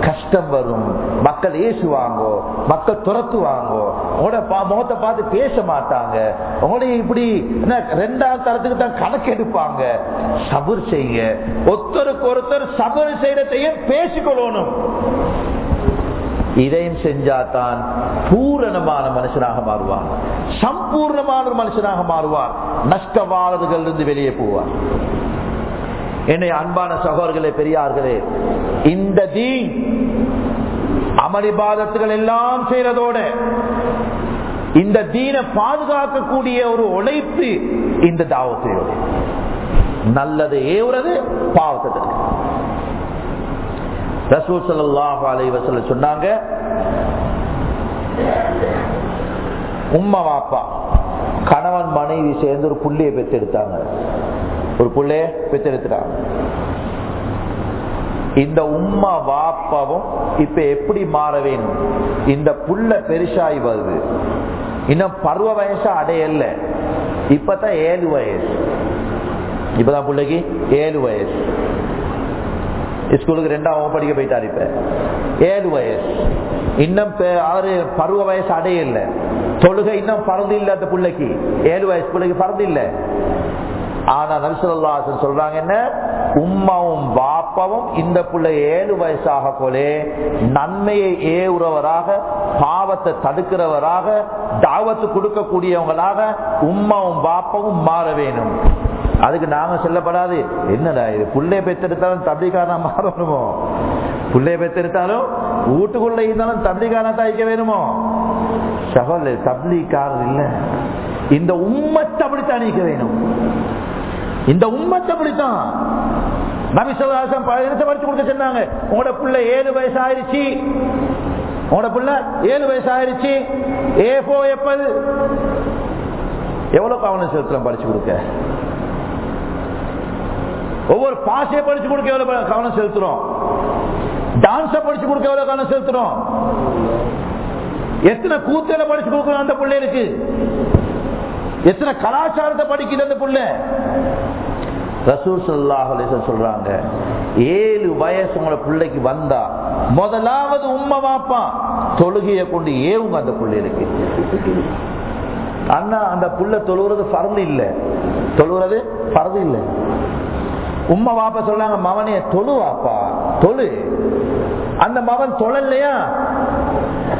கஷ்டம் வரும். மக்கள் ஏசுவாங்கோ மக்கள் துரத்துவாங்கோ உங்களோட முகத்தை பார்த்து பேச மாட்டாங்க. உங்களுடைய இப்படி ரெண்டாவது தரத்துக்கு தான் கணக்கு எடுப்பாங்க. சபர் செய்ய ஒருத்தருக்கு ஒருத்தர் சபர் செய்யறதையும் பேசிக்கொள்ளணும். இதையும் செஞ்சாதான் பூரணமான மனுஷனாக மாறுவார். சம்பூர்ணமான மனுஷனாக மாறுவார். நஷ்டவாளர்கள் இருந்து வெளியே போவார். என்னை அன்பான சகோதர்களே பெரியார்களே இந்த தீன் அமளிபாதத்துகள் எல்லாம் செய்யறதோட இந்த தீனை பாதுகாக்கக்கூடிய ஒரு உழைப்பு இந்த தாவத்தையோட நல்லது ஏவுறது பாவத்தை ரசூல் சல்லாஹ் சொன்னாங்க உம்மா வாப்பா கணவன் மனைவி சேர்ந்து ஒரு புள்ளியை பெற்றெடுத்தாங்க. ஒரு புள்ளைய பெற்றெடுத்துட்டாங்க இந்த உம்மா வாப்பாவும் இப்ப எப்படி மாற வேணும் இந்த புள்ள பெருசாகி வருது. இன்னும் பருவ வயசா அடையல. இப்பதான் ஏழு வயசு. இப்பதான் பிள்ளைக்கு ஏழு வயசு. ஸ்கூலுக்கு ரெண்டாவது படிக்க போயிட்டாரு இப்ப. ஏழு வயசு. இன்னும் ஆறு பருவ வயசு அடைய இல்லை தொழுகை இன்னும் பறந்து இல்லை அந்த பிள்ளைக்கு. ஏழு வயசு பிள்ளைக்கு பறந்து இல்லை. ஆனா நபிசல்லாசன் சொல்றாங்க என்ன? உம்மாவும் பாப்பாவும் இந்த பிள்ளை ஏழு வயசாக போலே நன்மையை ஏவுறவராக பாவத்தை தடுக்கிறவராக தாவத்து கொடுக்கக்கூடியவங்களாக உம்மாவும் பாப்பாவும் மாற வேணும் அதுக்கு நாம சொல்லப்படாது. என்னடா இது? புள்ளைய பெற்றெடுத்தாலும் தம்பிக்காரனா மாறணுமோ? புள்ளைய பெற்றெடுத்தாலும் வீட்டுக்குள்ள இருந்தாலும் தம்பிக்காரனா தாய்க்க வேணுமோ சகோதரர் தப்லீக்காரர் இல்ல. இந்த உம்மத்தை அப்படித்தான் நீக்க வேணும் இந்த உம்மத்தை அப்படித்தான். நபிசவாசம் சொல்லாசம் பதினெட்டு படிச்சு கொடுக்க சொன்னாங்க. உங்களோட பிள்ளை ஏழு வயசு ஆயிருச்சு உங்களோட பிள்ளை ஏழு வயசு ஆயிருச்சு ஏ போ எப்பல் எவ்வளவு கவனம் செலுத்தலாம் படிச்சு கொடுக்க? ஒவ்வொரு பாசையை படிச்சு கொடுக்க எவ்வளவு கவனம் செலுத்துறோம் டான்ஸ படிச்சு கொடுக்க எவ்வளவு கவனம் செலுத்துறோம் எத்தனை கூத்தல படிச்சு கொடுக்கணும் அந்த பிள்ளைகளுக்கு? எத்தனை கலாச்சாரத்தை படிக்குது அந்த புள்ள? ரசூல் ஸல்லல்லாஹு சொல்றாங்க ஏழு வயசு உங்களை பிள்ளைக்கு வந்தா முதலாவது உண்மை வாப்பா தொழுகையை கொண்டு ஏவுங்க அந்த பிள்ளைகளுக்கு. அண்ணா அந்த புள்ள தொழுகிறது பரது இல்ல. தொழுகிறது பரது இல்ல. உம்மா வாப்பா சொல்றாங்க மவனே தொழு வாப்பா தொழு. அந்த மவன் தொழலையா?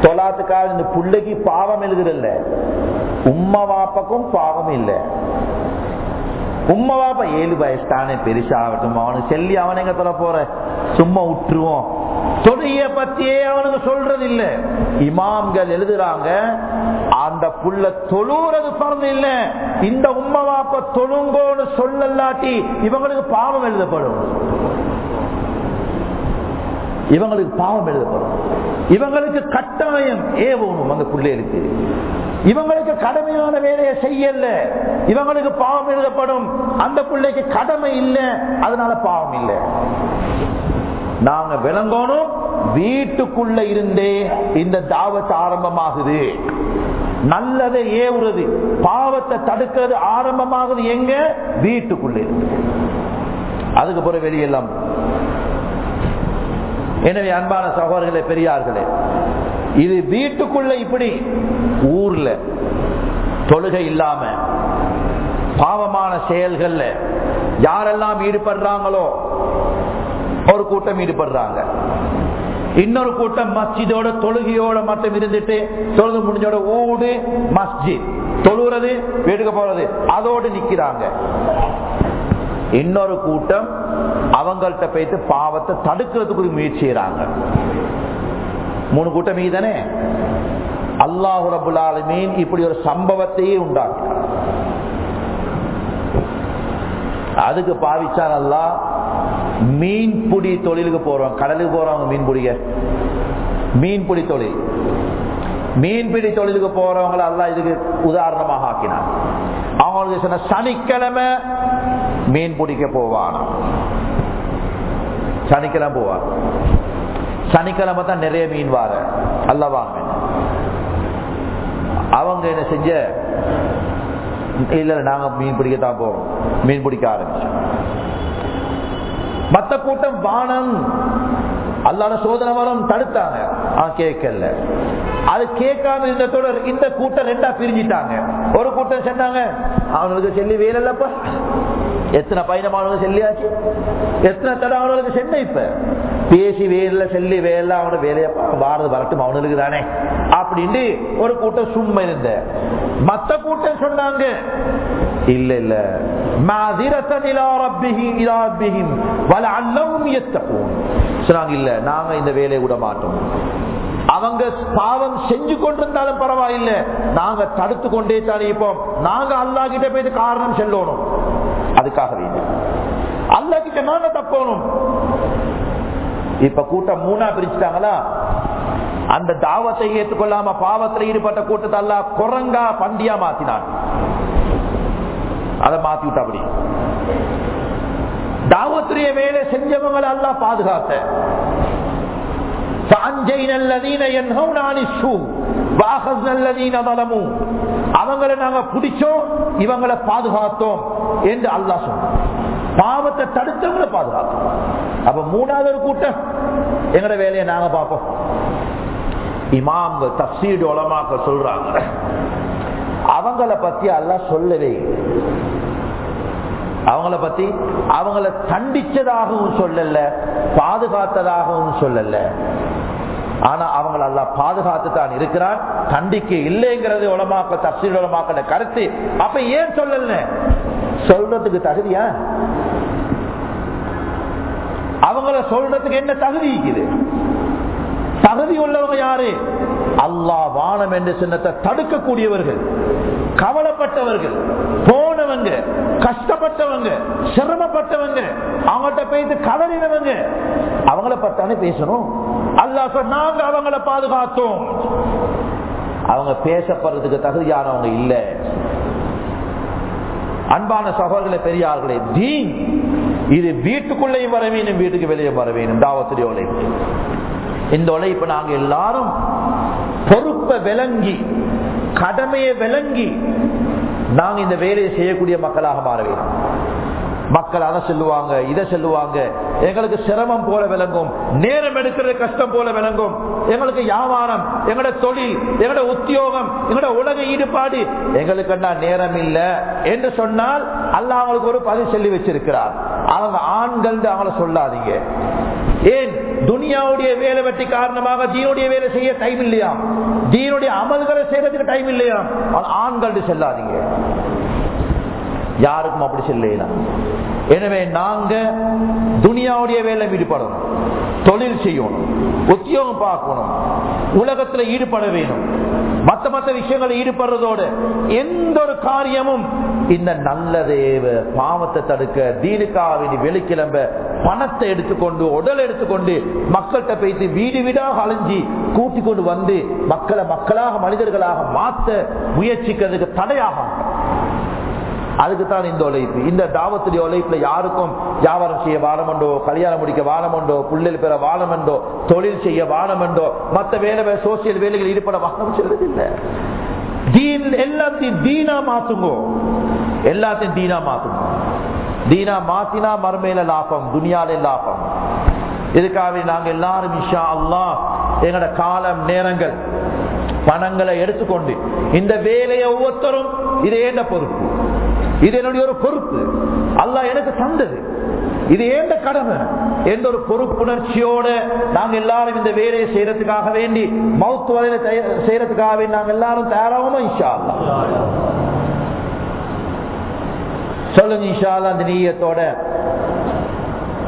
தொழாத்துக்காக இந்த புள்ளைக்கு பாவம் எழுதுறல்ல. உம்மவாப்பக்கும் பாவம் இல்லை. உம்மா வாப்பா ஏழு வயசு தானே பெருசாகட்டும். அவனுக்கு செல்லி அவன் எங்க தொலை போற? சும்மா விட்டுருவோம் தொழுகைய பத்தியே அவனுக்கு சொல்றது இல்ல இமாம்கள் எழுதுறாங்க அந்த புள்ள தொழுறது பறந்து இல்ல. இந்த உம்மவாப்ப தொழுங்கோன்னு சொல்லலாட்டி இவங்களுக்கு பாவம் எழுதப்படும். இவங்களுக்கு பாவம் எழுதப்படும். இவங்களுக்கு கட்டாயம் ஏவணும் அந்த பிள்ளைகளுக்கு. இவங்களுக்கு கடமையான வேலையை செய்யல. இவங்களுக்கு பாவம் எழுதப்படும். அந்த பிள்ளைக்கு கடமை இல்லை. அதனால பாவம் இல்லை. நாங்க விளங்கணும் வீட்டுக்குள்ள இருந்தே இந்த தாவத்து ஆரம்பமாகுது. நல்லதை ஏவுறது. பாவத்தை தடுக்கிறது ஆரம்பமாகுது எங்க? வீட்டுக்குள்ளே. அதுக்கு பிறகு வெளியெல்லாம். எனவே அன்பான சகோதரர்களே பெரியார்களே இது வீட்டுக்குள்ள இப்படி ஊர்ல தொழுகை இல்லாம பாவமான செயல்கள்ல யாரெல்லாம் ஈடுபடுறாங்களோ ஒரு கூட்டம் ஈடுபடுறாங்க. இன்னொரு கூட்டம் மஸ்ஜிதோட தொழுகையோட மட்டும் இருந்துட்டு தொழுது முடிஞ்சோட ஊடு மஸ்ஜித். தொழுறது வீட்டுக்கு போறது அதோடு நிக்கிறாங்க. இன்னொரு கூட்டம் அவங்கள்ட்ட போயிட்டு பாவத்தை தடுக்கிறதுக்கு முயற்சி செய்யறாங்க மூணு கூட்டம் மீதானே அல்லாஹு ரபுல் ஆலமீன் இப்படி ஒரு சம்பவத்தையே உண்டாக்கினார் அதுக்கு பாவிச்சான் அல்லா மீன் பிடி தொழிலுக்கு போறோம். கடலுக்கு போறவங்க மீன் பிடிக்க. மீன் பிடி தொழில். மீன்பிடி தொழிலுக்கு போறவங்களை எல்லாம் இதுக்கு உதாரணமாக ஆக்கினான். அவங்களுக்கு சொன்ன சனிக்கிழமை மீன் பிடிக்க போவான் சனிக்கிழமை போவான். சனிக்கிழமை தான் நிறைய மீன் வார அல்லவாங்க அவங்க என்ன செஞ்ச இல்ல நாங்க மீன் பிடிக்கத்தான் போறோம். மீன் பிடிக்க ஆரம்பிச்சோம். மத்த கூட்டம் வானம். அல்லாத சோதனை வரம் தடுத்தாங்க கேட்கல. அது கேட்காம இருந்த தொடர் இந்த கூட்டம் ரெண்டா பிரிஞ்சிட்டாங்க. ஒரு கூட்டம் சொன்னாங்க அவனுக்கு செல்லி வேலை இல்லப்பா எத்தனை பயணமானவங்க செல்லியாச்சு? எத்தனை தடவை அவனுக்கு சென்ன இப்ப? பேசி வேலை செல்லி வேலை அவனோட வேலையப்பா வாரது வரட்டும் அவனுக்கு தானே. அப்படின்னு ஒரு கூட்டம் சும்மா இருந்த. மத்த கூட்டம் சொன்னாங்க இல்ல இல்ல. சொன்னாங்க இல்ல நாங்க இந்த வேலையை விட மாட்டோம். அவங்க பாவம் செஞ்சு கொண்டிருந்தாலும் பரவாயில்லை. நாங்க தடுத்து கொண்டே தானே இப்போ நாங்க அல்லா கிட்ட போயிட்டு காரணம் செல்லணும். அதுக்காக வேண்டும் அல்லா கிட்ட நாங்க தப்போணும். இப்ப கூட்டம் மூணா பிரிச்சுட்டாங்களா? அந்த தாவத்தை ஏற்றுக்கொள்ளாம பாவத்தில் ஈடுபட்ட கூட்டத்தை அல்ல குரங்கா பண்டியா மாத்தினான். அதை மாத்தி விட்டா தாவத்துடைய வேலை செஞ்சவங்களை அல்ல பாதுகாத்த. அவங்களை நாங்க பிடிச்சோம் இவங்களை பாதுகாத்தோம் என்று அல்லா சொன்னோம் பாவத்தை தடுத்தவங்களை பாதுகாக்கும். அப்ப மூணாவது ஒரு கூட்டம். எங்கட வேலையை நாங்க பார்ப்போம். இமாம் தப்சீடு உலமாக்க சொல்றாங்க. அவங்கள பத்தி எல்லாம் சொல்லவே அவங்கள பத்தி அவங்கள தண்டிச்சதாகவும் சொல்லல பாதுகாத்ததாகவும் சொல்லல. ஆனா அவங்கள எல்லாம் பாதுகாத்து தான் இருக்கிறான். தண்டிக்க இல்லைங்கிறது உலமாக்க தப்சீடு உலமாக்கிற கருத்து. அப்ப ஏன் சொல்லல? சொல்றதுக்கு தகுதியா? அவங்கள சொல்றதுக்கு என்ன தகுதி இருக்குது? தகுதி உள்ளவங்க யாரு? அல்லாஹ் வானம் என்ற சின்னத்தை தடுக்கக்கூடியவர்கள் கவலைப்பட்டவர்கள் போனவங்க கஷ்டப்பட்டவங்க சிரமப்பட்டவங்க அவங்கள்ட்ட பேசி கதறினவங்க அவங்கள பத்தானே பேசணும்? அல்லா நாங்க அவங்கள பாதுகாத்தோம். அவங்க பேசப்படுறதுக்கு தகுதியானவங்க இல்ல. அன்பான சகோதரர்களை பெரியார்களே தீன். இது வீட்டுக்குள்ளேயும் வர வேணும் வீட்டுக்கு வெளியே வர வேணும் தாவத்துடைய உழைப்பு இந்த உழைப்பு நாங்க எல்லாரும் பொறுப்பை விளங்கி கடமையை விளங்கி நாங்கள் இந்த வேலையை செய்யக்கூடிய மக்களாக மாற வேண்டும். மக்கள் அதை சொல்லுவாங்க இதை சொல்லுவாங்க. எங்களுக்கு சிரமம் போல விளங்கும். நேரம் எடுக்கிறது கஷ்டம் போல விளங்கும். எங்களுக்கு வியாபாரம் எங்களோட தொழில் எங்களோட உத்தியோகம் எங்களோட உலக ஈடுபாடு. எங்களுக்கு என்ன நேரம் இல்லை. என்று சொன்னால் அல்ல அவங்களுக்கு ஒரு பதில் சொல்லி வச்சிருக்கிறார். அவங்க ஆண்கள் அவங்கள சொல்லாதீங்க. ஏன்? துனியாவுடைய வேலை வெட்டி காரணமாக தீனுடைய வேலை செய்ய டைம் இல்லையா தீனுடைய அமல்களை செய்யறதுக்கு டைம் இல்லையா ஆண்கள் செல்லாதீங்க. யாருக்கும் அப்படி செல்லாம் எனவே நாங்க துனியாவுடைய வேலை ஈடுபடணும். தொழில் செய்யணும். உத்தியோகம் பார்க்கணும். உலகத்துல ஈடுபட வேணும். மத்த மத்த விஷயங்களை ஈடுபடுறதோடு எந்த ஒரு காரியமும் இந்த நல்லதேவ பாவத்தை தடுக்க தீனுக்காவின் வெளிக்கிளம்ப பணத்தை எடுத்துக்கொண்டு உடல் எடுத்துக்கொண்டு மக்கள்கிட்ட பேசி வீடு வீடாக அலைஞ்சி கூட்டிக் கொண்டு வந்து மக்களை மக்களாக மனிதர்களாக மாற்ற முயற்சிக்கிறதுக்கு அதுக்குத்தான் இந்த உழைப்பு. இந்த தாவத்துடைய உழைப்புல யாருக்கும் வியாபாரம் செய்ய வாழமண்டோ கல்யாணம் முடிக்க வாழமண்டோ புள்ளில் பெற வாழமண்டோ தொழில் செய்ய வாழமண்டோ மத்த வேலை சோசியல் வேலைகள் ஈடுபட வாழம் செல்வதில்லை. தீன் எல்லாத்தையும் தீனா மாத்துங்கோ. எல்லாத்தையும் தீனா மாத்துங்க. தீனா மாத்தினா மறுமையில லாபம் துனியால லாபம். இதுக்காக நாங்க எல்லாரும் இஷா அல்லா எங்களோட காலம் நேரங்கள் பணங்களை எடுத்துக்கொண்டு இந்த வேலையை ஒவ்வொருத்தரும் இதே என்ன பொறுப்பு? இது என்னுடைய ஒரு பொறுப்பு. அல்லா எனக்கு தந்தது. இது ஏந்த கடமை? எந்த ஒரு பொறுப்புணர்ச்சியோட நாங்க எல்லாரும் இந்த வேலையை செய்யறதுக்காக வேண்டி மவுத்து வரையில செய்யறதுக்காக வேண்டி நாங்க எல்லாரும் தயாராகணும்? இஷா சொல்லுங்க இஷா அந்த நீயத்தோட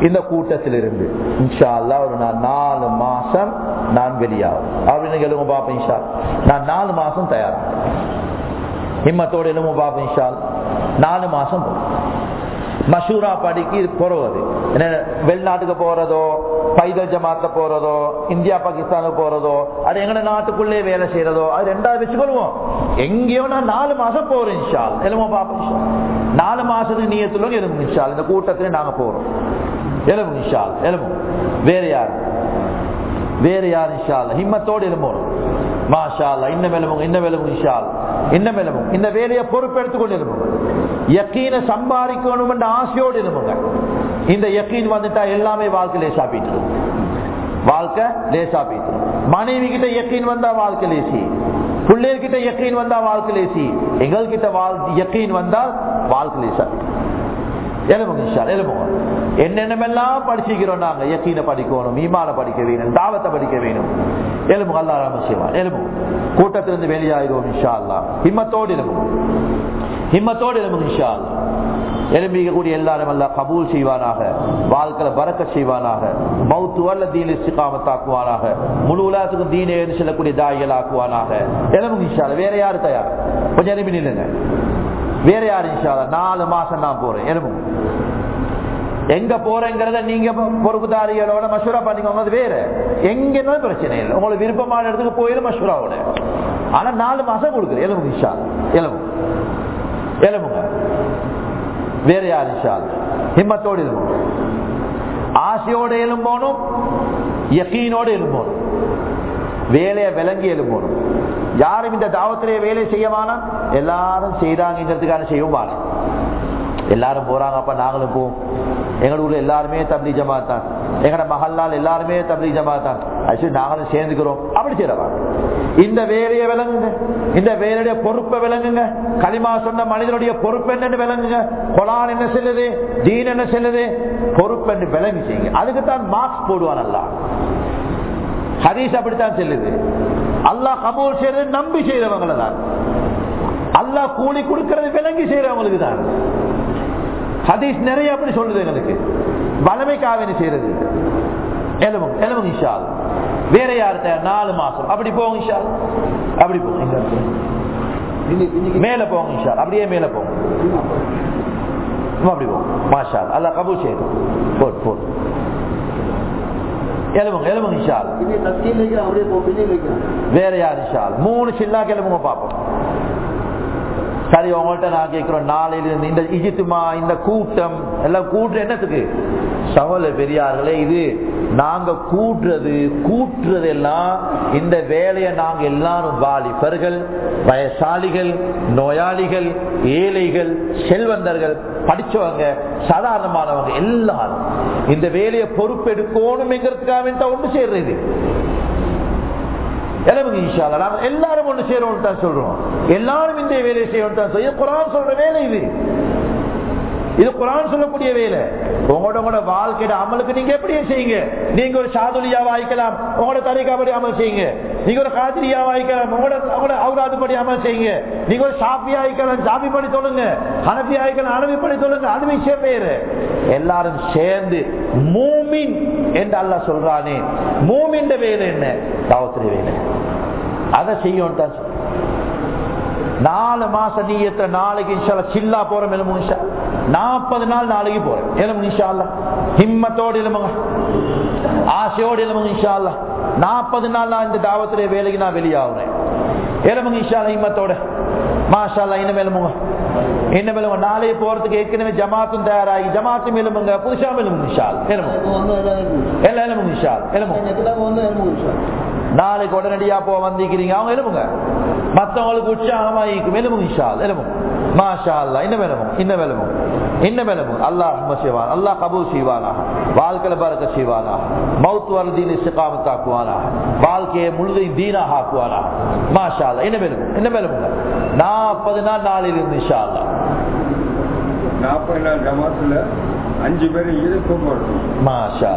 இந்த கூட்டத்தில் இருந்து இன்ஷா அல்லா ஒரு நான் நாலு மாசம் நான் வெளியாகும். அப்படின்னு கேளுங்க பாப்பேன் இன்ஷா நான் நாலு மாசம் தயார் ஹிம்மத்தோடு என்னமோ பாப்பேன் இன்ஷால். நாலு மாசம் மஷூரா படிக்கு போறது. வெளிநாட்டுக்கு போறதோ பைதல் ஜமாத்த போறதோ இந்தியா பாகிஸ்தானுக்கு போறதோ அது எங்க நாட்டுக்குள்ளே வேலை செய்யறதோ அது ரெண்டாவது வச்சுக்கொள்வோம். எங்கேயோ நான் நாலு மாசம் போறேன் இன்ஷால். எழுமோ பாப்போம் நாலு மாசத்துக்கு நீயத்துல எலும்பு இன்ஷால். இந்த கூட்டத்துல நாங்க போறோம். எலும்பு இன்ஷால். எலும்பு வேற யார்? வேற யார் இன்ஷால்? ஹிம்மத்தோடு எலும்போம் மாஷா இன்னும் எழுமுங்க இன்ன எழுமுங்க இன்ஷால் இன்னும் எழுமும் இந்த வேலையை பொறுப்பெடுத்துக்கொண்டு எழுமுங்க யக்கீனை சம்பாதிக்கணும் என்ற ஆசையோடு எழுமுங்க இந்த யக்கீன் வந்துட்டா எல்லாமே வாழ்க்கை லேசா போயிட்டு வாழ்க்கை லேசா போயிட்டு மனைவி கிட்ட யக்கீன் வந்தா வாழ்க்கை லேசி. பிள்ளைகிட்ட யக்கீன் வந்தா வாழ்க்கை லேசி. எங்கள்கிட்ட யக்கீன் வந்தால் வாழ்க்கை லேசா எழுமுங்க இன்ஷா எழுமுங்க என்னென்னமெல்லாம் படிச்சுக்கிறோம் நாங்க? யக்கீனை படிக்கணும் ஈமான படிக்க வேணும் தாவத்தை படிக்க வேணும். எலும்பு அல்லா ராம எலும்பு கூட்டத்திலிருந்து வெளியாயிடுவோம் இன்ஷா அல்லா ஹிம்மத்தோடு எலும்பு ஹிம்மத்தோடு எலும்பு இன்ஷா அல்லா எலும்பிக்கக்கூடிய எல்லாரும் அல்ல கபூல் செய்வானாக வாழ்க்கையில பறக்க செய்வானாக மௌத்து அல்ல தீன சிக்காமத்தாக்குவானாக முழு உலகத்துக்கும் தீனை செல்லக்கூடிய தாய்கள் ஆக்குவானாக. எலும்பு இன்ஷா வேற யாரு தயார்? கொஞ்சம் எலும்பி வேற யாரு இன்ஷா நாலு மாசம் நான் போறேன். எலும்பு எங்க போறேங்கிறத நீங்க பொறுப்புதாரிகளோட மசூரா பண்ணிக்கோங்க. அது வேற. எங்க பிரச்சனை இல்லை. உங்களுக்கு விருப்பமான இடத்துக்கு போயிடும் மசூராவோட ஆனா நாலு மாசம் கொடுக்குது எலும்பு இஷா எலும்பு எலும்புங்க வேற யார் நிஷா ஹிம்மத்தோடு எலும்பு ஆசையோட எலும்போனும் யக்கீனோட எலும்போனும் வேலையை விளங்கி எழும்போனும் யாரும் இந்த தாவத்திலே வேலை செய்யவானா எல்லாரும் செய்யறாங்கிறதுக்கான செய்யும் எல்லாரும் போறாங்க அப்ப நாங்களும் போவோம். எங்க ஊர்ல எல்லாருமே தம்பி ஜமாத்தான். எங்கட மகல்லால் எல்லாருமே தம்பி ஜமாத்தான். ஆக்சுவலி நாங்களும் சேர்ந்துக்கிறோம். அப்படி செய்யறவாங்க இந்த வேலையை விளங்குங்க. இந்த வேலையுடைய பொறுப்பை விளங்குங்க. களிமா சொன்ன மனிதனுடைய பொறுப்பு என்னன்னு விளங்குங்க. கொலான் என்ன செல்லுது? தீன் என்ன செல்லுது? பொறுப்பு என்று விளங்கி செய்யுங்க. அதுக்குத்தான் மார்க்ஸ் போடுவான் நல்லா ஹரீஸ் அப்படித்தான் செல்லுது. அல்லாஹ் கபூல் செய்யறது நம்பி செய்யறவங்களை தான். அல்லாஹ் கூலி கொடுக்கறது விளங்கி செய்யறவங்களுக்கு தான். ஹதீஸ் நிறைய அப்படி சொல்லுது எங்களுக்கு. வளமைக்காக செய்யறது எலுமும் எலுமும் இஷால் வேற யார்கிட்ட? நாலு மாசம். அப்படி போங்க இஷால் அப்படி போங்க மேல போங்க இஷால் அப்படியே மேல போங்க அப்படி போங்க மாஷால் அல்ல கபூல் செய்யணும் போட் போட் எலுமுங்க எலுமுங்க இஷால் வேற யார் இஷால் மூணு சில்லா கிளம்புங்க பார்ப்போம் சரி உங்கள்கிட்ட நான் கேட்கிறோம். நாளையிலிருந்து இந்த இஜித்துமா இந்த கூட்டம் எல்லாம் கூட்டுற என்னத்துக்கு? சகோதர பெரியார்களே இது நாங்க கூட்டுறது கூட்டுறது எல்லாம் இந்த வேலையை நாங்க எல்லாரும் வாலிபர்கள் வயசாளிகள் நோயாளிகள் ஏழைகள் செல்வந்தர்கள் படிச்சவங்க சாதாரணமானவங்க எல்லாரும் இந்த வேலையை பொறுப்பெடுக்கணும்ங்கிறதுக்காக ஒன்று சேர்றது. எல்லாரும் ஒண்ணு சேரும் தான் சொல்றோம். எல்லாரும் இந்த வேலையை செய்யணும் தான் குரான் சொல்ற வேலை இது? இது குரான் சொல்லக்கூடிய வேலை. உங்களோட உங்களோட வாழ்க்கையோட அமலுக்கு நீங்க எப்படி செய்யுங்க? நீங்க ஒரு சாதுலியா ஆயிக்கலாம். உங்களோட தரிகாபடி அமல் செய்யுங்க. நீங்க ஒரு காதிரியாவா வாய்க்கலாம் உங்களோட உங்களோட அவுராது படி அமல் செய்யுங்க. நீங்க ஒரு சாப்பி ஆயிக்கலாம். சாப்பி படி சொல்லுங்க. அனபி ஆயிக்கலாம். அனபி படி சொல்லுங்க. அது விஷயம் பேரு. எல்லாரும் சேர்ந்து மூமின் என்று அல்ல சொல்றானே. மூமின் வேலை என்ன? தாவத்திரி வேலை. அதை செய்யும் தான் நாலு மாசம் நீயத்தை நாளைக்கு இன்ஷால சில்லா போறோம் எலும்பு இன்ஷா நாற்பது நாள் நாளைக்கு போறேன். எலும்பு இன்ஷா அல்ல ஹிம்மத்தோடு எலும்புங்க ஆசையோடு எலும்புங்க இன்ஷா அல்ல நாற்பது நாள் நான் இந்த தாவத்துடைய வேலைக்கு நான் வெளியாகிறேன் எலும்புங்க இன்ஷா ஹிம்மத்தோட. மாஷால்லா இன்னும் எலும்புங்க இன்னும் எலும்பு நாளைக்கு போறதுக்கு ஏற்கனவே ஜமாத்தும் தயாராகி ஜமாத்தும் எலும்புங்க புதுசா எலும்புங்க இன்ஷால் எலும்பு எல்லாம் எலும்புங்க இன்ஷால் எலும்பு நாளைக்கு உடனடியா போ வந்திருக்கிறீங்க. அவங்க எழுப்புங்க மற்றவங்களுக்கு உற்சாகமா இருக்கும் எலும்புங்க இன்ஷால் எலும்பும் மாஷா அல்லா இன்னும் எலும்பும் இன்னும் எலும்பும் இன்னும் எலும்பும் அல்லாஹ் செய்வான் அல்லாஹ் கபூல் செய்வானா வாழ்க்கையில பறக்க செய்வானா மவுத் வரதீன் இஸ்திகாமத்தாக்குவானா வாழ்க்கையை முழுதையும் தீனாக ஆக்குவானா மாஷா அல்லா இன்னும் எலும்பும் இன்னும் எலும்புங்க நாற்பது நாள் நாளில் இருந்து இன்ஷா அல்லா நாற்பது நாள் ஜமாத்துல அஞ்சு பேர் இருக்கும் மாஷா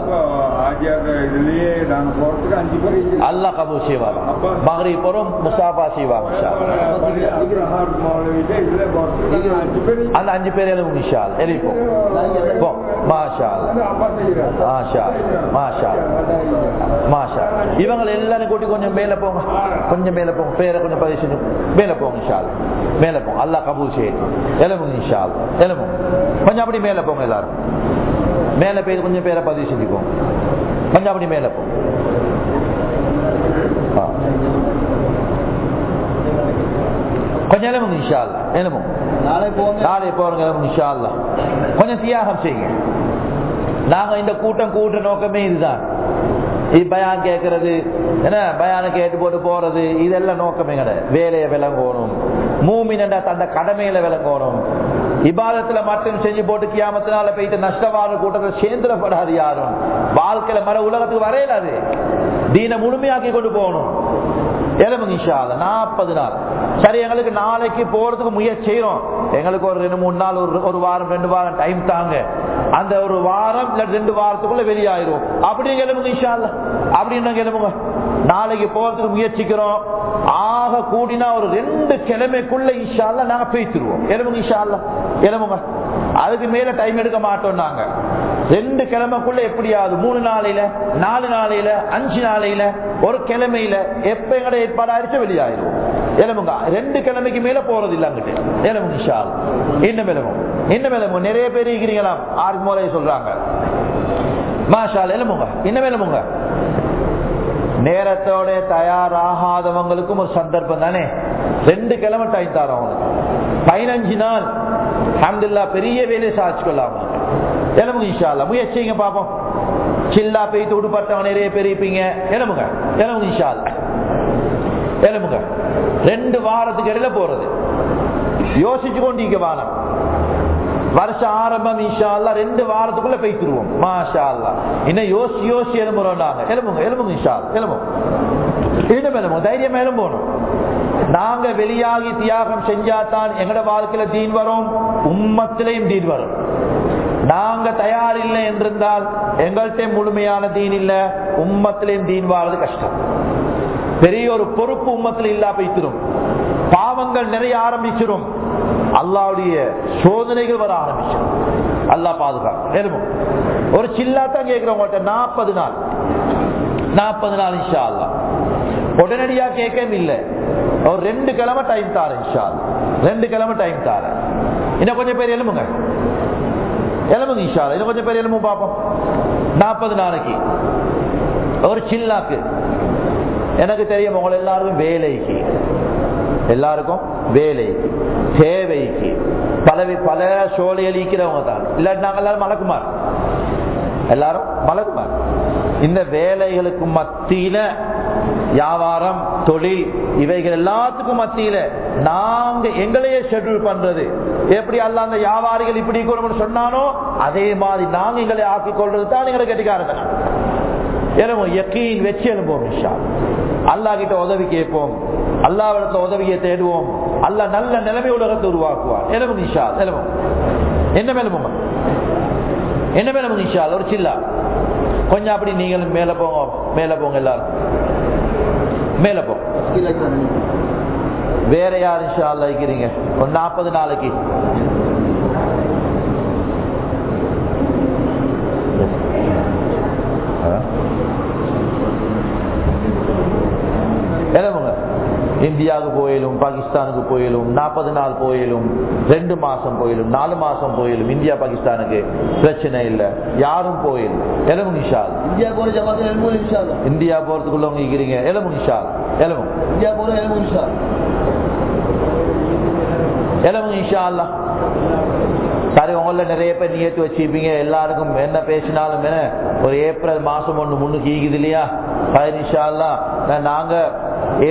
ஆஜியார் இதுலயே நாங்க போறதுக்கு அஞ்சு பேர் அல்லா கபூல் செய்வாங்க மகரி போறோம் முசாபா செய்வாங்க இன்ஷா அல்லாஹ். இதுல போறதுக்கு அஞ்சு பேர் அந்த அஞ்சு பேர் எழுவும் விஷால் எழுப்போம் போ மாஷா மாஷா மாஷா மாஷா எல்லாரும் கூட்டி கொஞ்சம் மேல போங்க. கொஞ்சம் மேல போங்க. பேரை கொஞ்சம் பதிவு செஞ்சு மேல போங்க இன்ஷால் மேல போங்க. அல்லாஹ் கபூல் செய்யும் எலும்புங்க இன்ஷால் எலும்பும் கொஞ்சம் அப்படி மேல போங்க எல்லாரும். மேல பேர் கொஞ்சம் பேரை பதிவு செஞ்சுக்கோங்க. கொஞ்சம் அப்படி மேல போங்க. ஆ. கொஞ்சம் இன்ஷால் எலும்பும் நாளை போங்க. நாளை போறங்க இன்ஷா அல்லாஹ். கொஞ்சம் தியாகம் செய்யுங்க. நாங்க இந்த கூட்டம் கூட்டுற நோக்கமே இதுதான். இது பயான் கேட்கறது என்ன பயான கேட்டு போட்டு போறது இதெல்லாம் நோக்கமே கிடையாது. வேலையை விளங்கணும். மூமினண்டா தந்த கடமையில விளங்கணும். இபாதத்துல மட்டும் செஞ்சு போட்டு கியாமத்தினால போயிட்டு நஷ்டவாத கூட்டத்தில் சேர்ந்துடப்படாது யாரும். வாழ்க்கையில மர உலகத்துக்கு வரையலாது தீன முழுமையாக்கி கொண்டு போகணும். எலும்புங்க இன்ஷா நாற்பது நாள். சரி எங்களுக்கு நாளைக்கு போறதுக்கு முயற்சி செய்யறோம் எங்களுக்கு ஒரு ரெண்டு மூணு நாள் ஒரு ஒரு வாரம் ரெண்டு வாரம் டைம் தாங்க. அந்த ஒரு வாரம் இல்ல ரெண்டு வாரத்துக்குள்ள வெளியாயிரும். அப்படி எலும்புங்க இன்ஷா அப்படின்னு எலும்புங்க நாளைக்கு போறதுக்கு முயற்சிக்கிறோம். ஆக கூடினா ஒரு ரெண்டு கிழமைக்குள்ள இன்ஷா நாங்க பேசிடுவோம். எலும்புங்க இன்ஷா எலும்புங்க அதுக்கு மேல டைம் எடுக்க மாட்டோம் நாங்க. ரெண்டு கிழமைக்குள்ள எப்படியாவது? மூணு நாளையில நாலு நாளையில அஞ்சு நாளையில ஒரு கிழமையில எப்ப எங்கட ஏற்பாடாயிடுச்சோ வெளியாயிரும் எலும்புங்க ரெண்டு கிழமைக்கு மேல போறது இல்ல அங்கிட்டு. எலும்புங்க ஷால் இன்னும் எலும்பும் இன்னும் எலும்பும் நிறைய பேர் இருக்கிறீங்களாம். ஆறு முறை சொல்றாங்க. மாஷால் எலும்புங்க இன்னும் எலும்புங்க நேரத்தோட தயாராகாதவங்களுக்கும் ஒரு சந்தர்ப்பம் தானே? ரெண்டு கிழமை டைம் தரோம். பதினஞ்சு நாள். அஹமதுல்லா பெரிய வேலையை சாதிச்சுக்கொள்ளாம. எலும்புங்க இன்ஷால்லா முயற்சிங்க பாப்போம். சில்லா பெய்து விடுபட்டவங்க நிறைய பேர் இருப்பீங்க. எலும்புங்க. எலும்புங்க இன்ஷால்லா எலும்புங்க. ரெண்டு வாரத்துக்கு இடையில போறது. யோசிச்சு கொண்டிருக்க வானம் வருஷ ஆரம்பம் இன்ஷா ரெண்டு வாரத்துக்குள்ள பெய்த்துருவோம் மாஷா அல்லா இன்னும் யோசி யோசி எலும்புறோம் நாங்க எலும்புங்க எலும்புங்க இன்ஷா எலும்பும். இன்னும் எலும்புங்க. தைரியம் எலும்போணும் நாங்க வெளியாகி தியாகம் செஞ்சாதான் எங்கட வாழ்க்கையில தீன் வரும். உம்மத்திலையும் தீன் வரும். நாங்க தயார் இல்லை என்றிருந்தால் எங்கள்கிட்ட முழுமையான தீன் இல்ல. உம்மத்திலையும் தீன் வாழ்றது கஷ்டம். பெரிய ஒரு பொறுப்பு உம்மத்தில் இல்லா போய்த்திரும். பாவங்கள் நிறைய ஆரம்பிச்சிடும் அல்லாவுடைய சோதனைகள் வர ஆரம்பிச்சிடும் அல்லாஹ் பாதுகாப்பு ஒரு சில்லாத்தான் கேட்கிறவங்கள்ட்ட நாற்பது நாள். நாற்பது நாள் இன்ஷா அல்லா உடனடியா கேட்கவும் இல்லை. ஒரு ரெண்டு கிழமை டைம் தாரேன் இன்ஷா ரெண்டு கிழமை டைம் தாரேன். இன்னும் கொஞ்சம் பேர் எழுமுங்க எலும்புங்க இன்ஷா இன்னும் கொஞ்சம் பேர் எலும்பு பார்ப்போம். நாற்பது நாளைக்கு. ஒரு சில்லாக்கு. எனக்கு தெரியும் உங்களை எல்லாருக்கும் வேலைக்கு. எல்லாருக்கும் வேலைக்கு. சேவைக்கு. பல பல சோழையில் ஈக்கிறவங்க தான். இல்லாட்டி நாங்கள் எல்லாரும் மலக்குமார். எல்லாரும் மலக்குமார். இந்த வேலைகளுக்கு மத்தியில வியாபாரம் தொழில் இவைகள் எல்லாத்துக்கும் மத்தியில நாங்க எங்களையே ஷெட்யூல் பண்றது. எப்படி அல்ல அந்த வியாபாரிகள் இப்படி இருக்கணும்னு சொன்னானோ அதே மாதிரி நாங்க எங்களை ஆக்கிக் கொள்றது தான் எங்களை கட்டிக்காரத்தனம் எழுவோம் யக்கீன் வச்சு எழுப்போம் இன்ஷா அல்லாஹ் கிட்ட உதவி கேட்போம். அல்லாவிடத்துல உதவியை தேடுவோம். அல்லாஹ் நல்ல நிலைமை உலகத்தை உருவாக்குவார். எனவும் நிஷா எழுவும் என்ன மேலும் என்ன மேலும் இன்ஷா ஒரு சில்லா. கொஞ்சம் அப்படி நீங்களும் மேல போங்க மேல போங்க எல்லாரும். மேல போங்க வேற யார் இன்ஷா அல்லா இருக்கிறீங்க? ஒரு நாற்பது நாளைக்கு. எழுவுங்க இந்தியாவுக்கு போயிலும் பாகிஸ்தானுக்கு போயிலும் நாற்பது நாள் போயிலும் ரெண்டு மாசம் போயிலும் நாலு மாசம் போயிலும் இந்தியா பாகிஸ்தானுக்கு பிரச்சனை இல்லை. யாரும் போயிலும் எலமு நிஷால் இந்தியா போற ஜமாத்தில். இந்தியா போறதுக்குள்ளவங்க இருக்கிறீங்க. எலமு நிஷால் எலமு இந்தியா போற எலும்பு இன்ஷா அல்லாஹ். இன்ஷா அல்லா சரி உங்களில் நிறைய பேர் நியத்து வச்சிருப்பீங்க. எல்லாருக்கும் என்ன பேசினாலும் என்ன? ஒரு ஏப்ரல் மாதம் ஒன்று முன்னுக்கு ஈகுது இல்லையா? பதினிஷா அல்லா நாங்கள்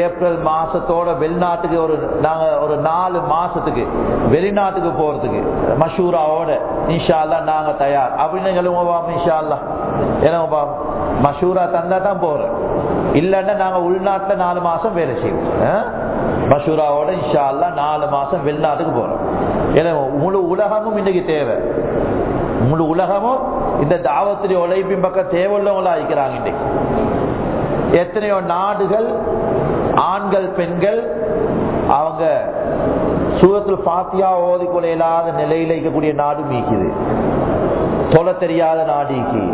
ஏப்ரல் மாசத்தோட வெளிநாட்டுக்கு ஒரு நாங்க ஒரு நாலு மாசத்துக்கு வெளிநாட்டுக்கு போறதுக்கு மஷூராவோட இன்ஷா அல்லா நாங்க தயார். அப்படின்னு சொல்லுவோம் இன்ஷா அல்லா ஏன்னா மஷூரா தந்தா தான் போறோம். இல்லைன்னா நாங்க உள்நாட்டுல நாலு மாசம் வேலை செய்வோம். ஆ? மஷூராவோட இன்ஷா அல்லா நாலு மாசம் வெளிநாட்டுக்கு போறோம். ஏன்னா முழு உலகமும் இன்னைக்கு தேவை. முழு உலகமும் இந்த தாவத்திரி உழைப்பின் பக்கம் தேவையுள்ளவங்களா இருக்கிறாங்க இன்னைக்கு. எத்தனையோ நாடுகள் ஆண்கள் பெண்கள் அவங்க சூரத்தில் பாத்தியா ஓதிக்கொள்ள இல்லாத நிலையில இருக்கக்கூடிய நாடு மீக்குது. தொலை தெரியாத நாடிக்கு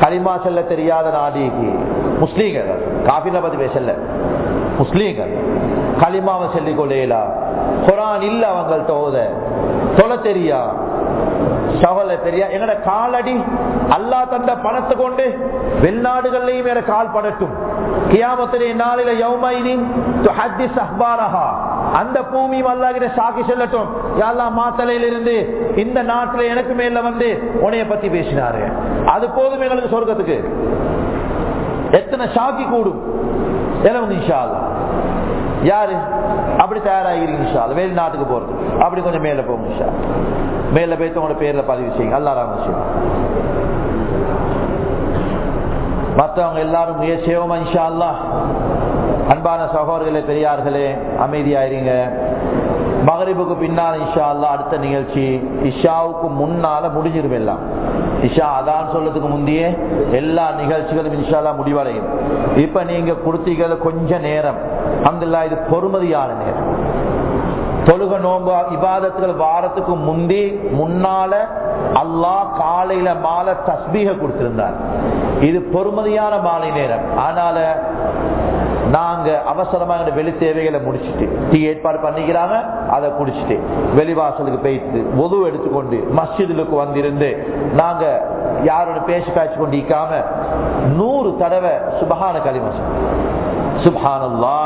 களிமா செல்ல தெரியாத நாடிக்கு முஸ்லீம்கள் காபில பத்தி பேசல. முஸ்லீம்கள். களிமாவை சொல்லிக் கொள்ளையிலா குரான் இல்ல அவங்கள்ட்ட ஓத. தொலை தெரியா? சவல தெரியா? எங்கட காலடி அல்லா தந்த பணத்தை கொண்டு வெளிநாடுகள்லையும் என கால் படட்டும். கியாமத்திலே நாளில யௌமைனின் அந்த பூமியும் அல்லாஹ்கிட்ட சாக்கி செல்லட்டும். யாழ்லா மாத்தலையில இருந்து இந்த நாட்டுல எனக்கு மேல வந்து உனைய பத்தி பேசினாரு. அது போதும் எங்களுக்கு சொர்க்கத்துக்கு. எத்தனை சாக்கி கூடும்? எலவங்க இன்ஷா அல்லாஹ். யாரு? அப்படி தயாராகிறீங்க இன்ஷா அல்லாஹ். வெளிநாட்டுக்கு போறது. அப்படி கொஞ்சம் மேல போங்க இன்ஷா மேல போயிட்டு உங்களோட பேர்ல பதிவு செய்யுங்க. அல்லா ராம செய்யும் மற்றவங்க எல்லாரும் முயற்சியோமா இன்ஷா அல்லா அன்பான சகோதரர்களே பெரியார்களே அமைதியாயிருங்க. மகரிபுக்கு பின்னால் இஷா அல்லா அடுத்த நிகழ்ச்சி. இஷாவுக்கு முன்னால முடிஞ்சிரும் எல்லாம். இஷா அதான் சொல்றதுக்கு முந்தையே எல்லா நிகழ்ச்சிகளும் இன்ஷால்லா முடிவடையும். இப்ப நீங்க கொடுத்தீங்க கொஞ்ச நேரம். அங்குல்லா இது பொறுமதியான நேரம். தொழுக நோம்பு இபாதத்துகள் வாரத்துக்கு முந்தி முன்னால அல்லாஹ் காலையில மாலை தஸ்பீக கொடுத்திருந்தார். இது பொறுமதியான மாலை நேரம். ஆனால நாங்க அவசரமா வெளி தேவைகளை முடிச்சுட்டு டீ ஏற்பாடு பண்ணிக்கிறாங்க அதை குடிச்சிட்டு வெளிவாசலுக்கு போயிட்டு உதவு எடுத்துக்கொண்டு மஸ்ஜிதுக்கு வந்திருந்து நாங்க யாரோட பேசி பேச்சு கொண்டு இக்காம நூறு தடவை சுபகான களிம சுபானல்லா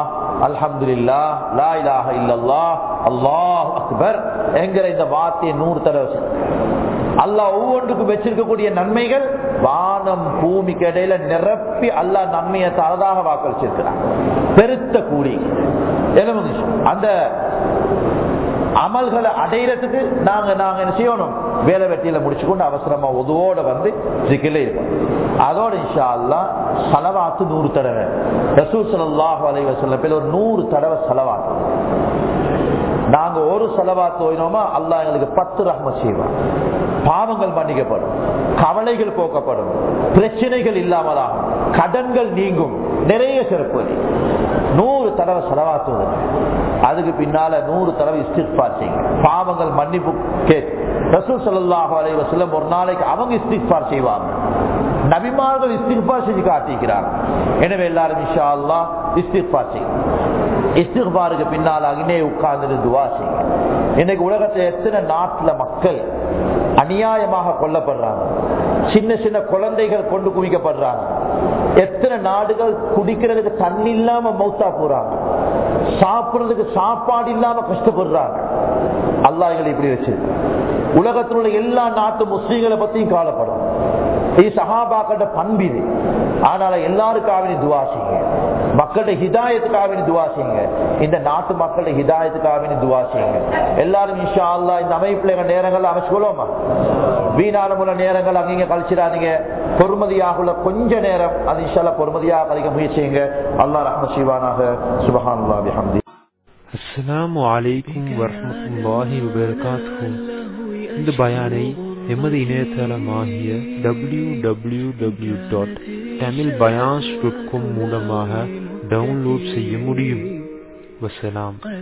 அல்ஹம்துலில்லா லா இலாஹ இல்லல்லா அல்லாஹ் அக்பர் என்கிற இந்த வார்த்தையை நூறு தடவை அல்லா அல்லாஹ் ஒவ்வொன்றுக்கும் வச்சிருக்கக்கூடிய நன்மைகள் வானம் பூமிக்கு இடையில நிரப்பி அல்லாஹ் நன்மையை தரதாக வாக்களிச்சிருக்கிறான். பெருத்த கூலி. அந்த அமல்களை அடையிறதுக்கு நாங்க நாங்க என்ன செய்யணும்? வேலை வெட்டியில முடிச்சுக்கொண்டு அவசரமா உதவோட வந்து சிக்கிலே இருக்கும் அதோட இன்ஷா அல்லா சலவாத்து நூறு தடவை. ரசூல் ஸல்லல்லாஹு அலைவசல்ல பேர் ஒரு நூறு தடவை செலவாத்து நாங்க ஒரு செலவா தோயினோமா அல்லாஹ் எங்களுக்கு பத்து ரஹ்ம செய்வான் பாவங்கள் மன்னிக்கப்படும். கவலைகள் போக்கப்படும். பிரச்சனைகள் இல்லாமலாகும் கடன்கள் நீங்கும். நிறைய சிறப்பு நூறு தடவை செலவாத்துவது அதுக்கு பின்னால நூறு தடவை இஸ்திஃபார் செய்யுங்க. பாவங்கள் மன்னிப்பு கேட்டு. ரசூல் ஸல்லல்லாஹு அலைஹி ஒரு நாளைக்கு அவங்க இஸ்திஃபார் செய்வாங்க. நபிமார்கள் இஸ்திஃபார் செஞ்சு காட்டிக்கிறாங்க. எனவே எல்லாரும் இன்ஷா அல்லாஹ் இஸ்திஃபார் செய்யும் இஸ்திஃபாருக்கு பின்னால் அகினே உட்கார்ந்து துவா இன்னைக்கு உலகத்துல எத்தனை நாட்டில் மக்கள் அநியாயமாக கொல்லப்படுறாங்க. சின்ன சின்ன குழந்தைகள் கொண்டு குவிக்கப்படுறாங்க. எத்தனை நாடுகள் குடிக்கிறதுக்கு தண்ணி இல்லாம மௌத்தா போறாங்க. சாப்பிடுறதுக்கு சாப்பாடு இல்லாம கஷ்டப்படுறாங்க. அல்லாஹ் எங்களை இப்படி வச்சு உலகத்தில் உள்ள எல்லா நாட்டு முஸ்லீம்களை பத்தியும் காலப்படும் இது பண்பு இது. ஆனால எல்லாருக்காக துவா செய்யுங்க. மக்களுடைய ஹிதாயத்துக்காக துவா செய்யுங்க. இந்த நாட்டு மக்கள்கிட்ட ஹிதாயத்துக்காக துவா செய்யுங்க. எல்லாரும் இன்ஷா அல்லா இந்த அமைப்புல எங்க நேரங்கள் அமைச்சுக்கொள்ளுமா வீணானமுள்ள நேரங்கள் அங்கீங்க கழிச்சிடாதீங்க. பொறுமதியாக உள்ள கொஞ்ச நேரம் அது இன்ஷால்லா பொறுமதியாக கழிக்க முயற்சிங்க அல்லா ரஹ்ம சிவானாக சுபஹான் அஸ்லாம் பிஹம்தி வரமத்துல்லாஹி வபரகாத்துஹு. இந்த பயானை எமது இணையதளமாகிய W W W dot Tamil bayans dot com மூலமாக டவுன்லோட் செய்ய முடியும். வசலாம்.